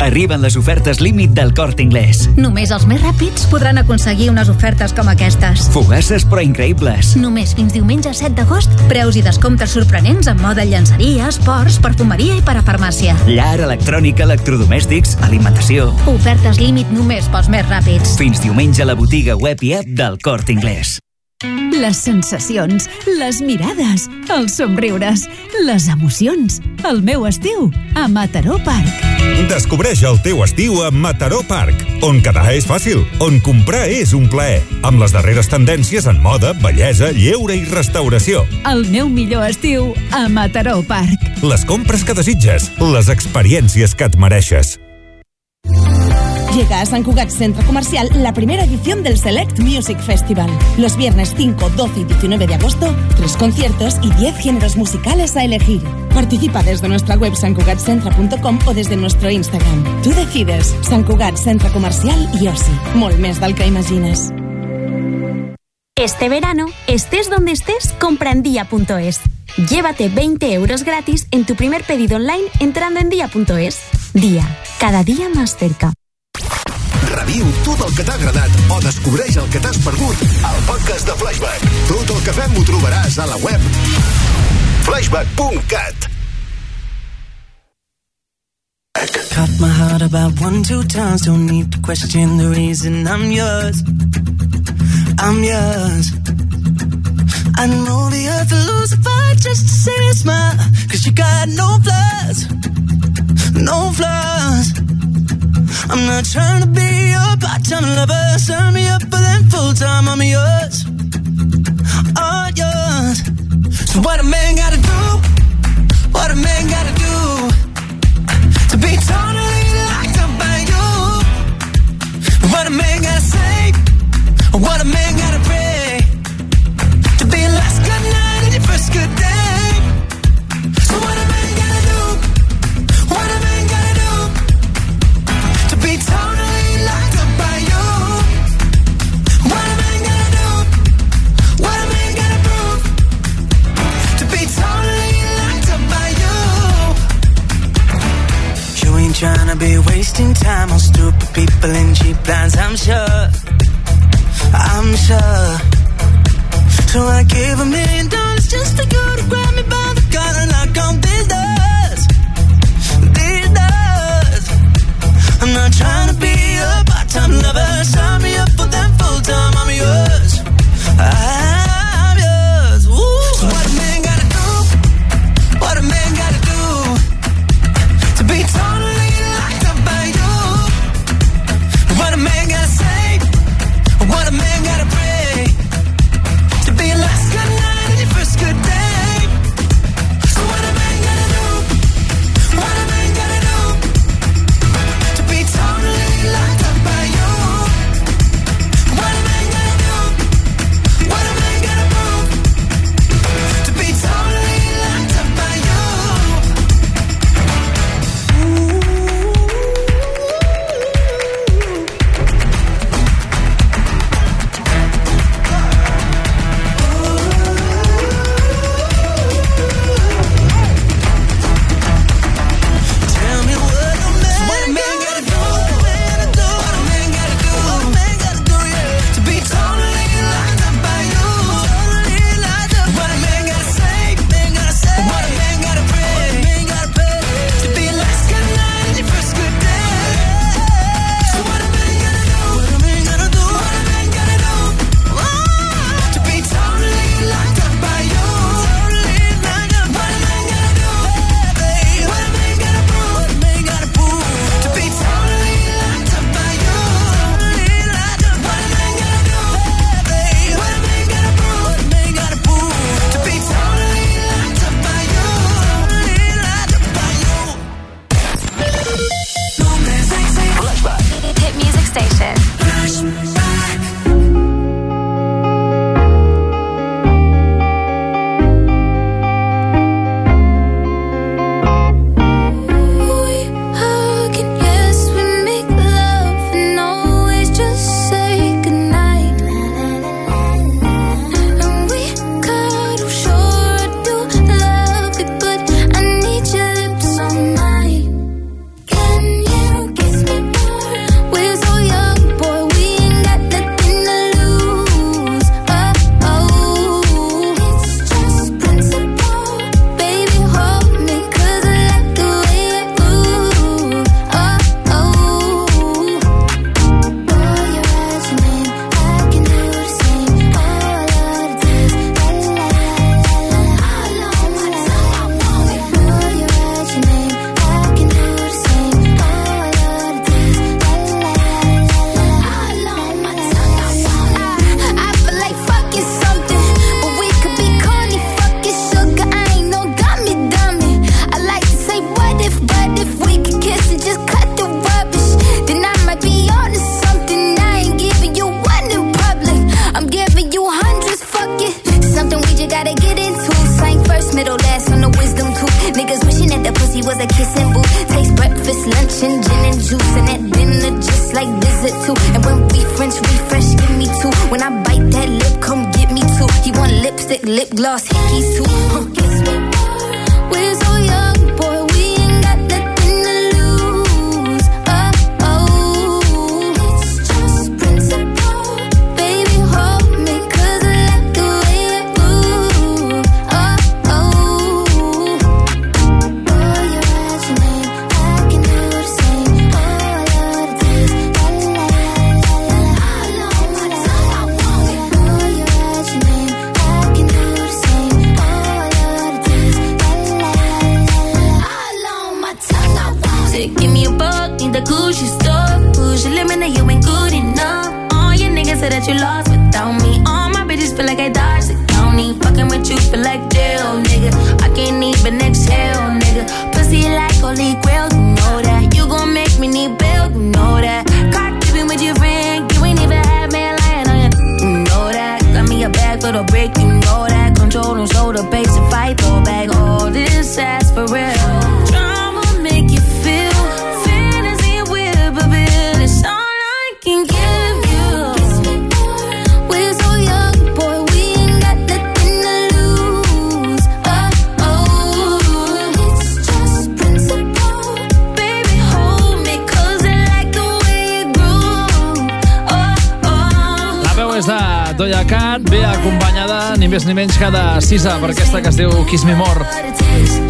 Arriben les ofertes límit del Corte Inglés. Només els més ràpids podran aconseguir unes ofertes com aquestes. Fugasses però increïbles. Només fins diumenge 7 d'agost, preus i descomptes sorprenents en moda llançeria, esports, perfumeria i per a farmàcia. Llar, electrònica, electrodomèstics, alimentació. Ofertes límit només pels més ràpids. Fins diumenge a la botiga web i app del Corte Inglés. Les sensacions, les mirades, els somriures, les emocions. El meu estiu a Mataró Park. Descobreix el teu estiu a Mataró Park, on quedar és fàcil, on comprar és un plaer, amb les darreres tendències en moda, bellesa, lleure i restauració. El meu millor estiu a Mataró Park. Les compres que desitges, les experiències que et mereixes. Llega a San Cugat Centro Comercial la primera edición del Select Music Festival. Los viernes 5, 12 y 19 de agosto, tres conciertos y 10 géneros musicales a elegir. Participa desde nuestra web sancugatcentra.com o desde nuestro Instagram. Tú decides. Sant Cugat Centro Comercial y Osi. Molt més del imagines. Este verano, estés donde estés, compra en día.es. Llévate 20 euros gratis en tu primer pedido online entrando en día.es. Día, cada día más cerca. Reviu tot el que t'ha agradat o descobreix el que t'has perdut al podcast de Flashback. Tot el que fem ho trobaràs a la web flashback.cat Cut my heart about one, two times. Don't need to question the reason I'm yours. I'm yours. I know the earth will lose a fight just to see you smile. Cause you got no flaws. No flaws. I'm not trying to be your part-time lover. Sign me up for then full-time. I'm yours. All yours. So what a man gotta do? What a man gotta do? to be totally locked up by you. What a man gotta say, what a man tryna be wasting time on stupid people and cheap plans, I'm sure. I'm sure. So I give a million dollars just for you to grab me by the collar and knock on these doors. These doors. I'm not trying to be a part-time lover. Sign me up for them full-time. I'm yours. I'm Lluïsa per aquesta que es diu Kiss Me More.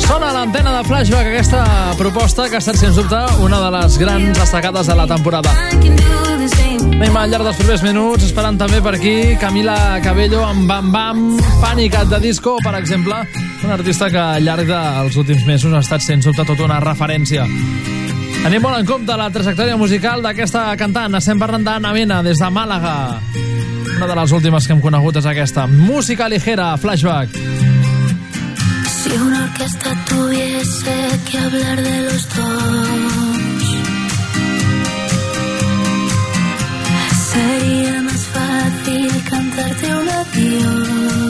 Sona l'antena de Flashback aquesta proposta que ha estat, sens dubte, una de les grans destacades de la temporada. Anem al llarg dels primers minuts, esperant també per aquí Camila Cabello amb Bam Bam, Pànicat de Disco, per exemple, un artista que al llarg dels últims mesos ha estat, sens dubte, tota una referència. Anem molt en compte la trajectòria musical d'aquesta cantant. Estem parlant d'Anna Mena, des de Màlaga una de les últimes que hem conegut és aquesta. Música ligera, flashback. Si una orquesta tuviese que hablar de los dos Sería más fácil cantarte un adiós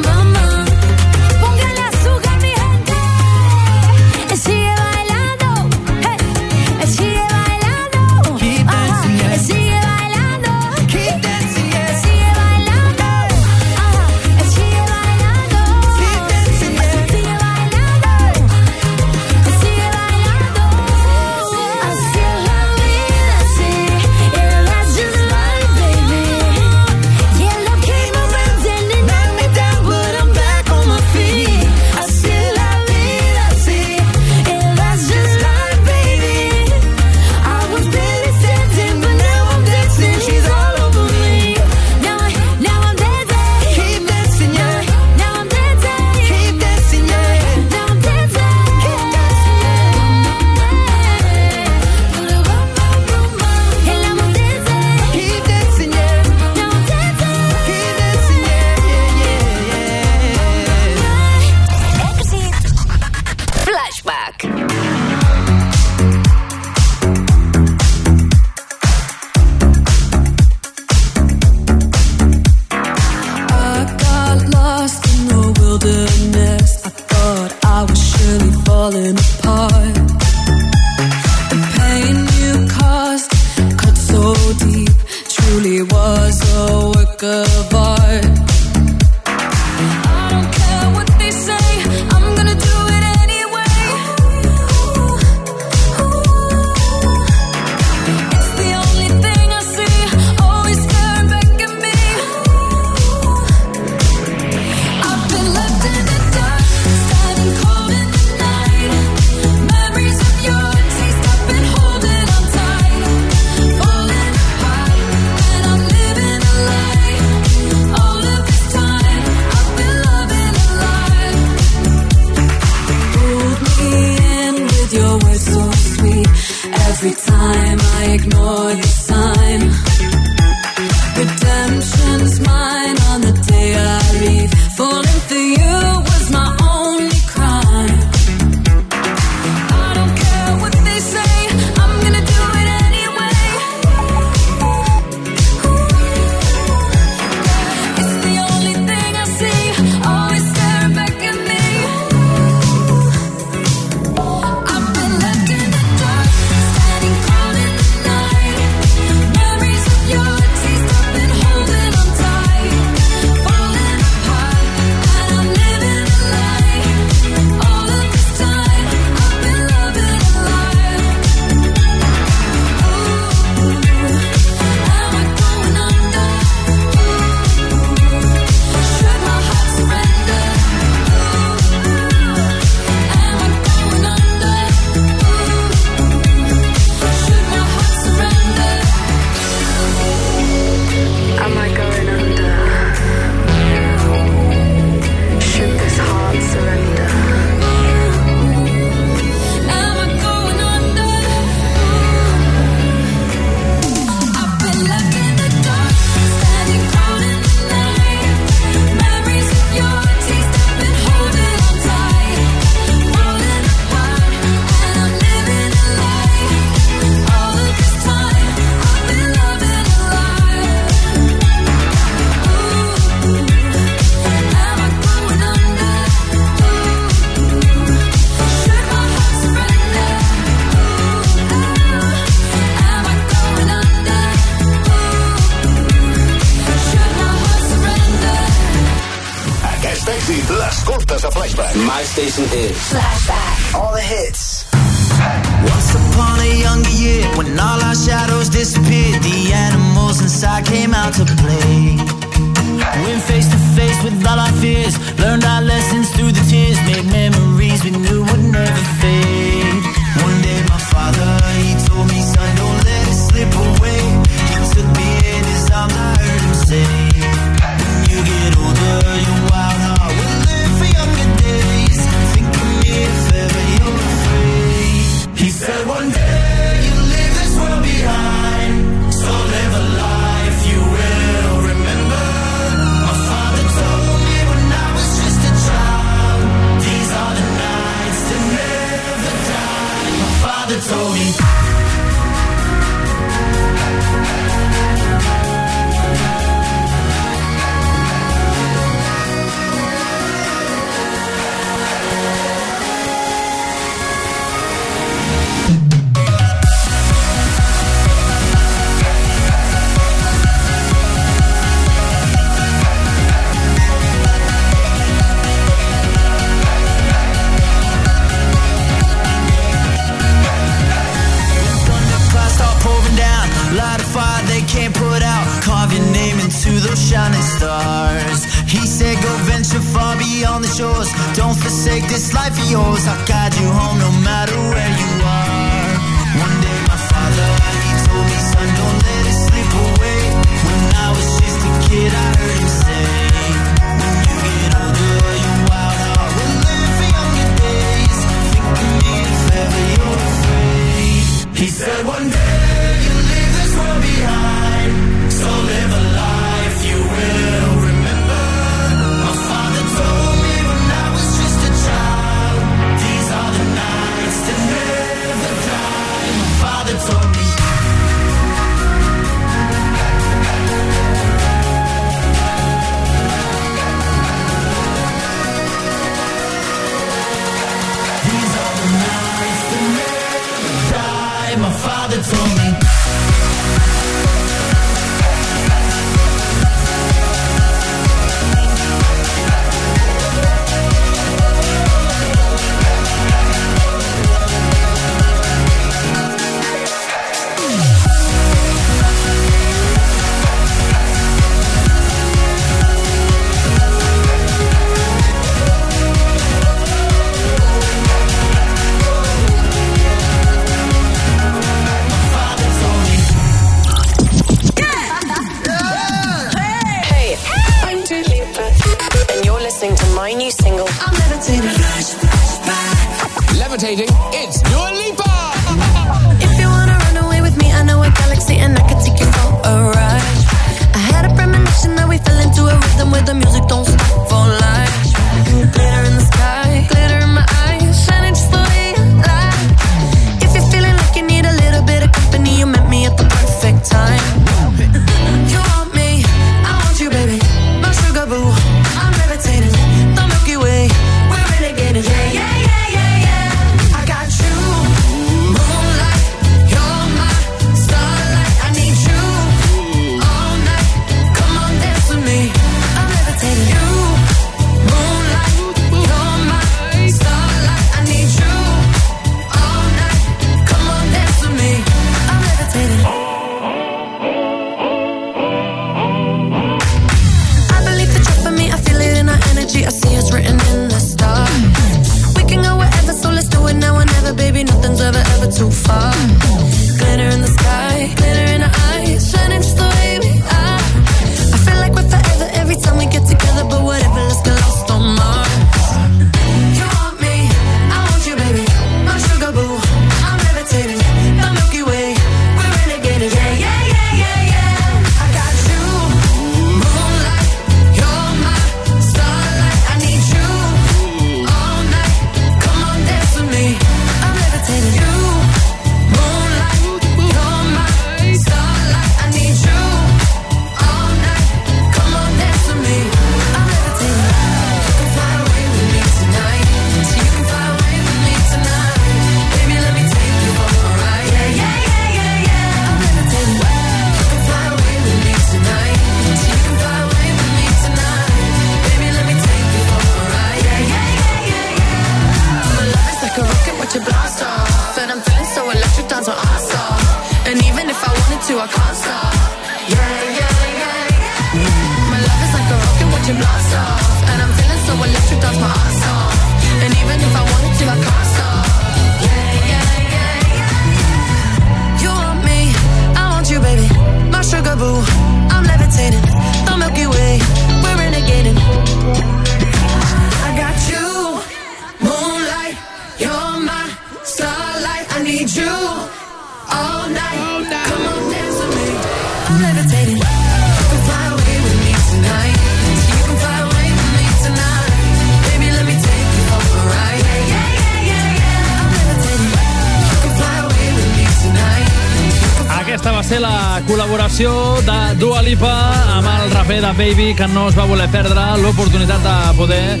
Baby, que no es va voler perdre l'oportunitat de poder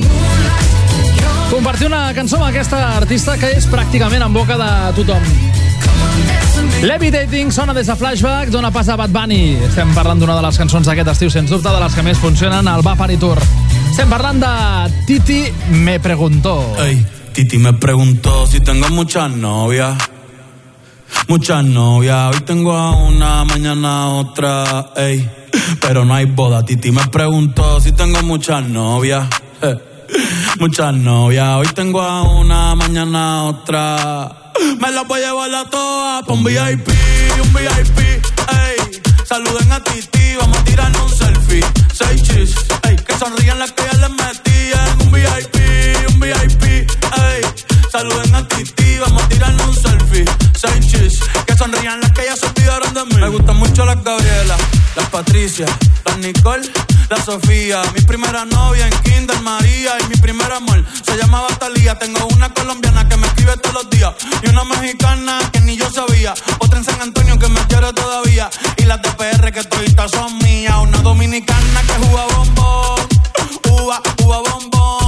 compartir una cançó amb aquesta artista que és pràcticament en boca de tothom. Levitating sona des de Flashback, dona pas a Bad Bunny. Estem parlant d'una de les cançons d'aquest estiu, sens dubte, de les que més funcionen al Bapari Tour. Estem parlant de Titi Me Preguntó. Ey, Titi me preguntó si tengo muchas novias. Muchas novias, hoy tengo a una, mañana a otra, ey. Pero no hay boda, Titi me preguntó si tengo muchas novias. (laughs) Muchas novias, hoy tengo a una, mañana otra. Me las voy a llevar a todas pa' un VIP, un VIP, ey. Saluden a Titi, vamos a tirarnos un selfie. Seis chis, ey. Que sonrían las que ya les metían. Un VIP, un VIP, ey. Saluden a Titi, vamos a tirarnos un selfie. Chis, que sonrían las que ya se olvidaron de mí. Me gustan mucho las Gabriela, las Patricia, las Nicole, la Sofía. Mi primera novia en Kinder María y mi primer amor se llamaba Talía. Tengo una colombiana que me escribe todos los días y una mexicana que ni yo sabía. Otra en San Antonio que me quiere todavía y las de PR que toditas son mías. Una dominicana que juega bombón, uva, uva bombón.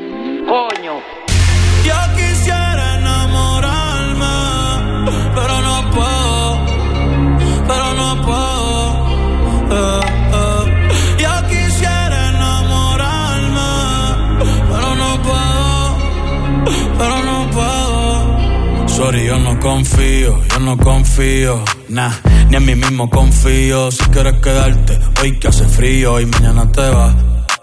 Coño. Yo quisiera enamorarme, pero no puedo, pero no puedo. eh, eh. Yo quisiera enamorarme, pero no puedo, pero no puedo. Sorry, yo no confío, yo no confío, nah, ni en mí mismo confío. Si quieres quedarte, hoy que hace frío y mañana te vas.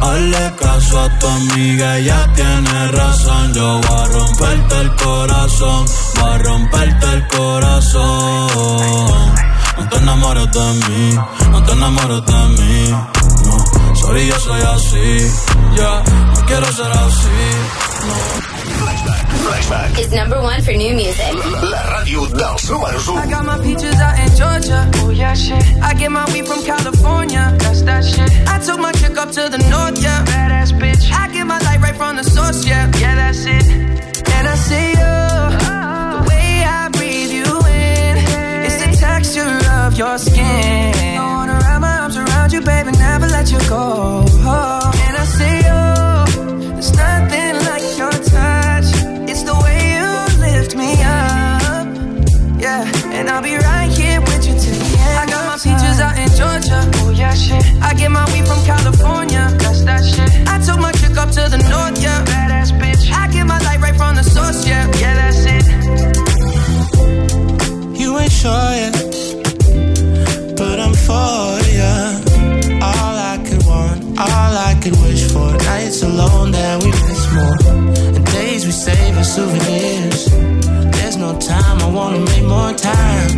Hazle caso a tu amiga, ella tiene razón. Yo voy a romperte el corazón, voy a romperte el corazón. No te enamores de mí, no te enamores de mí. No, sorry, yo soy así. Ya, no quiero ser así. Flashback. Is number one for new music. La ràdio dels números 1. I got my peaches out in Georgia. Oh yeah, shit. I get my weed from California. That's that shit. I took my chick up to the north, yeah. Badass bitch. I get my light right from the source, yeah. Yeah, that's it. And I see you. Oh. The way I breathe you in. It's the texture of your skin. Baby, never let you go. Oh, and I say, oh, there's nothing like your touch. It's the way you lift me up. Yeah, and I'll be right here with you till the end. I got my peaches out in Georgia. Oh yeah, shit. I get my weed from California. That's that shit. I took my chick up to the north, yeah. Badass bitch. I get my light right from the source, yeah. Yeah, that's it. You ain't sure yet, Nights alone that we miss more, and days we save as souvenirs. There's no time, I wanna make more time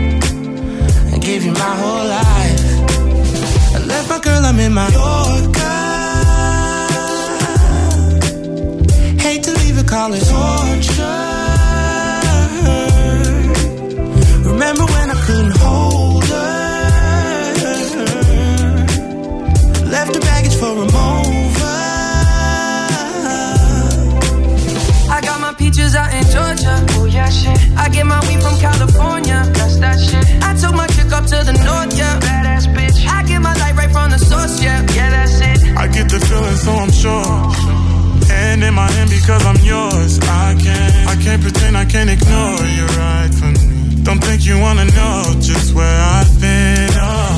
and give you my whole life. I left my girl, I'm in my Yorker. Hate to leave it, call. Yeah, shit. I get my weed from California. That's that shit. I took my chick up to the north, yeah. Badass bitch. I get my light right from the source, yeah. Yeah, that's it. I get the feeling, so I'm sure. Hand in my hand because I'm yours. I can't, I can't pretend I can't ignore you right from me. Don't think you wanna know just where I've been. Oh.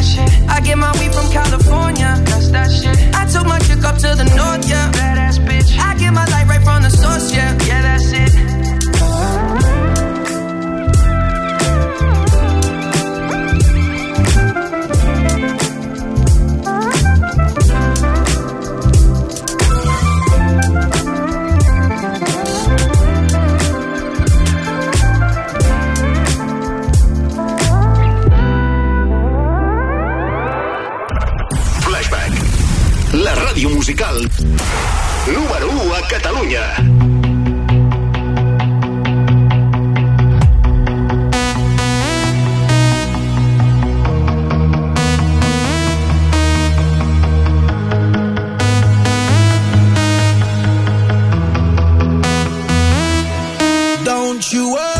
Yeah, shit. I get my weed from California. That's that shit. I took my chick up to the north, yeah. Badass bitch. I get my light right from the source, yeah. Yeah, that's it. Musical número 1 a Catalunya. You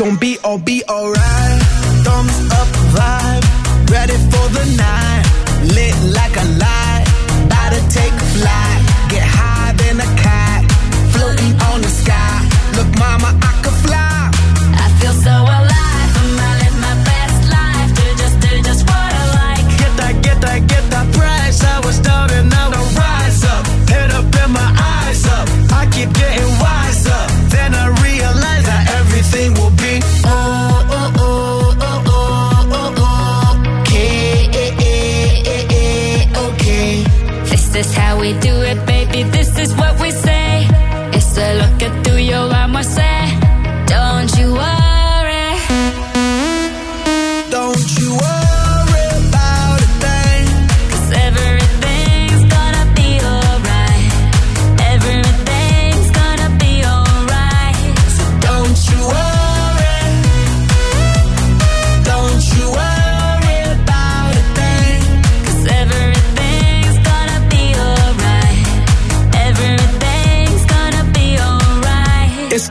gonna be all be alright. Thumbs up vibe, ready for the night. Lit like a light,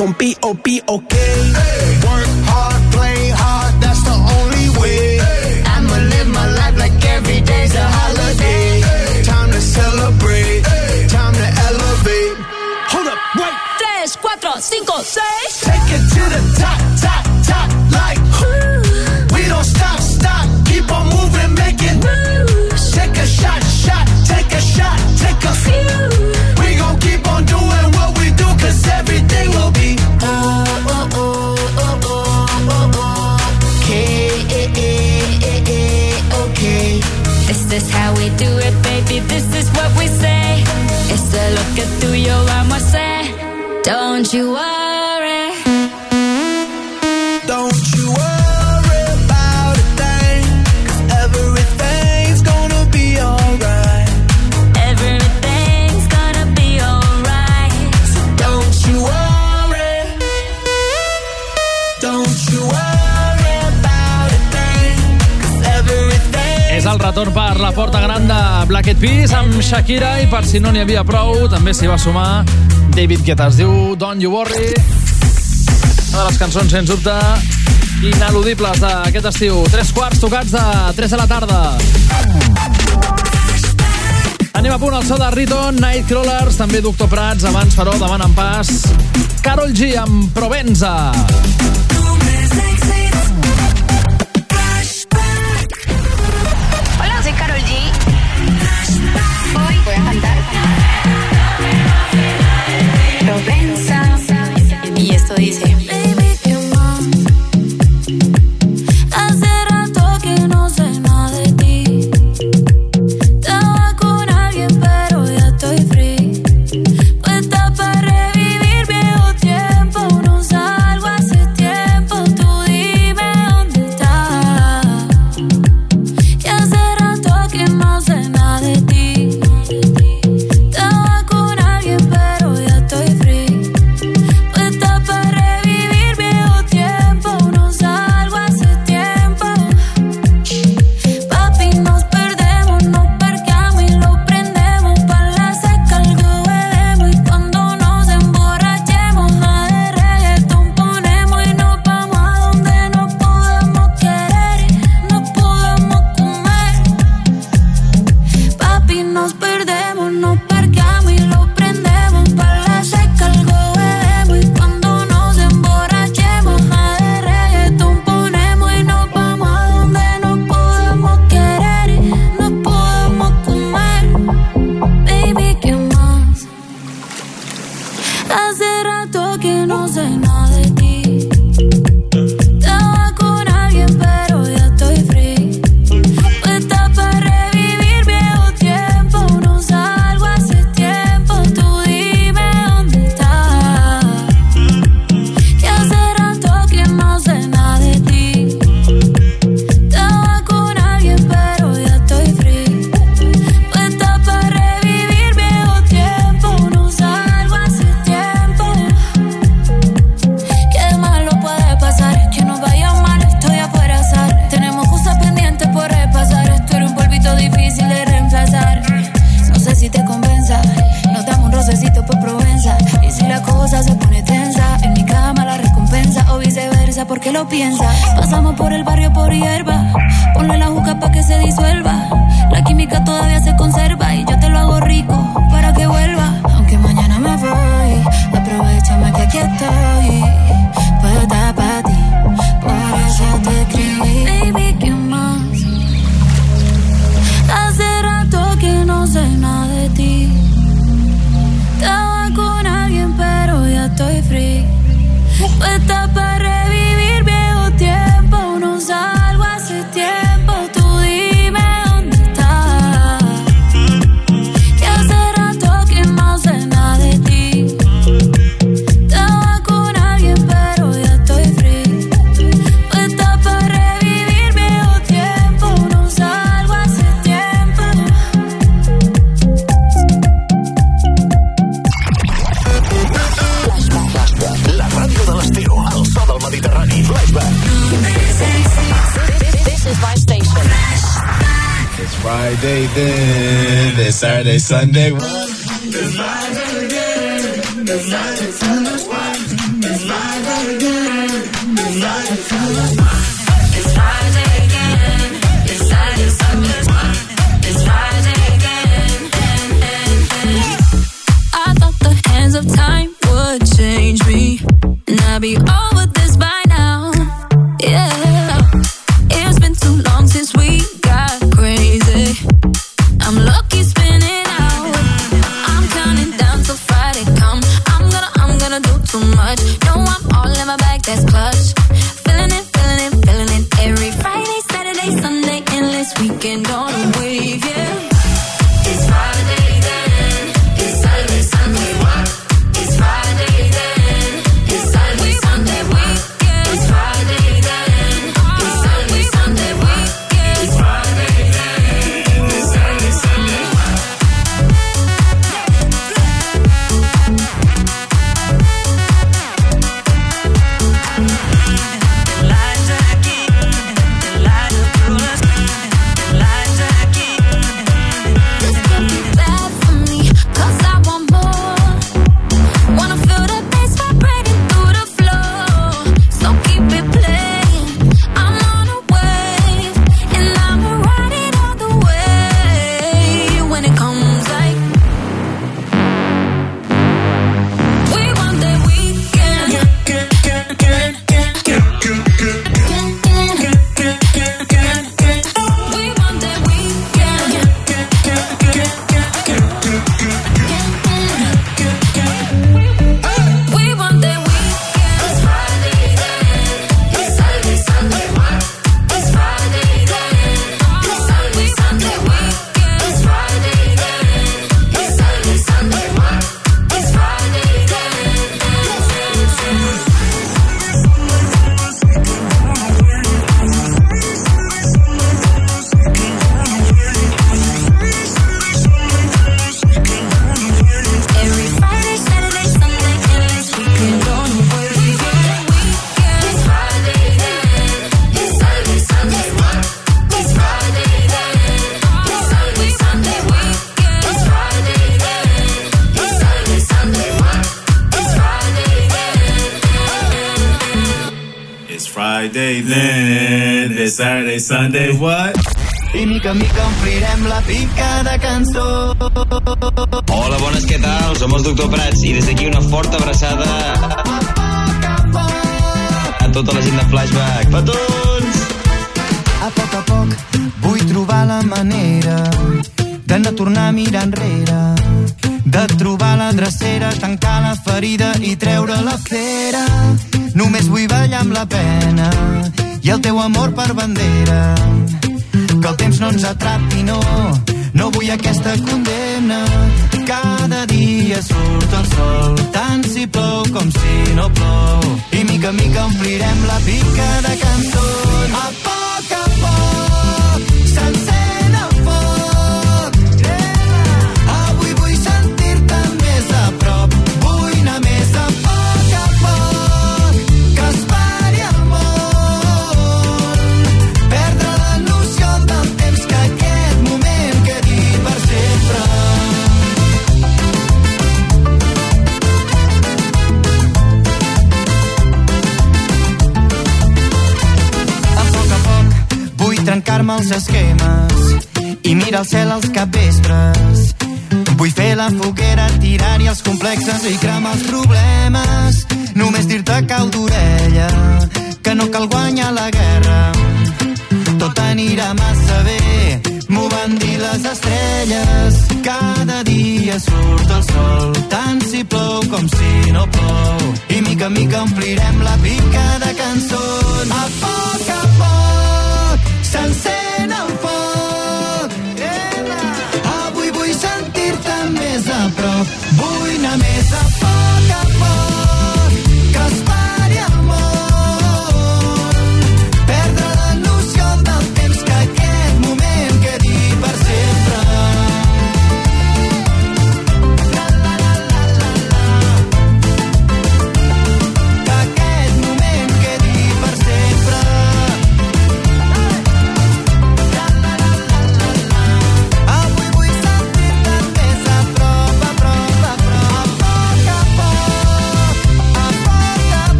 alright. It's gonna be oh be okay. Work you are retorn per la porta gran de Black Eyed Peas amb Shakira i per si no n'hi havia prou també s'hi va sumar David Guetta. Es diu Don't You Worry. Una de les cançons sens dubte ineludibles d'aquest estiu. Tres quarts tocats de 3 de la tarda. Anem a punt al so de Riton, Nightcrawlers, també Doctor Prats, abans però demanen pas Carol G amb Provenza. Tu me sexy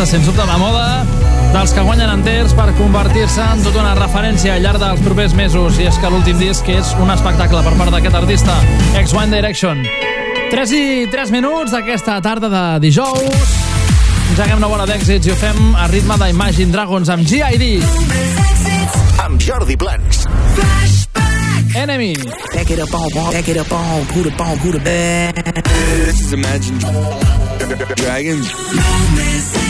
artistes, sens dubte, de moda, dels que guanyen enters per convertir-se en tota una referència al llarg dels propers mesos. I és que l'últim disc és un espectacle per part d'aquest artista, X One Direction. 3 i 3 minuts d'aquesta tarda de dijous. Engeguem una bona d'èxits i ho fem a ritme d'Imagine Dragons amb G.I.D. Amb Jordi Plans. Enemy. Back it up on, back it up on, put it on, put it back. This is Imagine Dragons.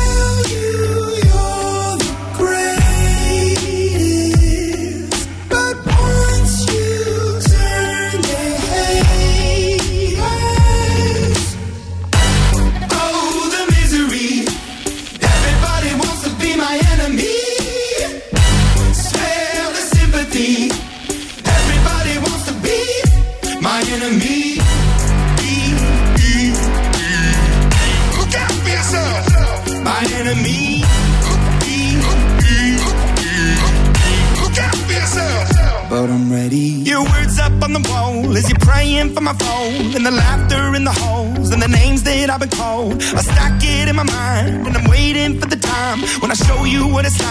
Show you what it's like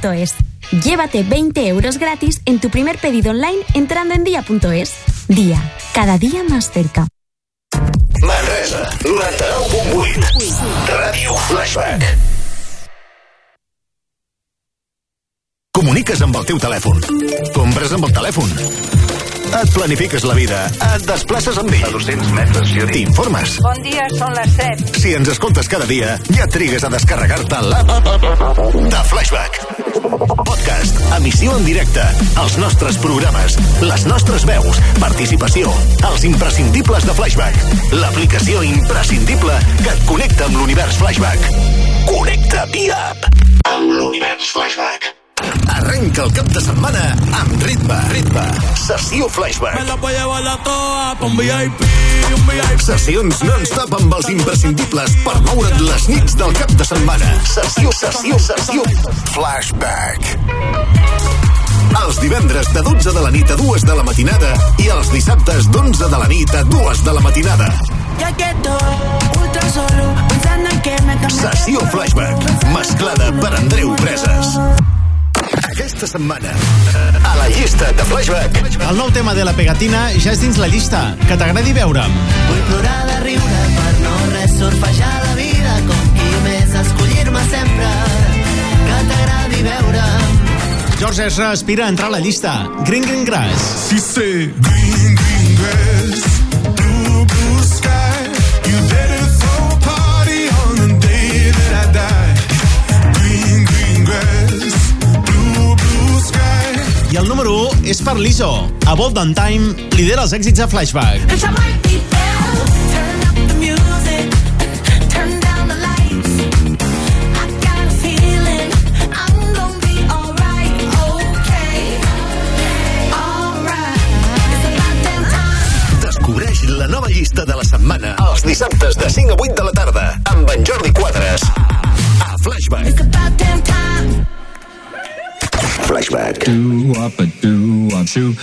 día.es. Llévate 20 euros gratis en tu primer pedido online entrando en dia.es. Dia, cada día más cerca. Manresa, Flashback. Comuniques amb el teu telèfon. Compres amb el telèfon. Et planifiques la vida. Et desplaces amb ell. A 200 metres, Juri. T'informes. Bon dia, són les 7. Si ens escoltes cada dia, ja trigues a descarregar-te l'app de Flashback podcast, emissió en directe, els nostres programes, les nostres veus, participació, els imprescindibles de Flashback, l'aplicació imprescindible que et connecta amb l'univers Flashback. Connecta via app amb l'univers Flashback. Arrenca el cap de setmana amb ritme, ritme. Sessió Flashback. Me la voy a la toa un VIP, un VIP. Sessions non-stop amb els imprescindibles per moure't les nits del cap de setmana. Sessió, sessió, sessió. Flashback. Els divendres de 12 de la nit a 2 de la matinada i els dissabtes d'11 de la nit a 2 de la matinada. Ja que ultra solo, pensando en que me Sessió Flashback, mesclada per Andreu Preses. Aquesta setmana, a la llista de Flashback. El nou tema de la pegatina ja és dins la llista. Que t'agradi veure'm. Vull plorar de riure per no res surfejar la vida com qui més escollir-me sempre. Que t'agradi veure'm George Ezra aspira a entrar a la llista. Green Green Grass. Si sí. Green Green Grass. Blue, sky. A party on day that die. Green Green Grass. Blue, sky. I el número 1 és per l'ISO. A Bold on Time lidera els èxits a Flashback. Do up a do up shoo.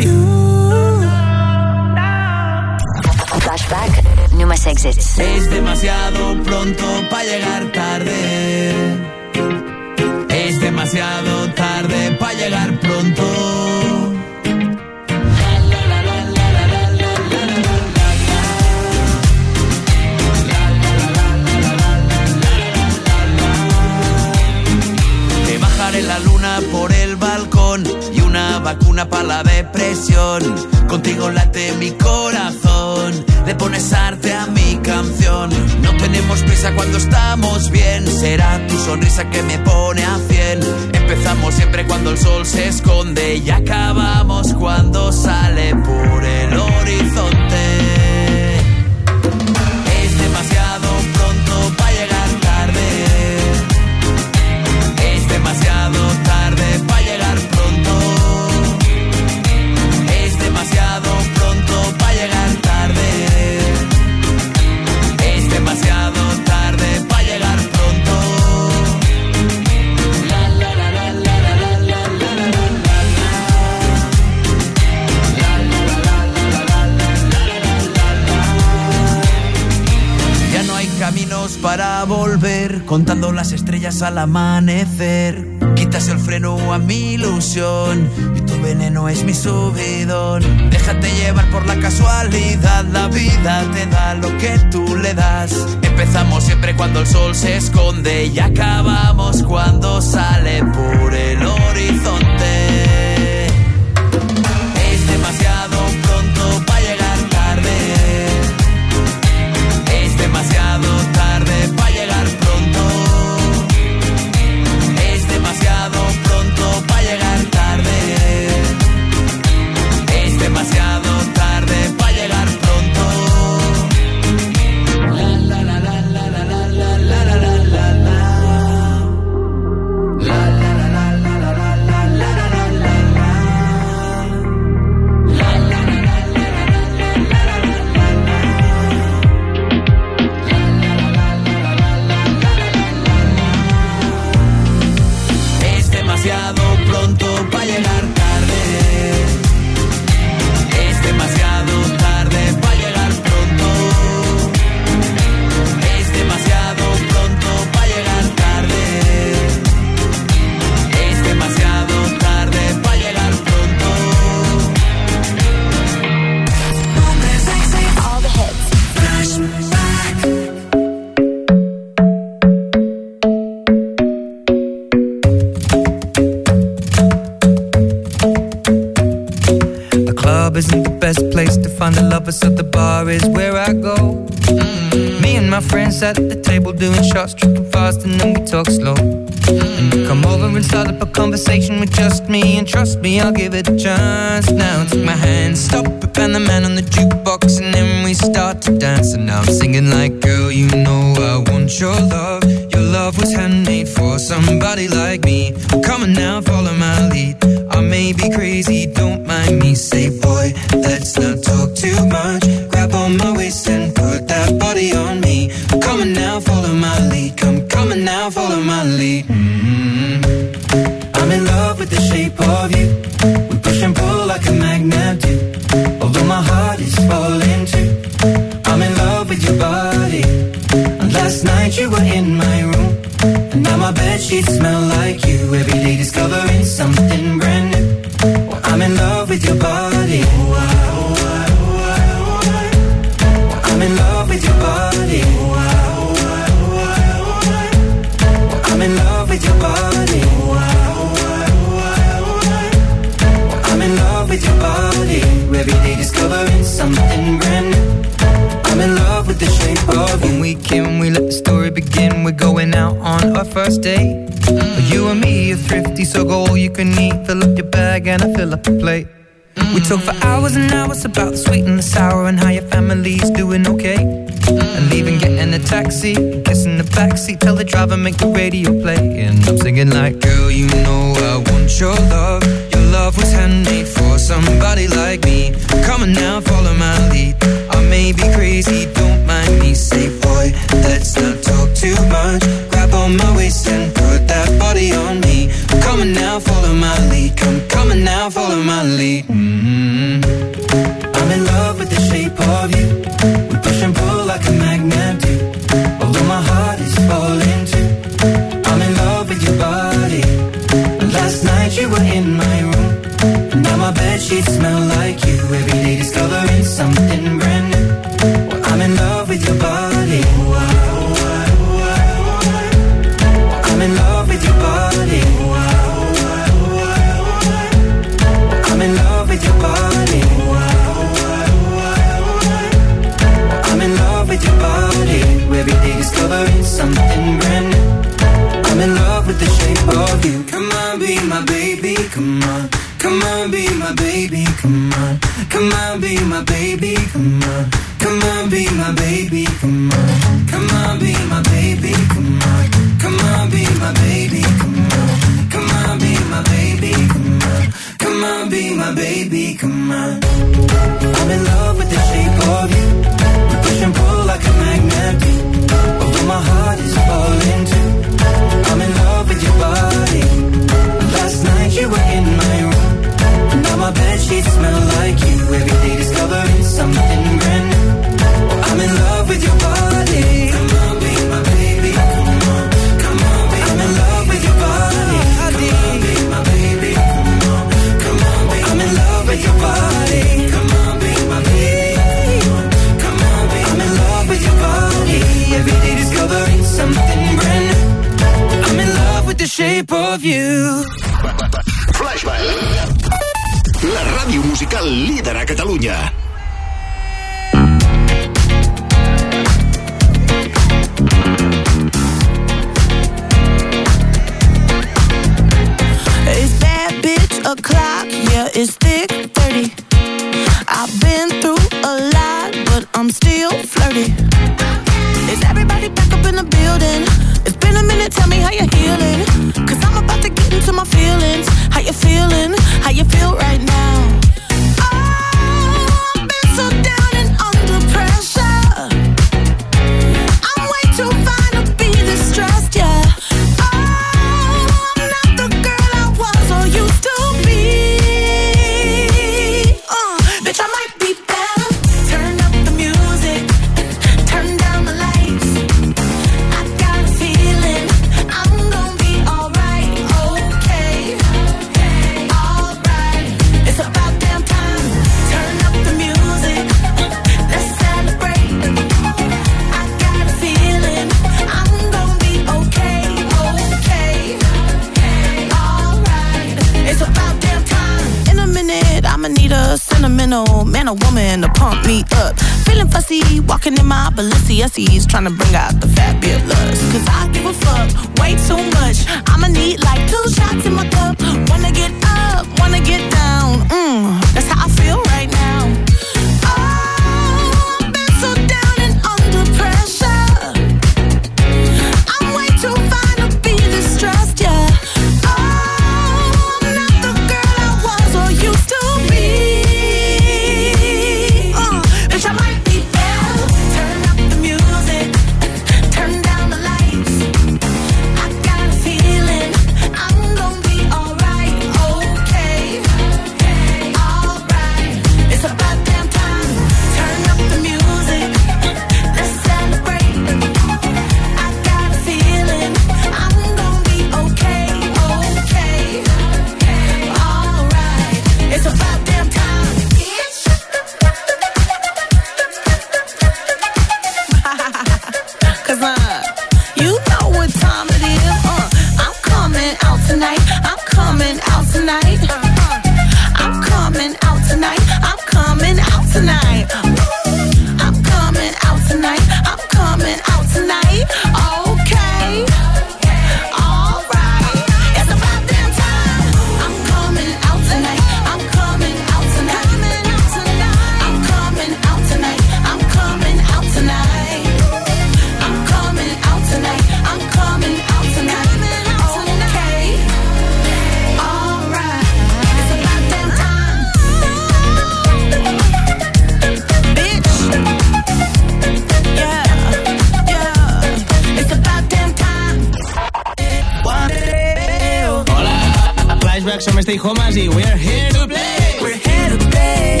Y We're Here to Play. We're here to play.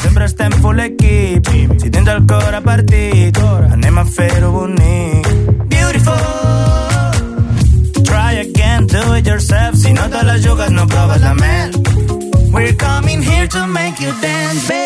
Sempre estem full equip Si tens el cor apartit Anem a fer-ho bonic Beautiful. Try again, do it yourself. Si no te la jugues no proves la ment We're coming here to make you dance, baby.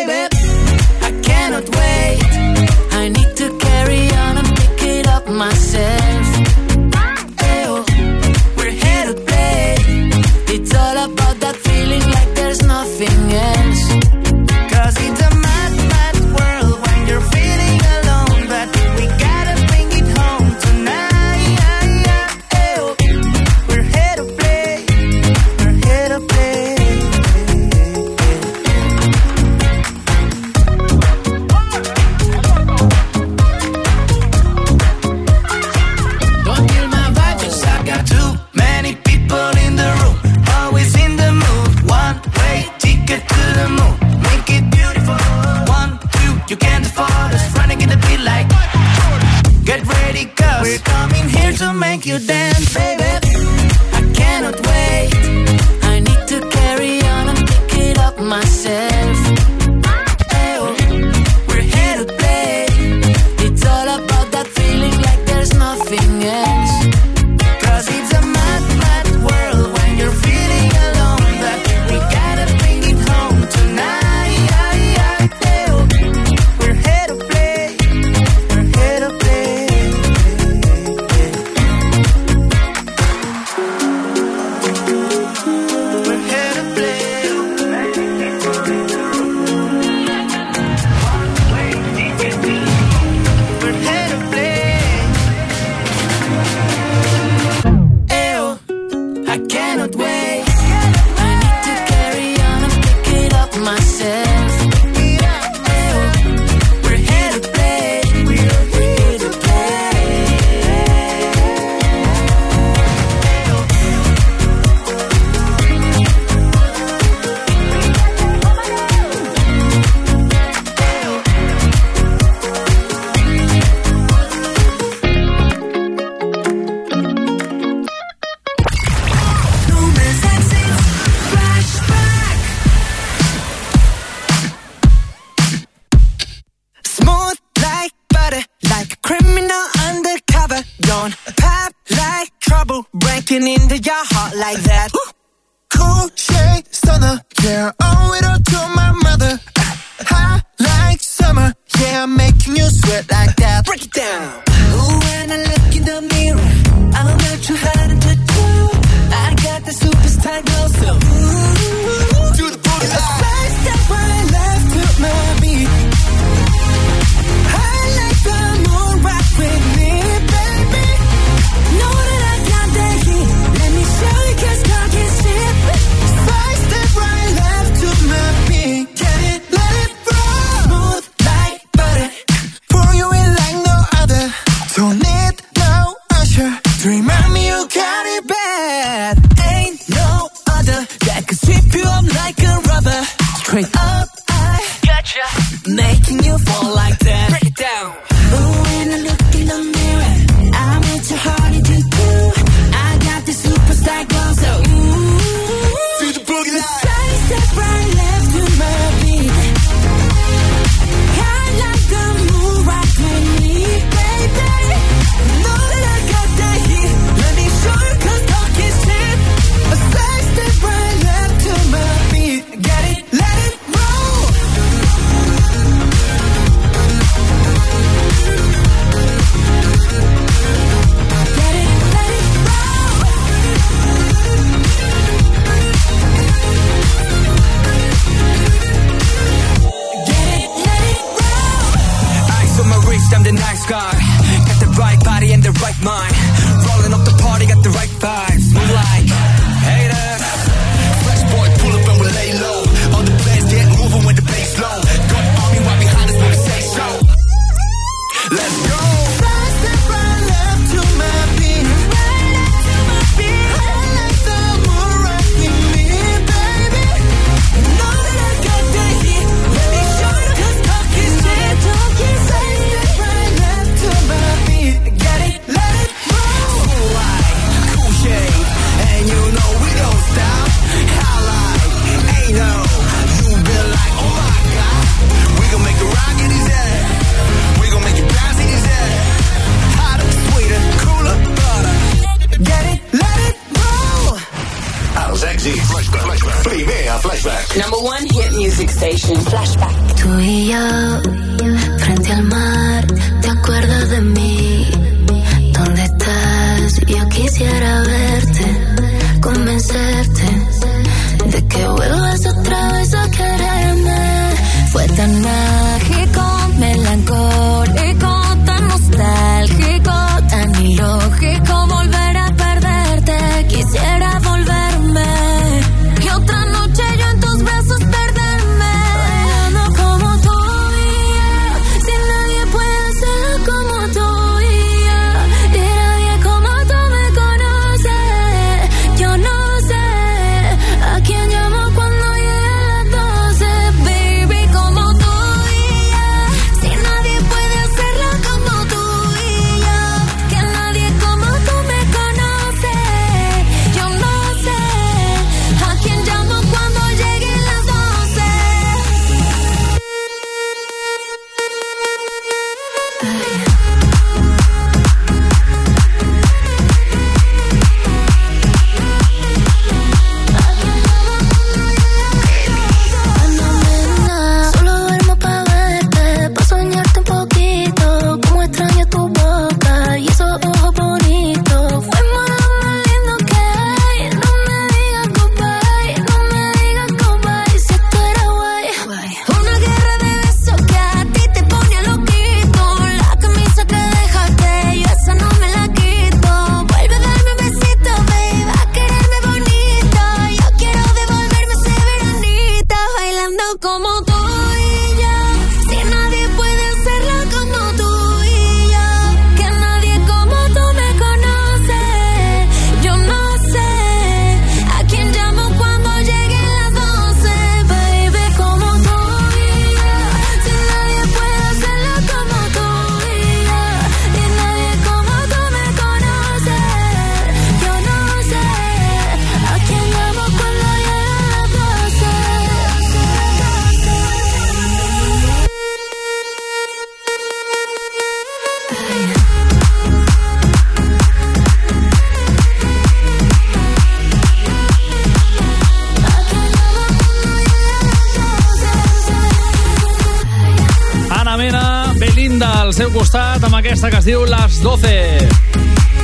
es diu Les 12.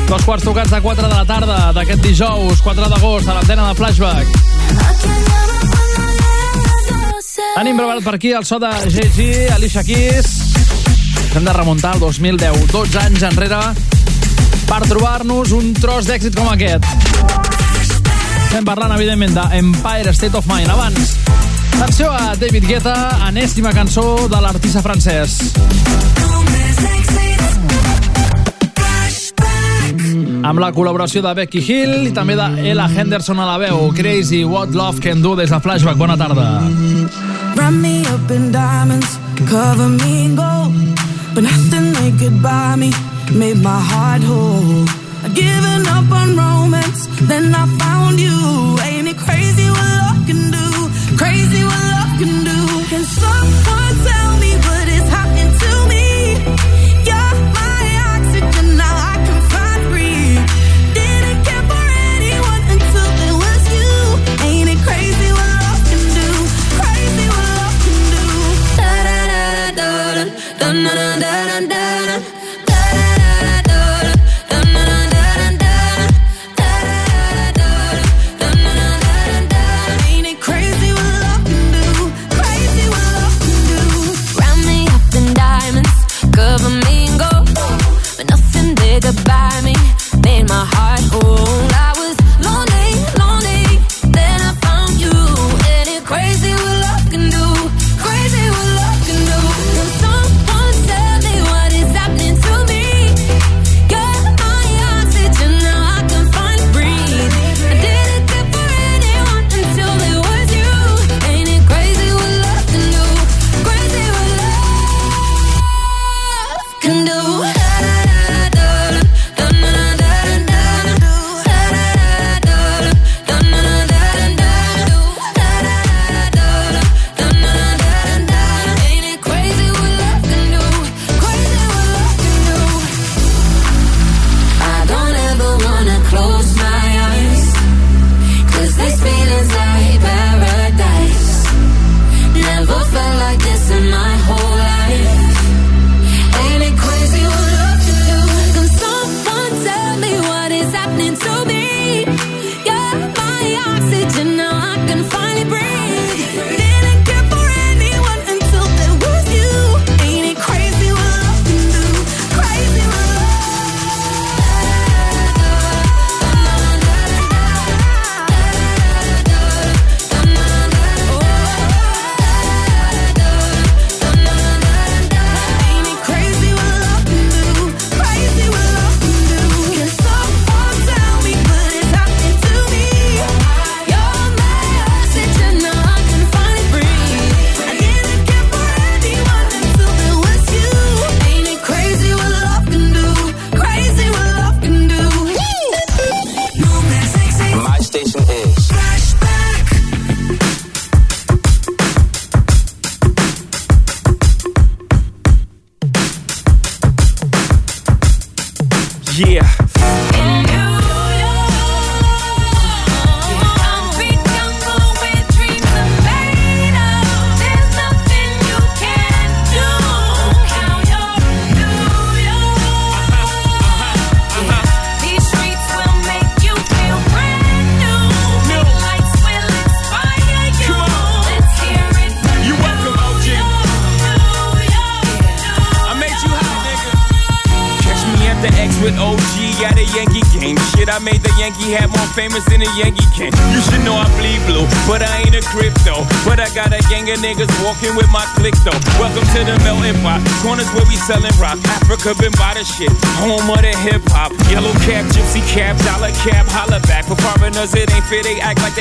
Dos quarts tocats de 4 de la tarda d'aquest dijous, 4 d'agost, a l'antena de Flashback. Tenim preparat per aquí el so de GG, Alicia Keys. Hem de remuntar al 2010, 12 anys enrere, per trobar-nos un tros d'èxit com aquest. Estem parlant, evidentment, d'Empire State of Mind. Abans, atenció a David Guetta, enèstima cançó de l'artista francès. Només èxit amb la col·laboració de Becky Hill i també de Ella Henderson a la veu. Crazy What Love Can Do des de Flashback. Bona tarda. Run me up in diamonds, cover me in gold But nothing they could buy me made my heart whole I'd given up on romance, then I found you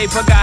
paper got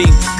Fendi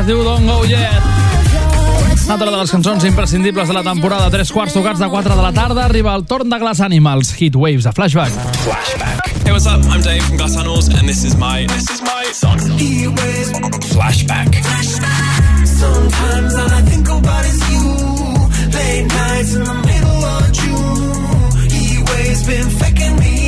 Es diu Don't Go Yet. Una altra de les cançons imprescindibles de la temporada, tres quarts tocats de 4 de la tarda, arriba el torn de Glass Animals, Hit Waves de Flashback. Flashback. Hey, what's up? I'm Dave from Glass Animals, and this is my this is my song. Flashback. Sometimes all I think about is you. Late nights in the middle of June. He waves been faking me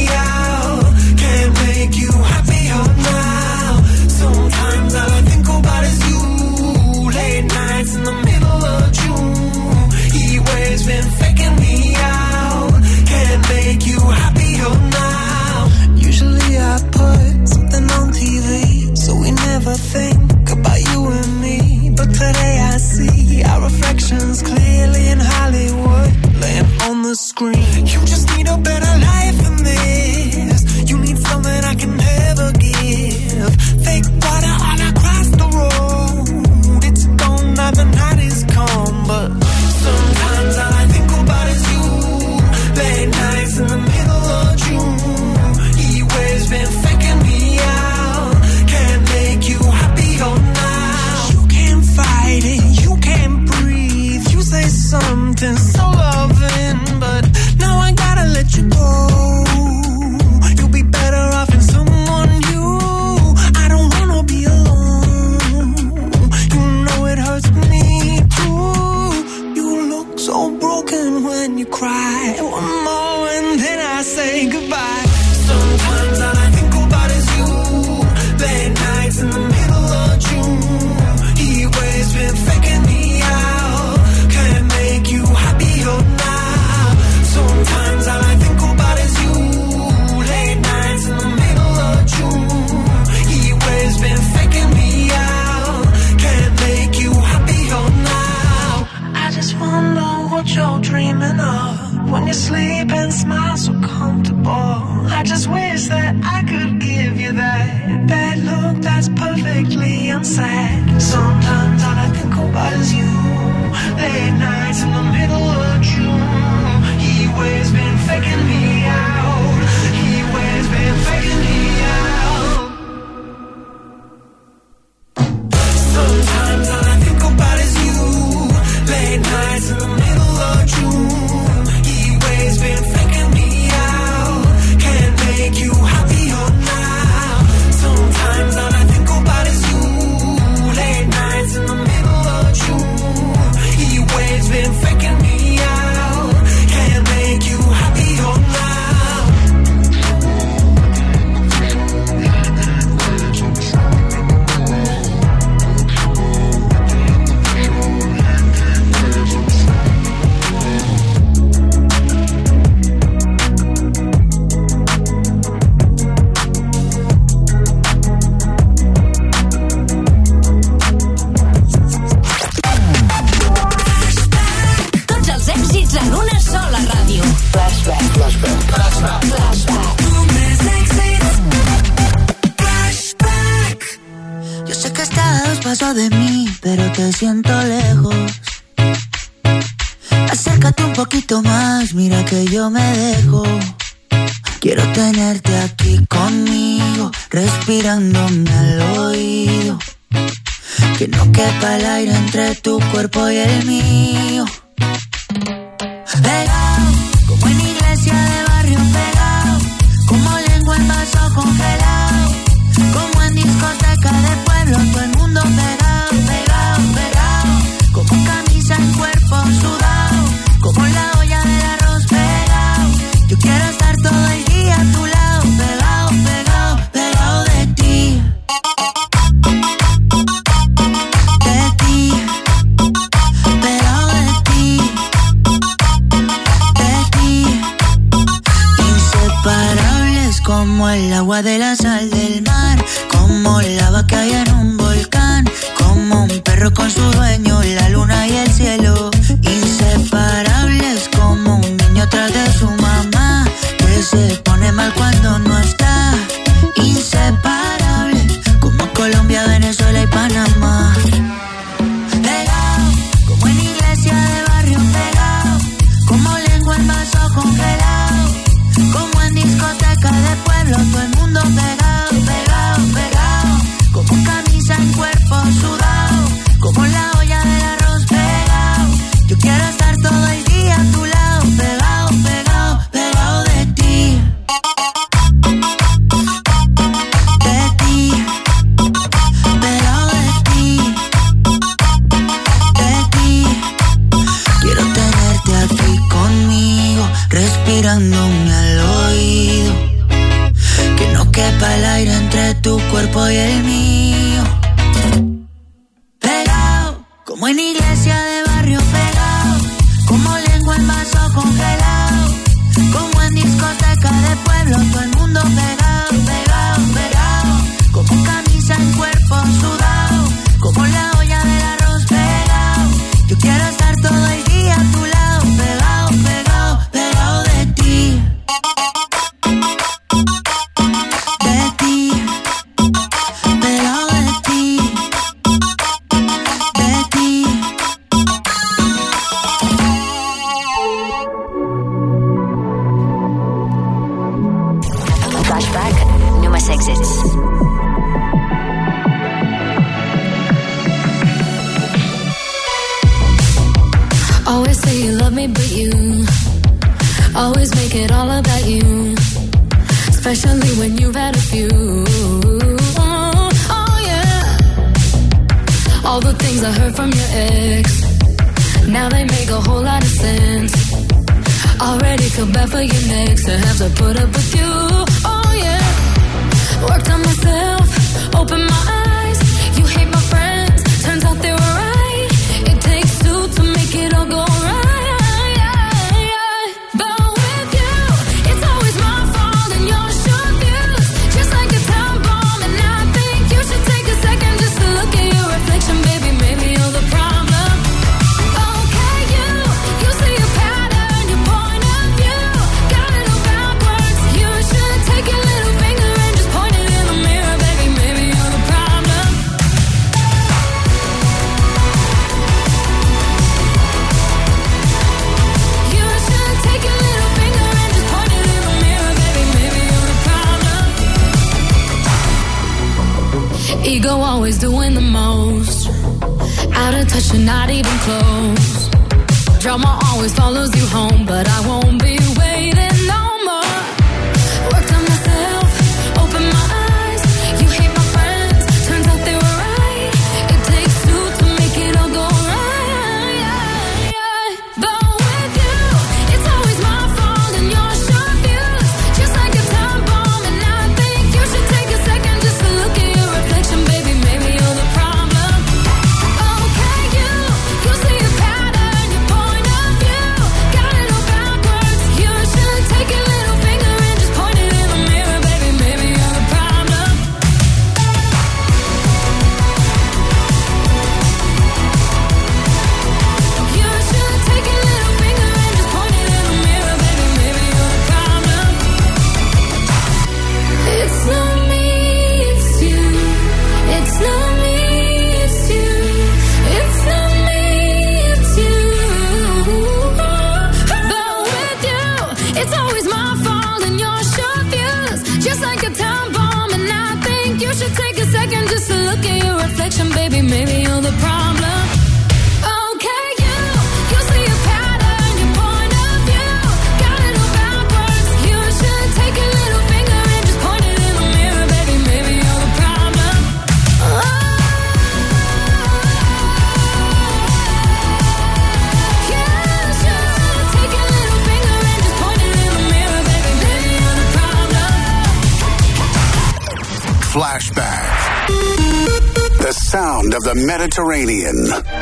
Mediterranean.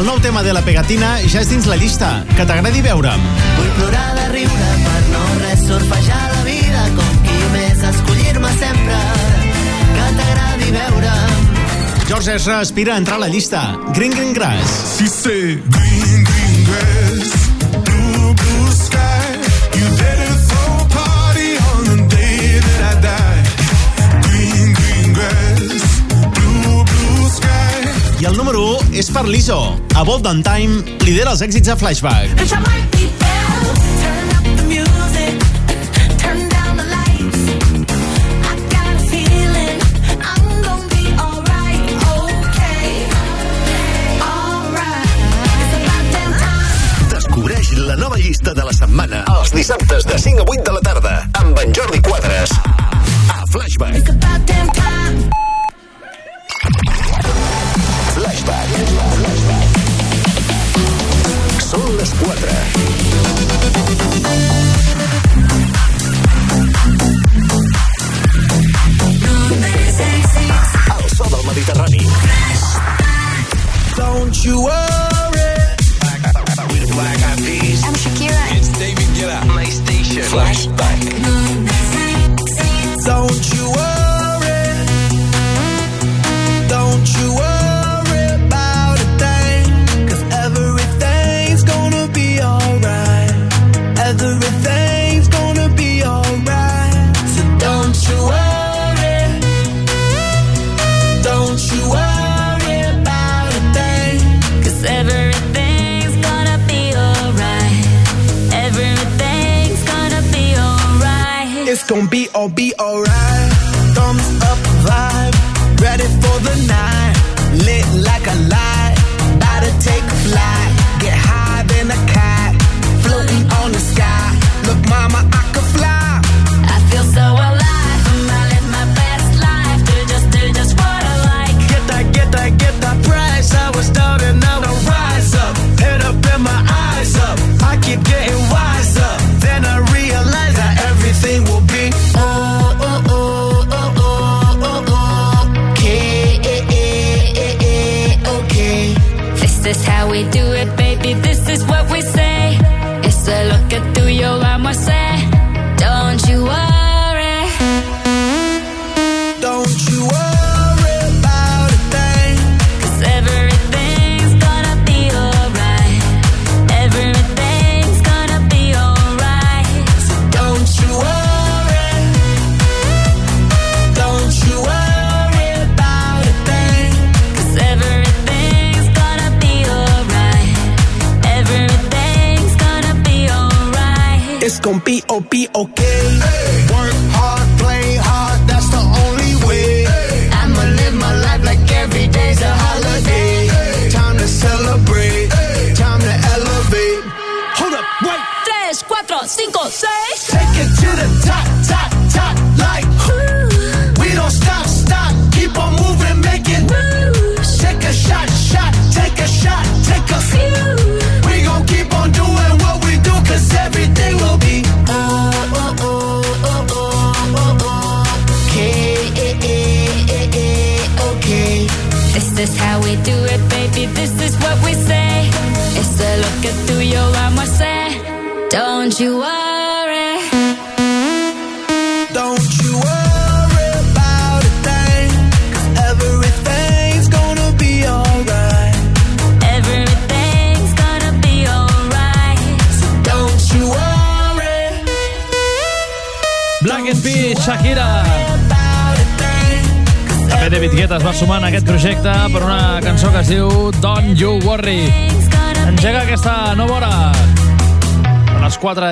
El nou tema de la pegatina ja és dins la llista. Que t'agradi veure'm. Vull plorar de riure per no res surfejar la vida com qui més escollir-me sempre. Que t'agradi veure'm. George S. aspira a entrar a la llista. Green Green Grass. Si sé Green Green Grass Blue Blue Sky You better throw a party on the day that I die Green Green Grass Blue Blue Sky I el número 1 és per l'ISO. About That Time lidera els èxits de Flashback. Descobreix la nova llista de la setmana els dissabtes de 5 a 8 de la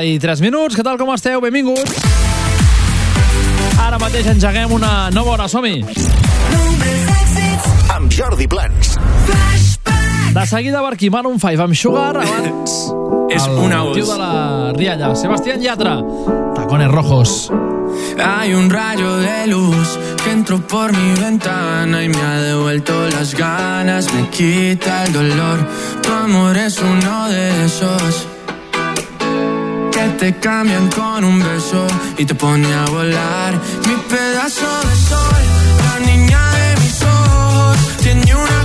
i 3 minuts. Què tal, com esteu? Benvinguts. Ara mateix engeguem una nova hora, som-hi. Amb Jordi Plans. De seguida Barquí, Maroon 5 amb Sugar, abans... És un aus. El de la Rialla, Sebastián Yatra. Tacones rojos. Hay un rayo de luz que entró por mi ventana y me ha devuelto las ganas, me quita el dolor. Tu amor es uno de esos te cambian con un beso y te pone a volar. Mi pedazo de sol, la niña de mis ojos, tiene una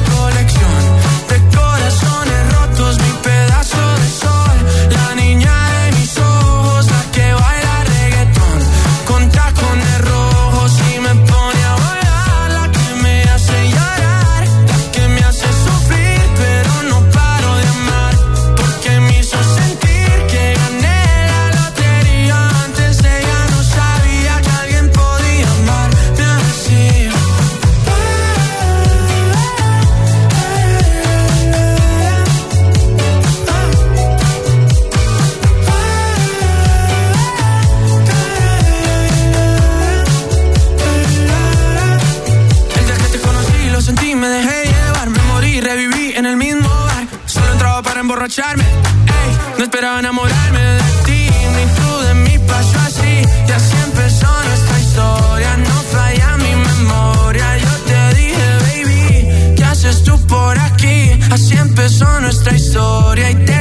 Ey, no esperaba enamorarme de ti, ni tú de mí pasó así. Y así empezó nuestra historia, no falla mi memoria. Yo te dije, baby, ¿qué haces tú por aquí? Así empezó nuestra historia y te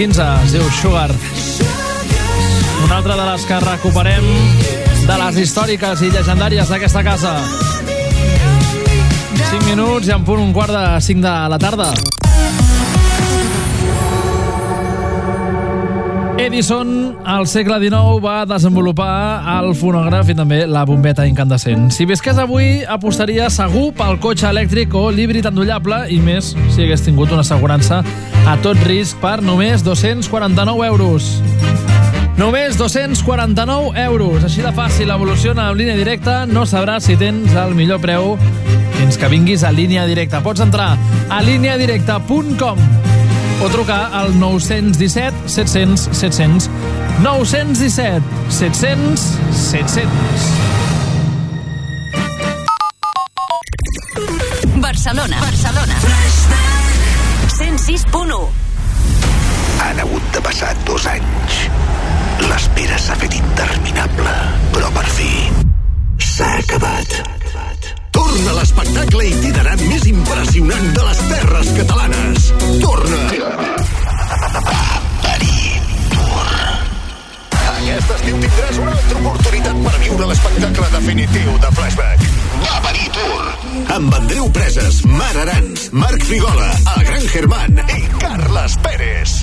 2015, es diu Sugar. Una altra de les que recuperem de les històriques i llegendàries d'aquesta casa. 5 minuts i en punt un quart de 5 de la tarda. Edison, al segle XIX, va desenvolupar el fonògraf i també la bombeta incandescent. Si visqués avui, apostaria segur pel cotxe elèctric o l'híbrid endollable i més si hagués tingut una assegurança a tot risc per només 249 euros. Només 249 euros. Així de fàcil evoluciona en línia directa. No sabràs si tens el millor preu fins que vinguis a línia directa. Pots entrar a líniadirecta.com o trucar al 917 700 700 917 700 700 106.1 Han hagut de passar dos anys. L'espera s'ha fet interminable, però per fi s'ha acabat. Torna l'espectacle itinerant més impressionant de les terres catalanes. Torna! Aperitur. Aquest estiu tindràs una altra oportunitat per viure l'espectacle definitiu de Flashback. Aperitur. Amb Andreu Preses, Mar Arans, Marc Frigola, el Gran Germán i Carles Pérez.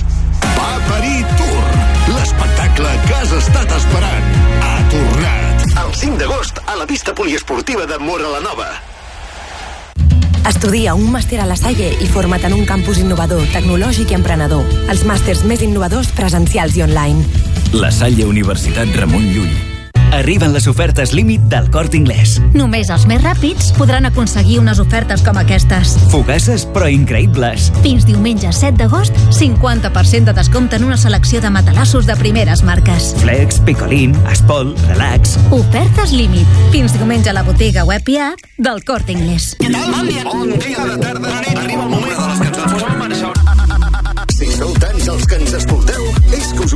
Aperitur. L'espectacle que has estat esperant ha tornat. El 5 d'agost a la pista poliesportiva de Mora la Nova. Estudia un màster a la Salle i forma't en un campus innovador, tecnològic i emprenedor. Els màsters més innovadors presencials i online. La Salle Universitat Ramon Llull. Arriben les ofertes límit del Cort Inglés. Només els més ràpids podran aconseguir unes ofertes com aquestes. Fugaces però increïbles. Fins diumenge 7 d'agost, 50% de descompte en una selecció de matalassos de primeres marques. Flex, Picolín, Espol, Relax. Ofertes límit. Fins diumenge a la botiga web i app del Cort Inglés. Què tal? Bon dia de tarda. Arriba el moment de les cançons. Si sou tants els que ens escolteu,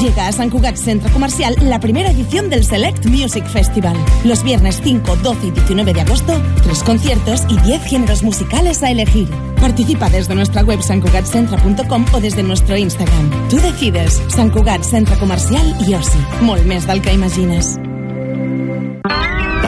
Llega a San Cugat Centro Comercial la primera edición del Select Music Festival. Los viernes 5, 12 y 19 de agosto, tres conciertos y 10 géneros musicales a elegir. Participa desde nuestra web sancugatcentra.com o desde nuestro Instagram. Tú decides. Sant Cugat Centre Comercial i Oci. Molt més del que imagines.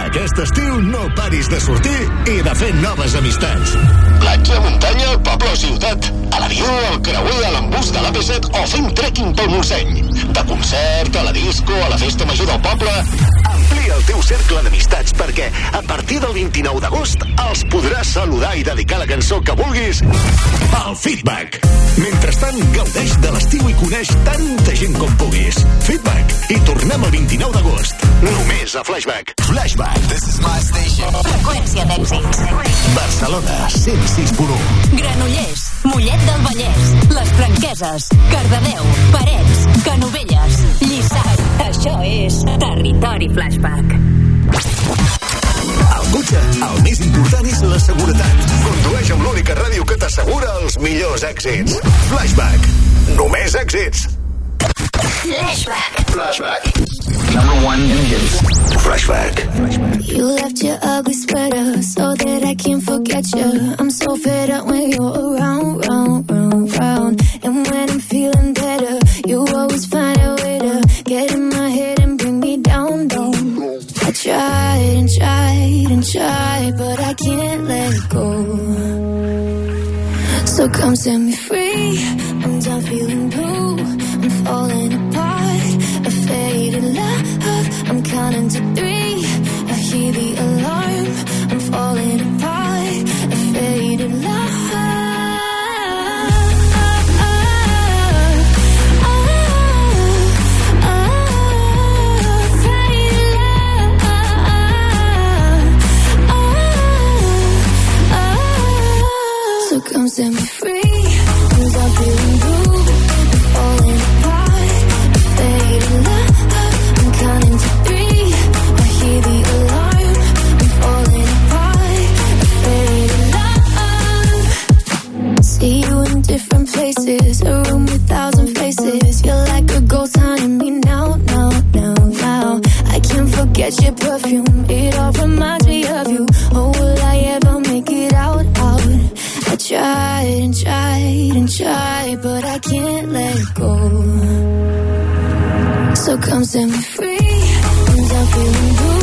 Aquest estiu no paris de sortir i de fer noves amistats. Platja, muntanya, poble o ciutat. A l'avió, al creuer, a l'embús de l'AP7 o fent trekking pel Montseny. De concert, a la disco, a la festa major del poble... Amplia el teu cercle d'amistats perquè a partir del 29 d'agost els podràs saludar i dedicar la cançó que vulguis al Feedback. Mentrestant, gaudeix de l'estiu i coneix tanta gent com puguis. Feedback. I tornem el 29 d'agost. Només a Flashback. Flashback. This is my station. Freqüència d'èxits. Barcelona 106.1. Granollers, Mollet del Vallès, Les Franqueses, Cardedeu, Parets, Canovelles, Lliçà. Això és Territori Flashback. Al cotxe, el més important és la seguretat. Condueix amb l'única ràdio que t'assegura els millors èxits. Flashback. Només èxits. Flashback. Flashback. Number one in hits. Flashback. You left your ugly sweater so that I can't forget you. I'm so fed up when you're around, round, round, round. And when I'm feeling better, you always find a way to get in my tried, but I can't let go. So come set me free. I'm done feeling blue. I'm falling apart. A faded love. I'm counting to three. I hear the alarm. I'm falling apart. places, a room with thousand faces. You're like a ghost haunting me now, now, now, now. I can't forget your perfume, it all reminds me of you. Oh, will I ever make it out, out? I tried and tried and tried, but I can't let go. So come set me free, I'm feeling good.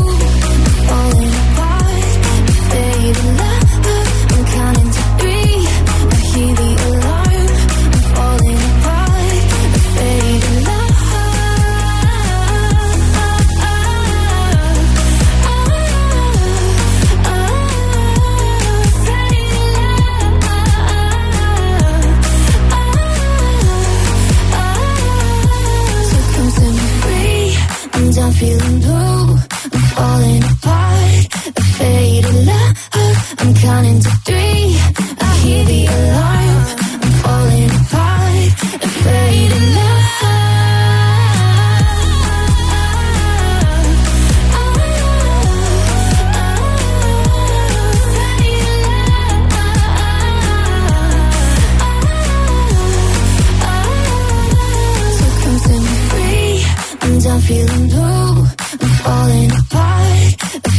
Love. I'm counting to three. I hear the alarm. I'm falling apart. I'm feeling blue. I'm falling apart.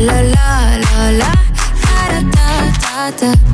La la la la la. Da da da da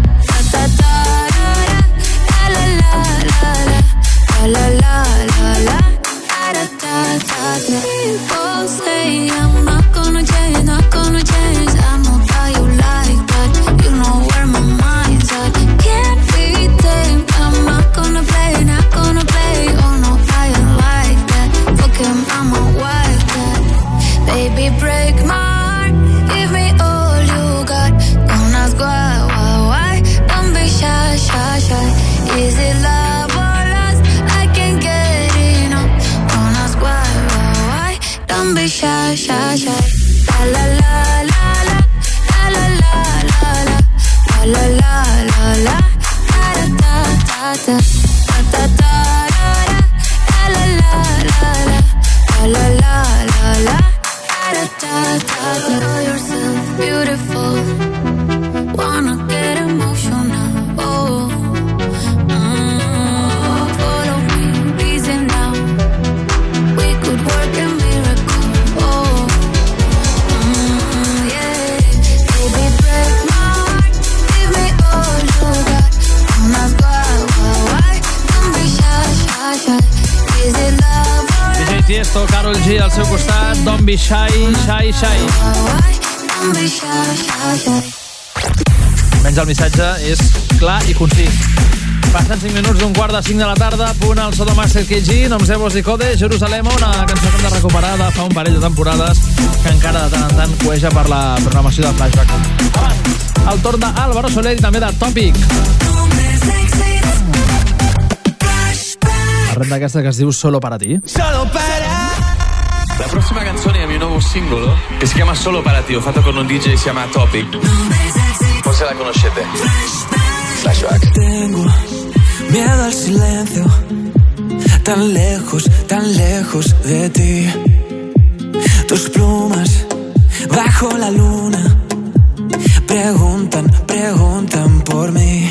Be Shy, Shy, Shy. Menys el missatge és clar i concis. Passen 5 minuts d'un quart de 5 de la tarda, punt al so de Master KG, noms Evos i Code, Jerusalem, una cançó que hem de recuperar de fa un parell de temporades que encara de tant en tant cueja per la programació de Flashback. Abans, el torn d'Álvaro Soler i també de Topic. Arrenda aquesta que es diu Solo para ti. Solo para. prossima canzone è il mio nuovo singolo che si chiama Solo para ti, ho fatto con un DJ che si chiama Topic. Pues Forse la conoscete. Flashback. Tengo miedo al silencio, tan lejos, tan lejos de ti. Tus plumas bajo la luna preguntan, preguntan por mí.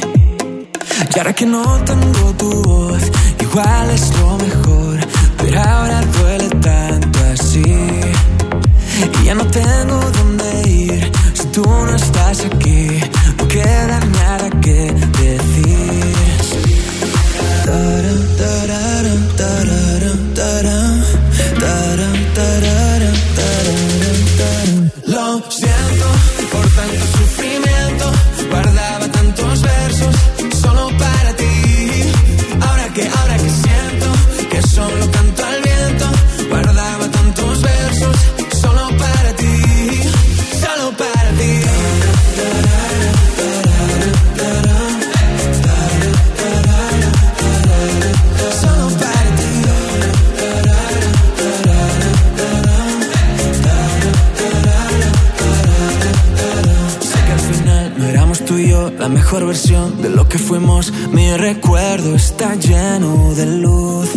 Y ahora que no tengo tu voz, igual es lo mejor, pero ahora duele tanto así. Y ya no tengo dónde ir si tú no estás aquí. No queda nada que decir. Tarantara. de lo que fuimos, mi recuerdo está lleno de luz.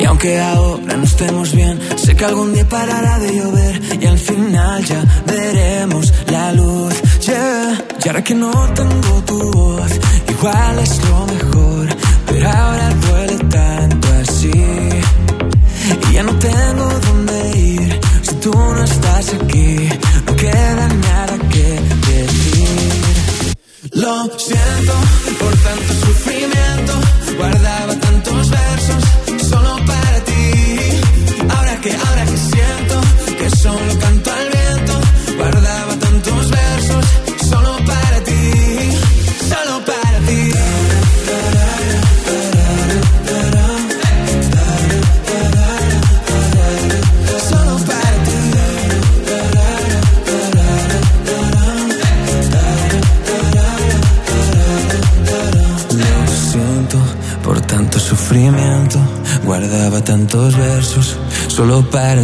Y aunque ahora no estemos bien, sé que algún día parará de llover y al final ya veremos la luz. Yeah. Y ahora que no tengo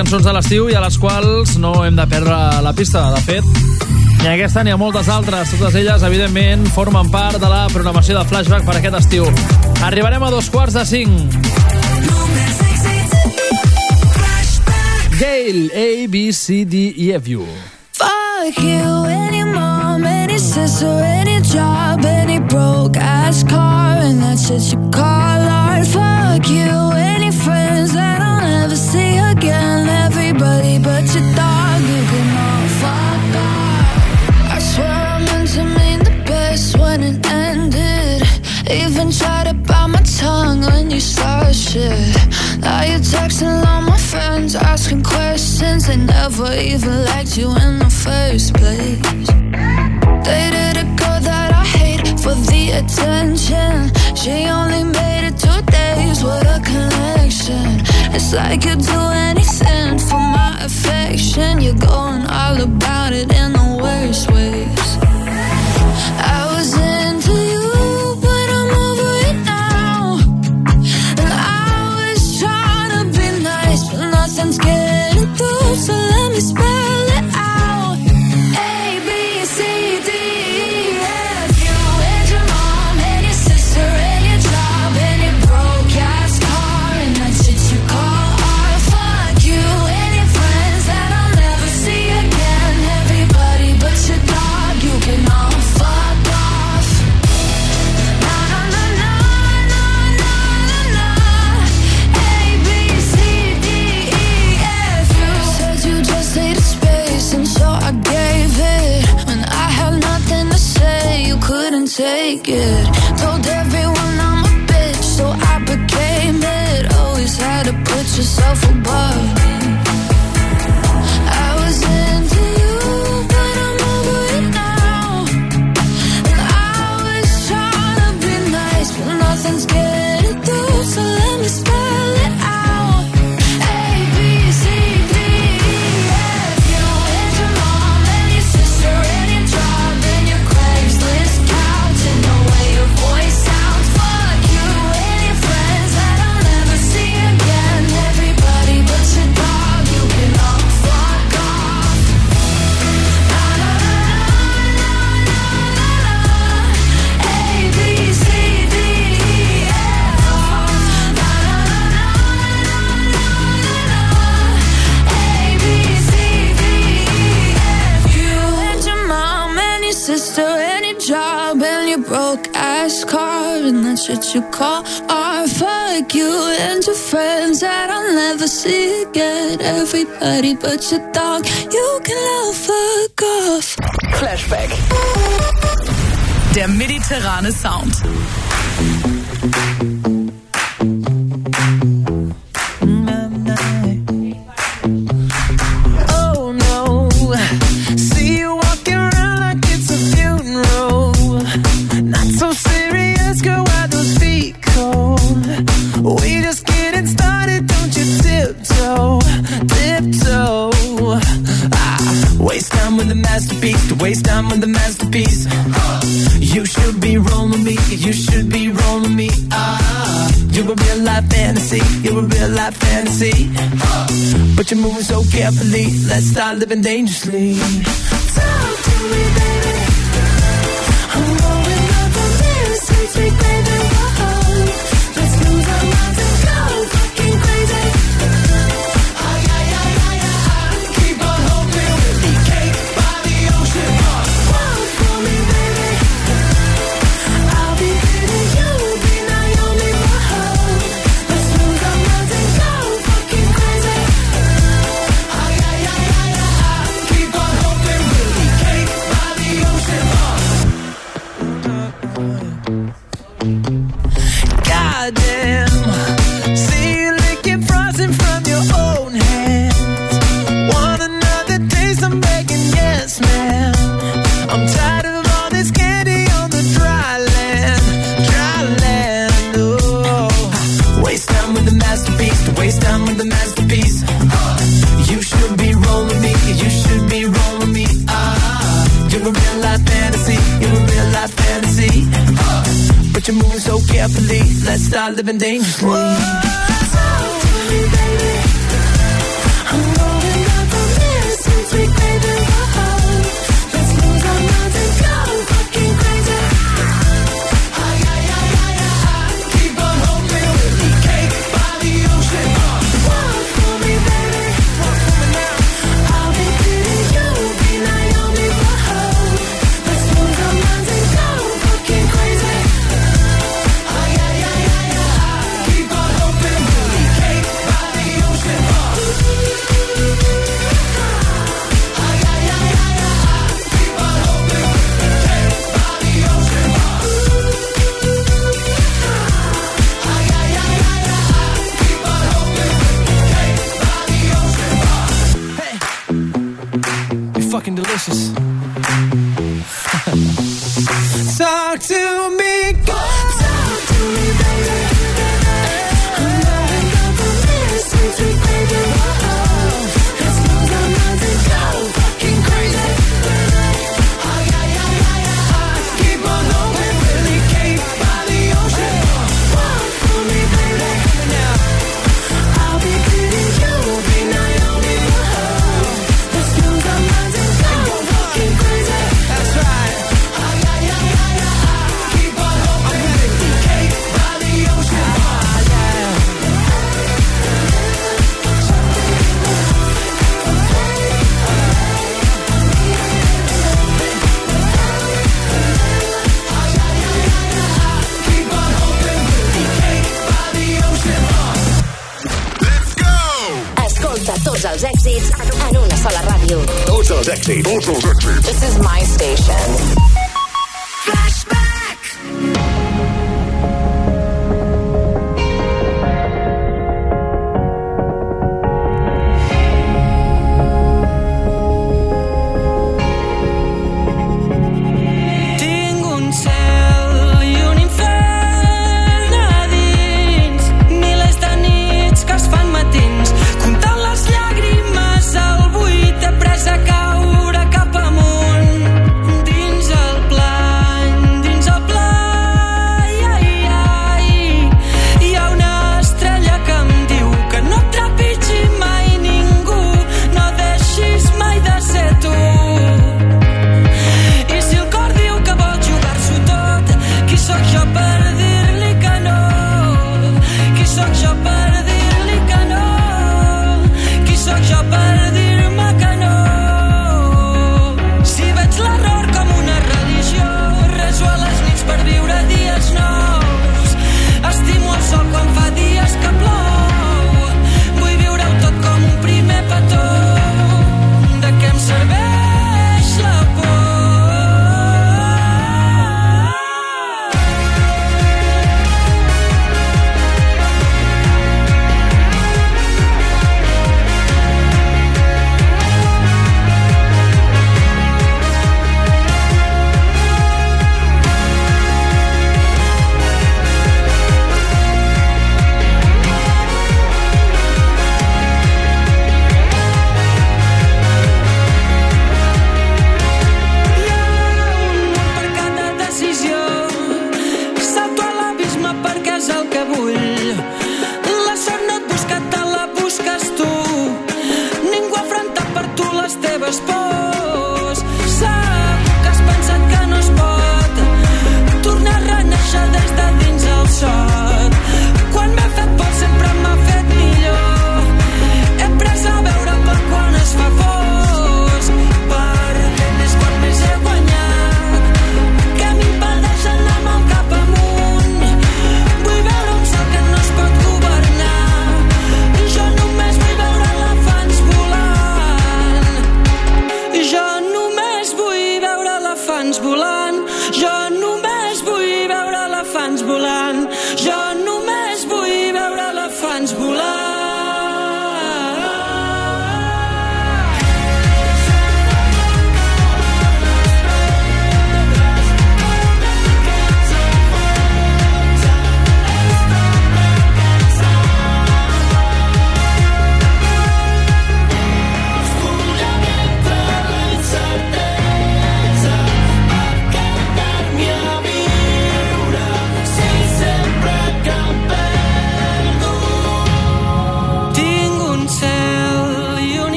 cançons de l'estiu i a les quals no hem de perdre la pista. De fet, ni aquesta ni a moltes altres. Totes elles, evidentment, formen part de la programació de Flashback per aquest estiu. Arribarem a dos quarts de cinc. Gale, A, B, C, D, E, F, U. Fuck you, any mom, any sister, any job, any broke-ass car, and that's just your call art. Fuck you, any friend, but your dog. You can all fuck off I swear I meant to mean the best when it ended. Even tried to bite my tongue when you started. Shit Now you're texting all my friends Asking questions. They never even liked you in the first place. Dated a girl that I hate for the attention. She only made it two days, what a connection. It's like you'd do anything for my affection. You're going all about it in the worst ways. what you call art. Fuck you and your friends that I'll never see again. Everybody but your dog, you can all fuck off. Flashback. Der mediterrane Sound. dangerously.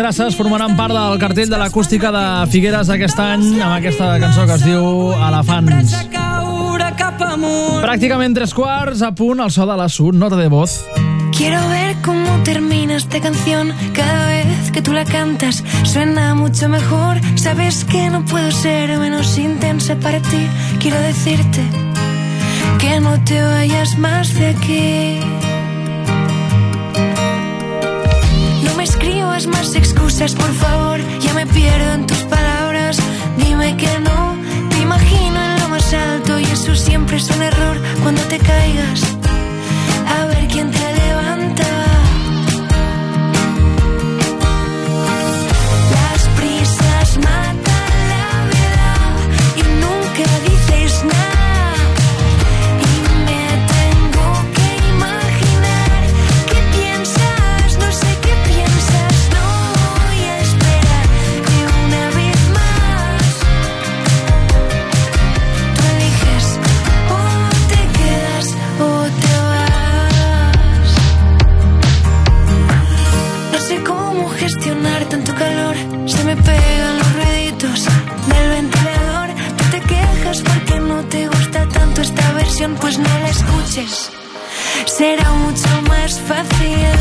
grasses formaran part del cartell de l'acústica de Figueres aquest any amb aquesta cançó que es diu Elefants. Pràcticament tres quarts, a punt al so de la sud, nota de voz. Quiero ver cómo termina esta canción Cada vez que tú la cantas Suena mucho mejor Sabes que no puedo ser menos intensa para ti Quiero decirte Que no te vayas más de aquí me escribas más excusas, por favor. Ya me pierdo en tus palabras. Dime que no. Te imagino en lo más alto y eso siempre es un error. Cuando te caigas, a ver quién te Pues no la escuches. Será mucho más fácil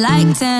Like ten.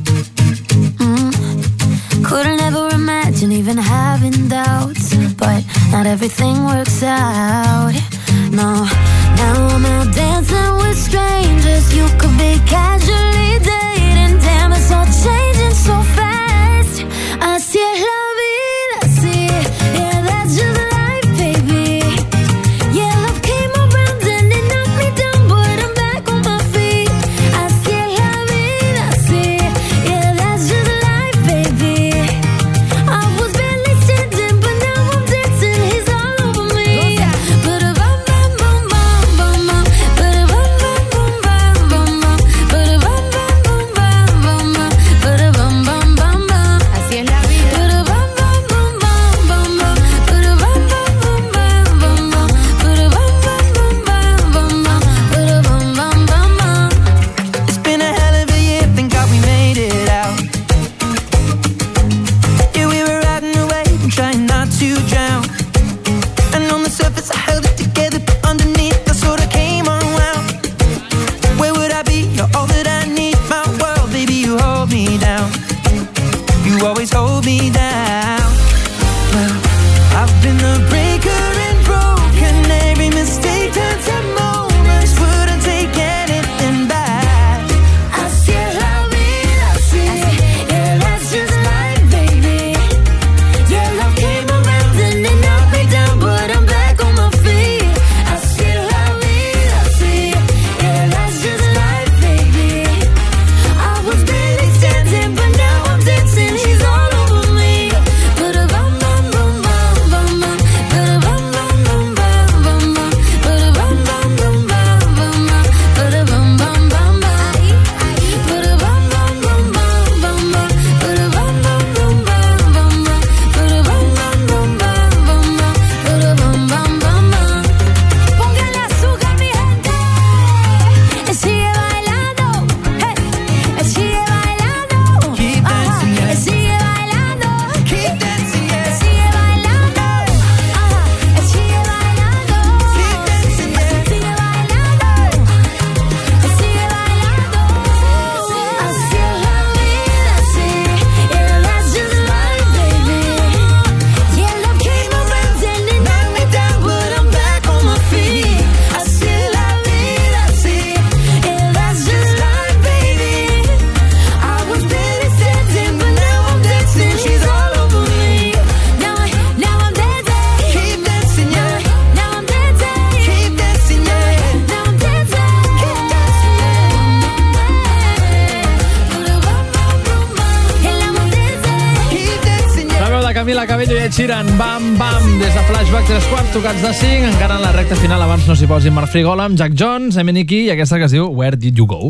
Gran Bam Bam. Des de Flashback 3 quarts tocats de 5 encara en la recta final abans no s'hi posi Marc Frigola amb Jack Jones, Emeniki i aquesta que es diu Where Did You Go?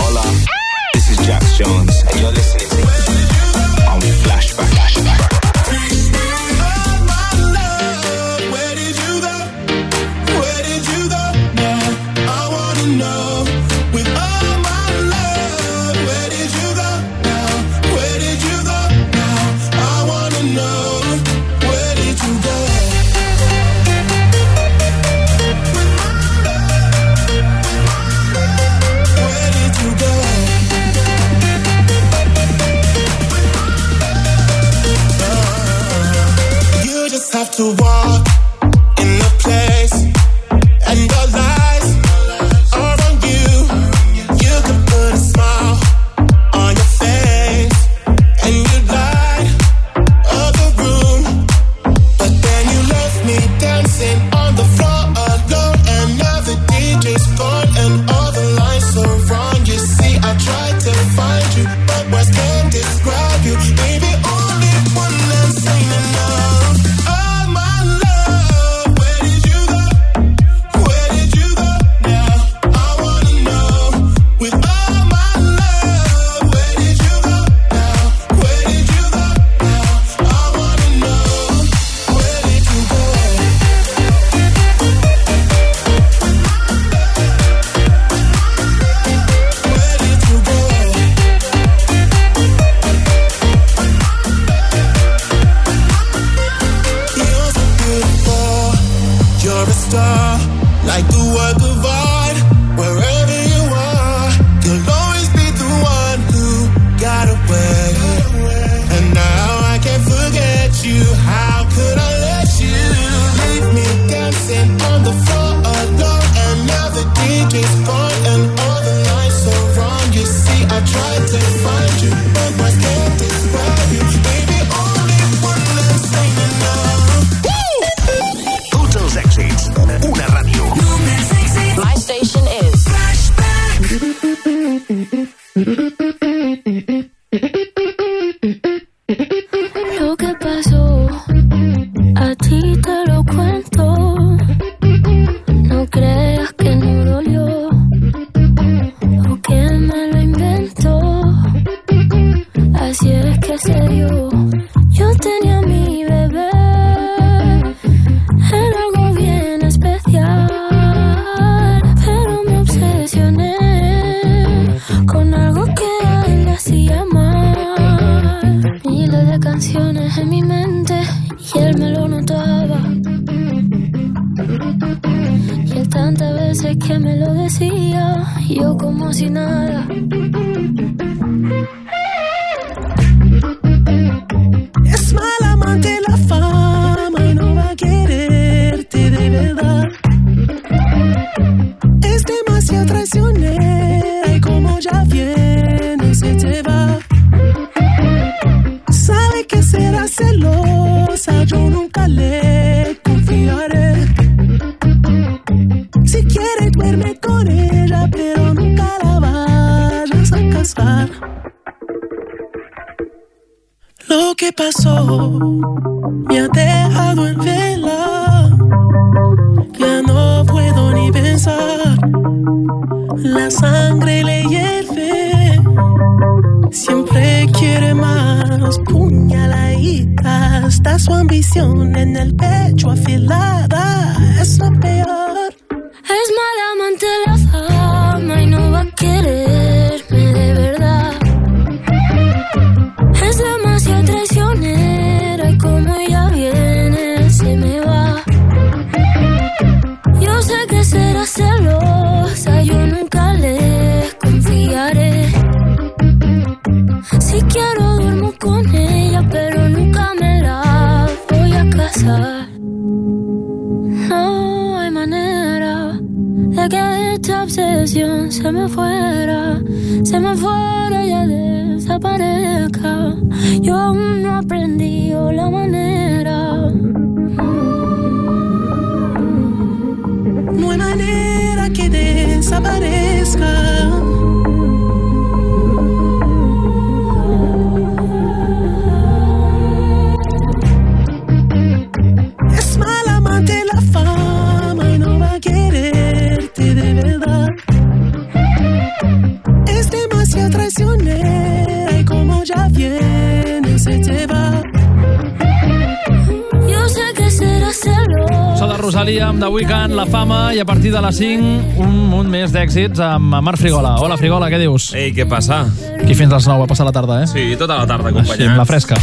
Hola, this is Jack Jones and you're listening to I'm Flashback, Flashback. D'èxits amb Marc Frigola. Hola, Frigola, què dius? Ei, què passa? Aquí fins les 9 a passar la tarda, eh? Sí, tota la tarda, Així, acompanyats. amb la fresca.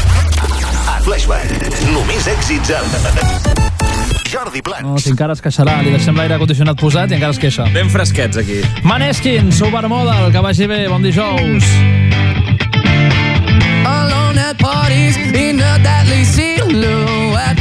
A Flashback, només èxits amb Jordi Plans. No, si encara es queixarà, li deixem l'aire condicionat posat i encara es queixa. Ben fresquets, aquí. Maneskin, Supermodel, que vagi bé, bon dijous. Alone at parties in a deadly silhouette.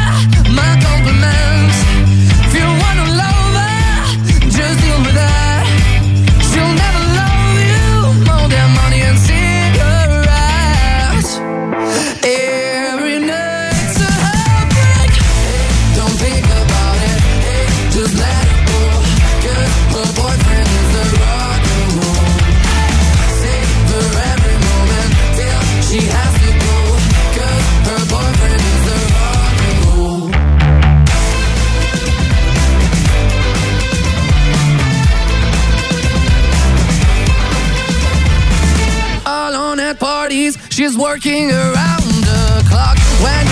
My compliments. If you wanna love her, just deal with that. She's working around the clock. When